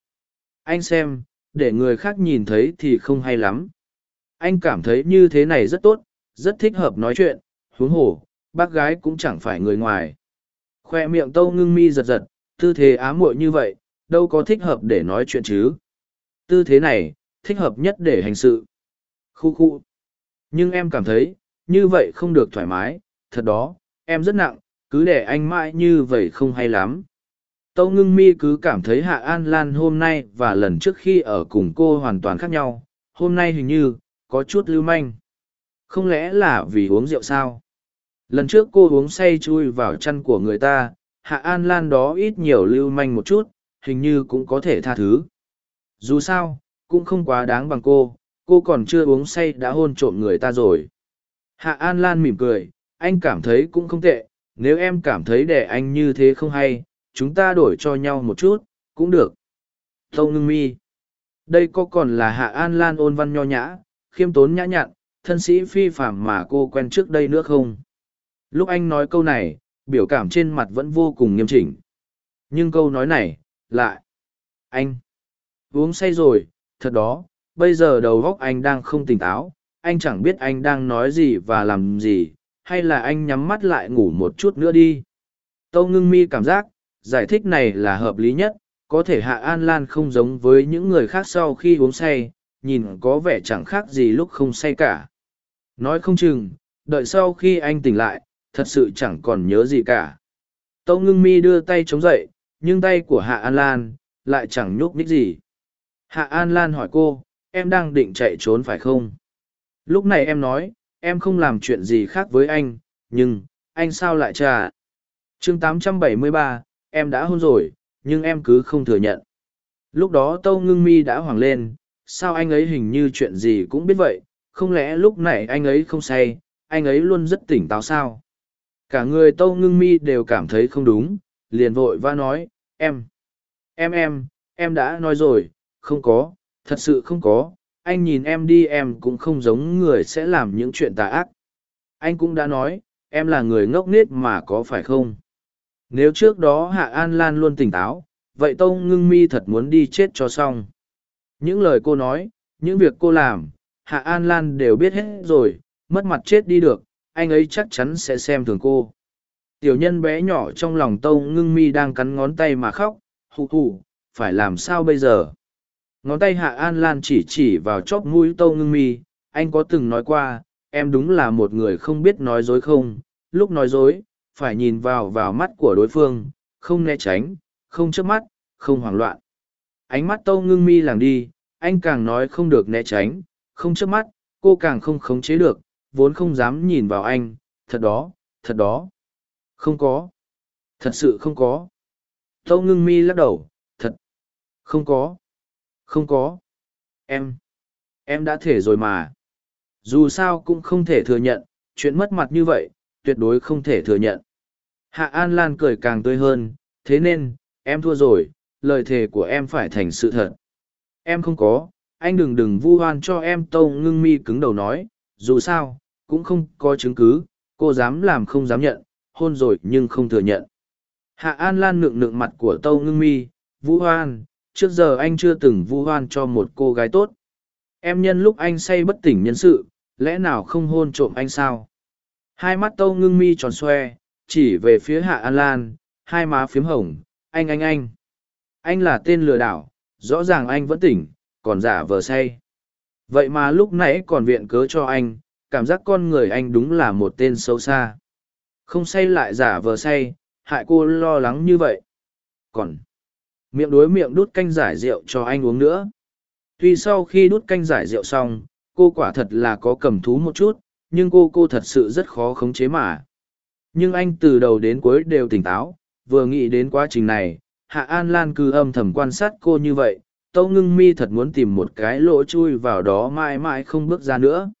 Anh xem, để người khác nhìn thấy thì không hay lắm. Anh cảm thấy như thế này rất tốt, rất thích hợp nói chuyện, huống hồ, bác gái cũng chẳng phải người ngoài. Khoe miệng tâu ngưng mi giật giật, tư thế ám muội như vậy, đâu có thích hợp để nói chuyện chứ. Tư thế này, thích hợp nhất để hành sự. Khu khu. Nhưng em cảm thấy, như vậy không được thoải mái, thật đó, em rất nặng, cứ để anh mãi như vậy không hay lắm. Tâu ngưng mi cứ cảm thấy Hạ An Lan hôm nay và lần trước khi ở cùng cô hoàn toàn khác nhau, hôm nay hình như, có chút lưu manh. Không lẽ là vì uống rượu sao? Lần trước cô uống say chui vào chăn của người ta, Hạ An Lan đó ít nhiều lưu manh một chút, hình như cũng có thể tha thứ. Dù sao, cũng không quá đáng bằng cô, cô còn chưa uống say đã hôn trộm người ta rồi. Hạ An Lan mỉm cười, anh cảm thấy cũng không tệ, nếu em cảm thấy để anh như thế không hay, chúng ta đổi cho nhau một chút, cũng được. Tâu ngưng mi. Đây có còn là Hạ An Lan ôn văn nho nhã, khiêm tốn nhã nhặn, thân sĩ phi phàm mà cô quen trước đây nữa không? Lúc anh nói câu này, biểu cảm trên mặt vẫn vô cùng nghiêm chỉnh. Nhưng câu nói này, lại. Anh. Uống say rồi, thật đó, bây giờ đầu óc anh đang không tỉnh táo, anh chẳng biết anh đang nói gì và làm gì, hay là anh nhắm mắt lại ngủ một chút nữa đi. Tâu ngưng mi cảm giác, giải thích này là hợp lý nhất, có thể Hạ An Lan không giống với những người khác sau khi uống say, nhìn có vẻ chẳng khác gì lúc không say cả. Nói không chừng, đợi sau khi anh tỉnh lại, thật sự chẳng còn nhớ gì cả. Tâu ngưng mi đưa tay chống dậy, nhưng tay của Hạ An Lan, lại chẳng nhúc nhích gì. Hạ An Lan hỏi cô, em đang định chạy trốn phải không? Lúc này em nói, em không làm chuyện gì khác với anh, nhưng, anh sao lại trả? chương 873, em đã hôn rồi, nhưng em cứ không thừa nhận. Lúc đó Tâu Ngưng Mi đã hoảng lên, sao anh ấy hình như chuyện gì cũng biết vậy, không lẽ lúc này anh ấy không say, anh ấy luôn rất tỉnh táo sao? Cả người Tâu Ngưng Mi đều cảm thấy không đúng, liền vội và nói, em, em em, em đã nói rồi, không có, thật sự không có, anh nhìn em đi em cũng không giống người sẽ làm những chuyện tà ác. Anh cũng đã nói, em là người ngốc nghếch mà có phải không? Nếu trước đó Hạ An Lan luôn tỉnh táo, vậy Tông Ngưng Mi thật muốn đi chết cho xong. Những lời cô nói, những việc cô làm, Hạ An Lan đều biết hết rồi, mất mặt chết đi được, anh ấy chắc chắn sẽ xem thường cô. Tiểu nhân bé nhỏ trong lòng tâu ngưng mi đang cắn ngón tay mà khóc, hụ hù, phải làm sao bây giờ? Ngón tay Hạ An Lan chỉ chỉ vào chóp mũi tâu ngưng mi, anh có từng nói qua, em đúng là một người không biết nói dối không, lúc nói dối, phải nhìn vào vào mắt của đối phương, không né tránh, không chớp mắt, không hoảng loạn. Ánh mắt tâu ngưng mi làng đi, anh càng nói không được né tránh, không chớp mắt, cô càng không khống chế được, vốn không dám nhìn vào anh, thật đó, thật đó. Không có. Thật sự không có. Tâu ngưng mi lắc đầu, thật. Không có. Không có. Em. Em đã thể rồi mà. Dù sao cũng không thể thừa nhận, chuyện mất mặt như vậy, tuyệt đối không thể thừa nhận. Hạ An Lan cười càng tươi hơn, thế nên, em thua rồi, lời thề của em phải thành sự thật. Em không có, anh đừng đừng vu hoan cho em tâu ngưng mi cứng đầu nói, dù sao, cũng không có chứng cứ, cô dám làm không dám nhận, hôn rồi nhưng không thừa nhận. Hạ An Lan nượng nượng mặt của tâu ngưng mi, vũ hoan, trước giờ anh chưa từng vu hoan cho một cô gái tốt. Em nhân lúc anh say bất tỉnh nhân sự, lẽ nào không hôn trộm anh sao? Hai mắt tâu ngưng mi tròn xoe, chỉ về phía Hạ An Lan, hai má phiếm hồng, anh anh anh. Anh là tên lừa đảo, rõ ràng anh vẫn tỉnh, còn giả vờ say. Vậy mà lúc nãy còn viện cớ cho anh, cảm giác con người anh đúng là một tên xấu xa. Không say lại giả vờ say, hại cô lo lắng như vậy. Còn, miệng đối miệng đút canh giải rượu cho anh uống nữa. Tuy sau khi đút canh giải rượu xong, cô quả thật là có cầm thú một chút, nhưng cô cô thật sự rất khó khống chế mà. Nhưng anh từ đầu đến cuối đều tỉnh táo, vừa nghĩ đến quá trình này, Hạ An Lan cứ âm thầm quan sát cô như vậy, Tâu Ngưng Mi thật muốn tìm một cái lỗ chui vào đó mãi mãi không bước ra nữa.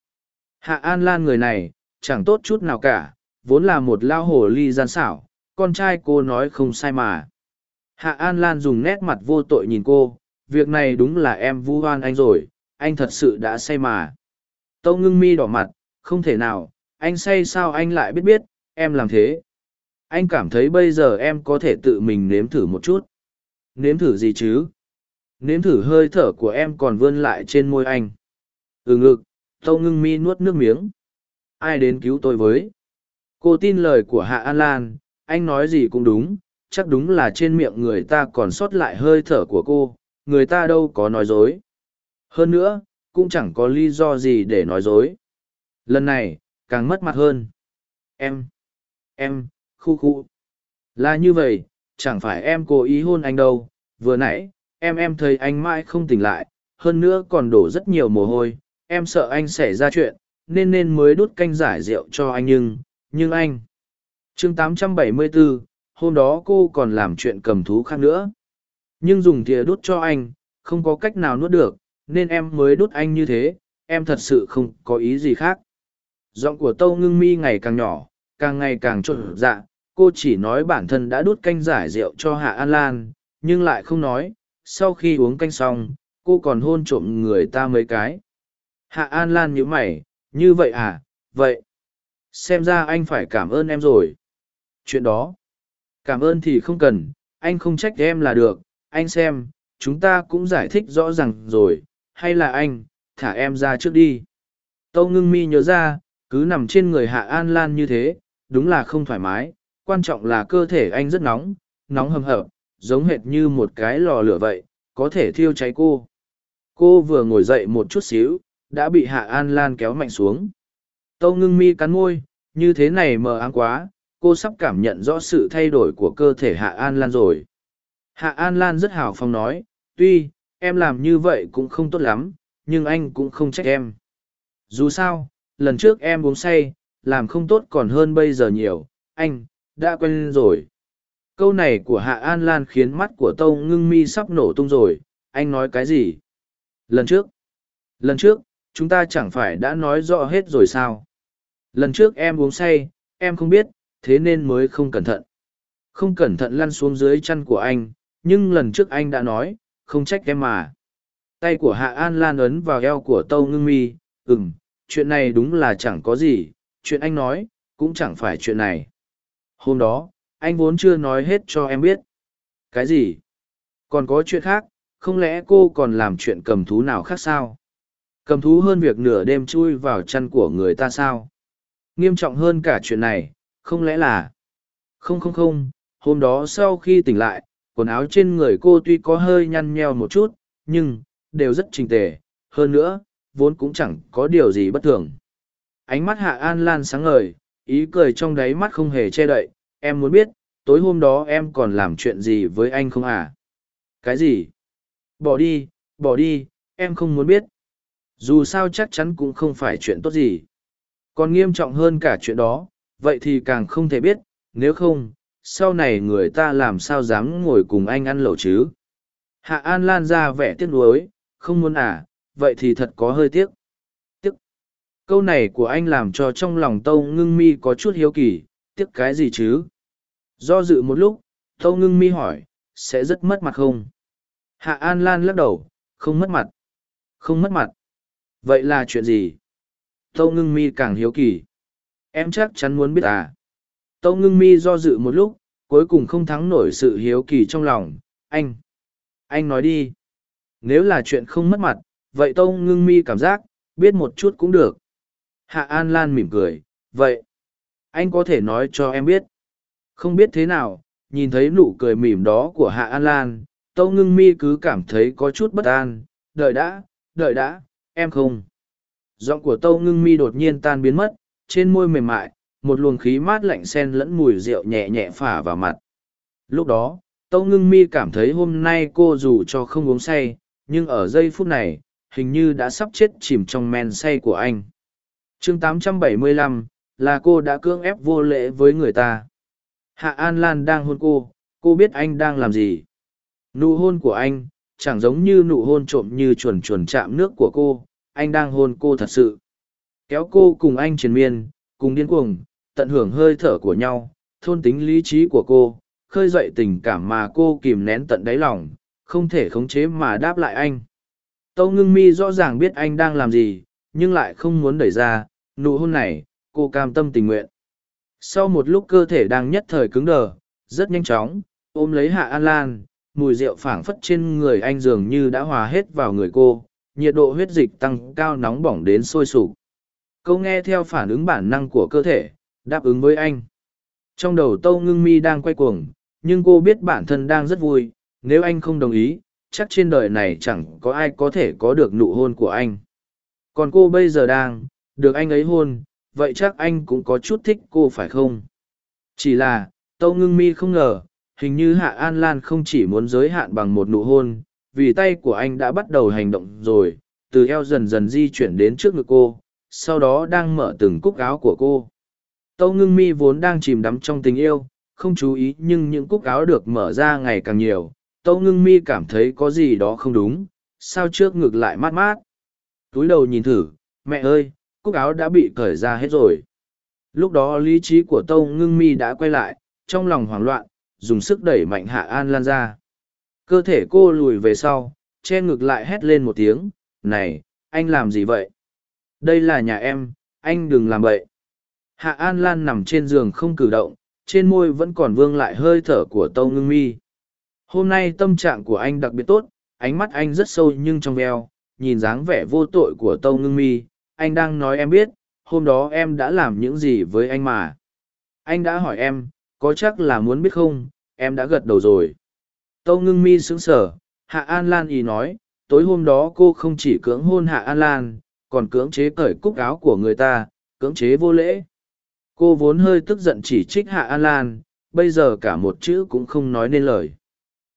Hạ An Lan người này, chẳng tốt chút nào cả, vốn là một lao hồ ly gian xảo, con trai cô nói không sai mà. Hạ An Lan dùng nét mặt vô tội nhìn cô, việc này đúng là em vu oan anh rồi, anh thật sự đã say mà. Tâu ngưng mi đỏ mặt, không thể nào, anh say sao anh lại biết biết, em làm thế. Anh cảm thấy bây giờ em có thể tự mình nếm thử một chút. Nếm thử gì chứ? Nếm thử hơi thở của em còn vươn lại trên môi anh. Ừ ngực, tâu ngưng mi nuốt nước miếng. Ai đến cứu tôi với? Cô tin lời của Hạ An Lan, anh nói gì cũng đúng, chắc đúng là trên miệng người ta còn sót lại hơi thở của cô, người ta đâu có nói dối. Hơn nữa, cũng chẳng có lý do gì để nói dối. Lần này, càng mất mặt hơn. Em, em, khu khu. Là như vậy, chẳng phải em cố ý hôn anh đâu, vừa nãy, em em thấy anh mãi không tỉnh lại, hơn nữa còn đổ rất nhiều mồ hôi, em sợ anh xảy ra chuyện, nên nên mới đút canh giải rượu cho anh nhưng, nhưng anh. chương 874, hôm đó cô còn làm chuyện cầm thú khác nữa. Nhưng dùng thìa đút cho anh, không có cách nào nuốt được, nên em mới đút anh như thế, em thật sự không có ý gì khác. Giọng của Tâu Ngưng Mi ngày càng nhỏ, càng ngày càng trộn dạ, cô chỉ nói bản thân đã đút canh giải rượu cho Hạ An Lan, nhưng lại không nói, sau khi uống canh xong, cô còn hôn trộm người ta mấy cái. Hạ An Lan nhíu mày, như vậy à, vậy. Xem ra anh phải cảm ơn em rồi. Chuyện đó. Cảm ơn thì không cần, anh không trách em là được, anh xem, chúng ta cũng giải thích rõ ràng rồi, hay là anh, thả em ra trước đi. Tâu ngưng mi nhớ ra, cứ nằm trên người Hạ An Lan như thế, đúng là không thoải mái, quan trọng là cơ thể anh rất nóng, nóng hầm hập, giống hệt như một cái lò lửa vậy, có thể thiêu cháy cô. Cô vừa ngồi dậy một chút xíu, đã bị Hạ An Lan kéo mạnh xuống. Tâu ngưng mi cắn môi, như thế này mờ áng quá, cô sắp cảm nhận rõ sự thay đổi của cơ thể Hạ An Lan rồi. Hạ An Lan rất hào phong nói, tuy, em làm như vậy cũng không tốt lắm, nhưng anh cũng không trách em. Dù sao, lần trước em uống say, làm không tốt còn hơn bây giờ nhiều, anh, đã quen rồi. Câu này của Hạ An Lan khiến mắt của Tâu ngưng mi sắp nổ tung rồi, anh nói cái gì? Lần trước, lần trước, chúng ta chẳng phải đã nói rõ hết rồi sao? Lần trước em uống say, em không biết, thế nên mới không cẩn thận. Không cẩn thận lăn xuống dưới chân của anh, nhưng lần trước anh đã nói, không trách em mà. Tay của Hạ An Lan ấn vào eo của Tâu Ngưng Mi, ừm, chuyện này đúng là chẳng có gì, chuyện anh nói, cũng chẳng phải chuyện này. Hôm đó, anh vốn chưa nói hết cho em biết. Cái gì? Còn có chuyện khác, không lẽ cô còn làm chuyện cầm thú nào khác sao? cầm thú hơn việc nửa đêm chui vào chăn của người ta sao nghiêm trọng hơn cả chuyện này không lẽ là không không không hôm đó sau khi tỉnh lại quần áo trên người cô tuy có hơi nhăn nheo một chút nhưng đều rất trình tề hơn nữa vốn cũng chẳng có điều gì bất thường ánh mắt hạ an lan sáng ngời ý cười trong đáy mắt không hề che đậy, em muốn biết, tối hôm đó em còn làm chuyện gì với anh không à? Cái gì? Bỏ đi bỏ đi, em không muốn biết. Dù sao chắc chắn cũng không phải chuyện tốt gì. Còn nghiêm trọng hơn cả chuyện đó, vậy thì càng không thể biết, nếu không, sau này người ta làm sao dám ngồi cùng anh ăn lẩu chứ? Hạ an lan ra vẻ tiếc nuối, không muốn à vậy thì thật có hơi tiếc. tiếc câu này của anh làm cho trong lòng tâu ngưng mi có chút hiếu kỳ, tiếc cái gì chứ? Do dự một lúc, tâu ngưng mi hỏi, sẽ rất mất mặt không? Hạ an lan lắc đầu, không mất mặt. Không mất mặt? Vậy là chuyện gì? Tâu ngưng mi càng hiếu kỳ. Em chắc chắn muốn biết à? Tâu ngưng mi do dự một lúc, cuối cùng không thắng nổi sự hiếu kỳ trong lòng. Anh anh nói đi. Nếu là chuyện không mất mặt, vậy tâu ngưng mi cảm giác, biết một chút cũng được hạ an lan mỉm cười, vậy, anh có thể nói cho em biết. Không biết thế nào. Nhìn thấy nụ cười mỉm đó của hạ an lan, tâu ngưng mi cứ cảm thấy có chút bất an. Đợi đã đợi đã, em không. Giọng của tâu ngưng mi đột nhiên tan biến mất, trên môi mềm mại, một luồng khí mát lạnh sen lẫn mùi rượu nhẹ nhẹ phả vào mặt. Lúc đó, tâu ngưng mi cảm thấy hôm nay cô dù cho không uống say, nhưng ở giây phút này, hình như đã sắp chết chìm trong men say của anh chương 875, là cô đã cưỡng ép vô lễ với người ta. Hạ an lan đang hôn cô cô biết anh đang làm gì. Nụ hôn của anh chẳng giống như nụ hôn trộm như chuồn chuồn chạm nước của cô anh đang hôn cô thật sự. Kéo cô cùng anh triền miên cùng điên cuồng tận hưởng hơi thở của nhau thôn tính lý trí của cô khơi dậy tình cảm mà cô kìm nén tận đáy lòng không thể khống chế mà đáp lại anh. Tâu ngưng mi rõ ràng biết anh đang làm gì nhưng lại không muốn đẩy ra nụ hôn này, cô cam tâm tình nguyện. Sau một lúc cơ thể đang nhất thời cứng đờ, rất nhanh chóng, ôm lấy hạ an lan, mùi rượu phảng phất trên người anh dường như đã hòa hết vào người cô, nhiệt độ huyết dịch tăng cao nóng bỏng đến sôi sục. Câu nghe theo phản ứng bản năng của cơ thể, đáp ứng với anh. Trong đầu tâu ngưng mi đang quay cuồng, nhưng cô biết bản thân đang rất vui, nếu anh không đồng ý, chắc trên đời này chẳng có ai có thể có được nụ hôn của anh. Còn cô bây giờ đang được anh ấy hôn, vậy chắc anh cũng có chút thích cô phải không? Chỉ là, tâu ngưng mi không ngờ, hình như hạ an lan không chỉ muốn giới hạn bằng một nụ hôn, vì tay của anh đã bắt đầu hành động rồi, từ eo dần dần di chuyển đến trước ngực cô, sau đó đang mở từng cúc áo của cô. Tâu ngưng mi vốn đang chìm đắm trong tình yêu, không chú ý nhưng những cúc áo được mở ra ngày càng nhiều, tâu ngưng mi cảm thấy có gì đó không đúng, sao trước ngực lại mát mát? Túi đầu nhìn thử, mẹ ơi cúc áo đã bị cởi ra hết rồi. Lúc đó lý trí của tâu ngưng mi đã quay lại, trong lòng hoảng loạn, dùng sức đẩy mạnh hạ an lan ra. Cơ thể cô lùi về sau, che ngực lại hét lên một tiếng, này, anh làm gì vậy? Đây là nhà em, anh đừng làm vậy. Hạ an lan nằm trên giường không cử động, trên môi vẫn còn vương lại hơi thở của tâu ngưng mi. Hôm nay tâm trạng của anh đặc biệt tốt, ánh mắt anh rất sâu nhưng trong veo, nhìn dáng vẻ vô tội của tâu ngưng mi anh đang nói em biết, hôm đó em đã làm những gì với anh mà. Anh đã hỏi em, có chắc là muốn biết không? Em đã gật đầu rồi. Tâu ngưng mi sững sờ, hạ an lan ý nói, tối hôm đó cô không chỉ cưỡng hôn hạ an lan, còn cưỡng chế cởi cúc áo của người ta, cưỡng chế vô lễ. Cô vốn hơi tức giận chỉ trích hạ an lan, bây giờ cả một chữ cũng không nói nên lời.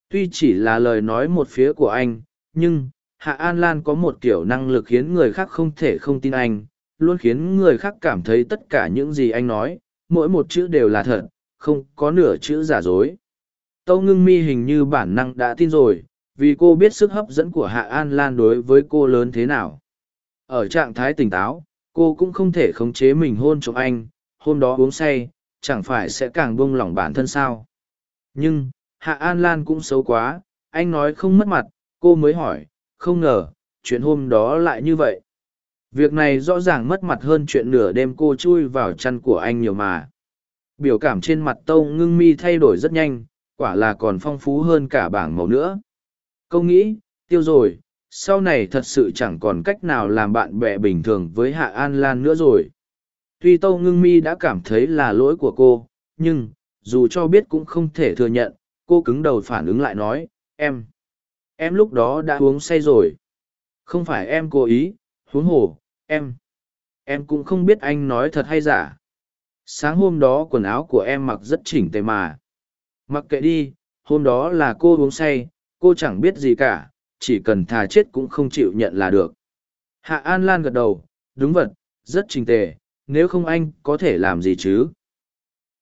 Tuy chỉ là lời nói một phía của anh, nhưng hạ an lan có một kiểu năng lực khiến người khác không thể không tin anh, luôn khiến người khác cảm thấy tất cả những gì anh nói, mỗi một chữ đều là thật, không có nửa chữ giả dối. Tâu ngưng mi hình như bản năng đã tin rồi, vì cô biết sức hấp dẫn của hạ an lan đối với cô lớn thế nào. Ở trạng thái tỉnh táo, cô cũng không thể khống chế mình hôn chồng anh, hôm đó uống say, chẳng phải sẽ càng buông lỏng bản thân sao. Nhưng, hạ an lan cũng xấu quá, anh nói không mất mặt, cô mới hỏi không ngờ, chuyện hôm đó lại như vậy. Việc này rõ ràng mất mặt hơn chuyện nửa đêm cô chui vào chăn của anh nhiều mà. Biểu cảm trên mặt tâu ngưng mi thay đổi rất nhanh, quả là còn phong phú hơn cả bảng màu nữa. Câu nghĩ, tiêu rồi, sau này thật sự chẳng còn cách nào làm bạn bè bình thường với hạ an lan nữa rồi. Tuy tâu ngưng mi đã cảm thấy là lỗi của cô, nhưng, dù cho biết cũng không thể thừa nhận, cô cứng đầu phản ứng lại nói, em em lúc đó đã uống say rồi. Không phải em cố ý, huống hồ, em em cũng không biết anh nói thật hay giả. Sáng hôm đó quần áo của em mặc rất chỉnh tề mà. Mặc kệ đi, hôm đó là cô uống say, cô chẳng biết gì cả, chỉ cần thà chết cũng không chịu nhận là được. Hạ an lan gật đầu, đúng vật rất trình tề, nếu không anh có thể làm gì chứ?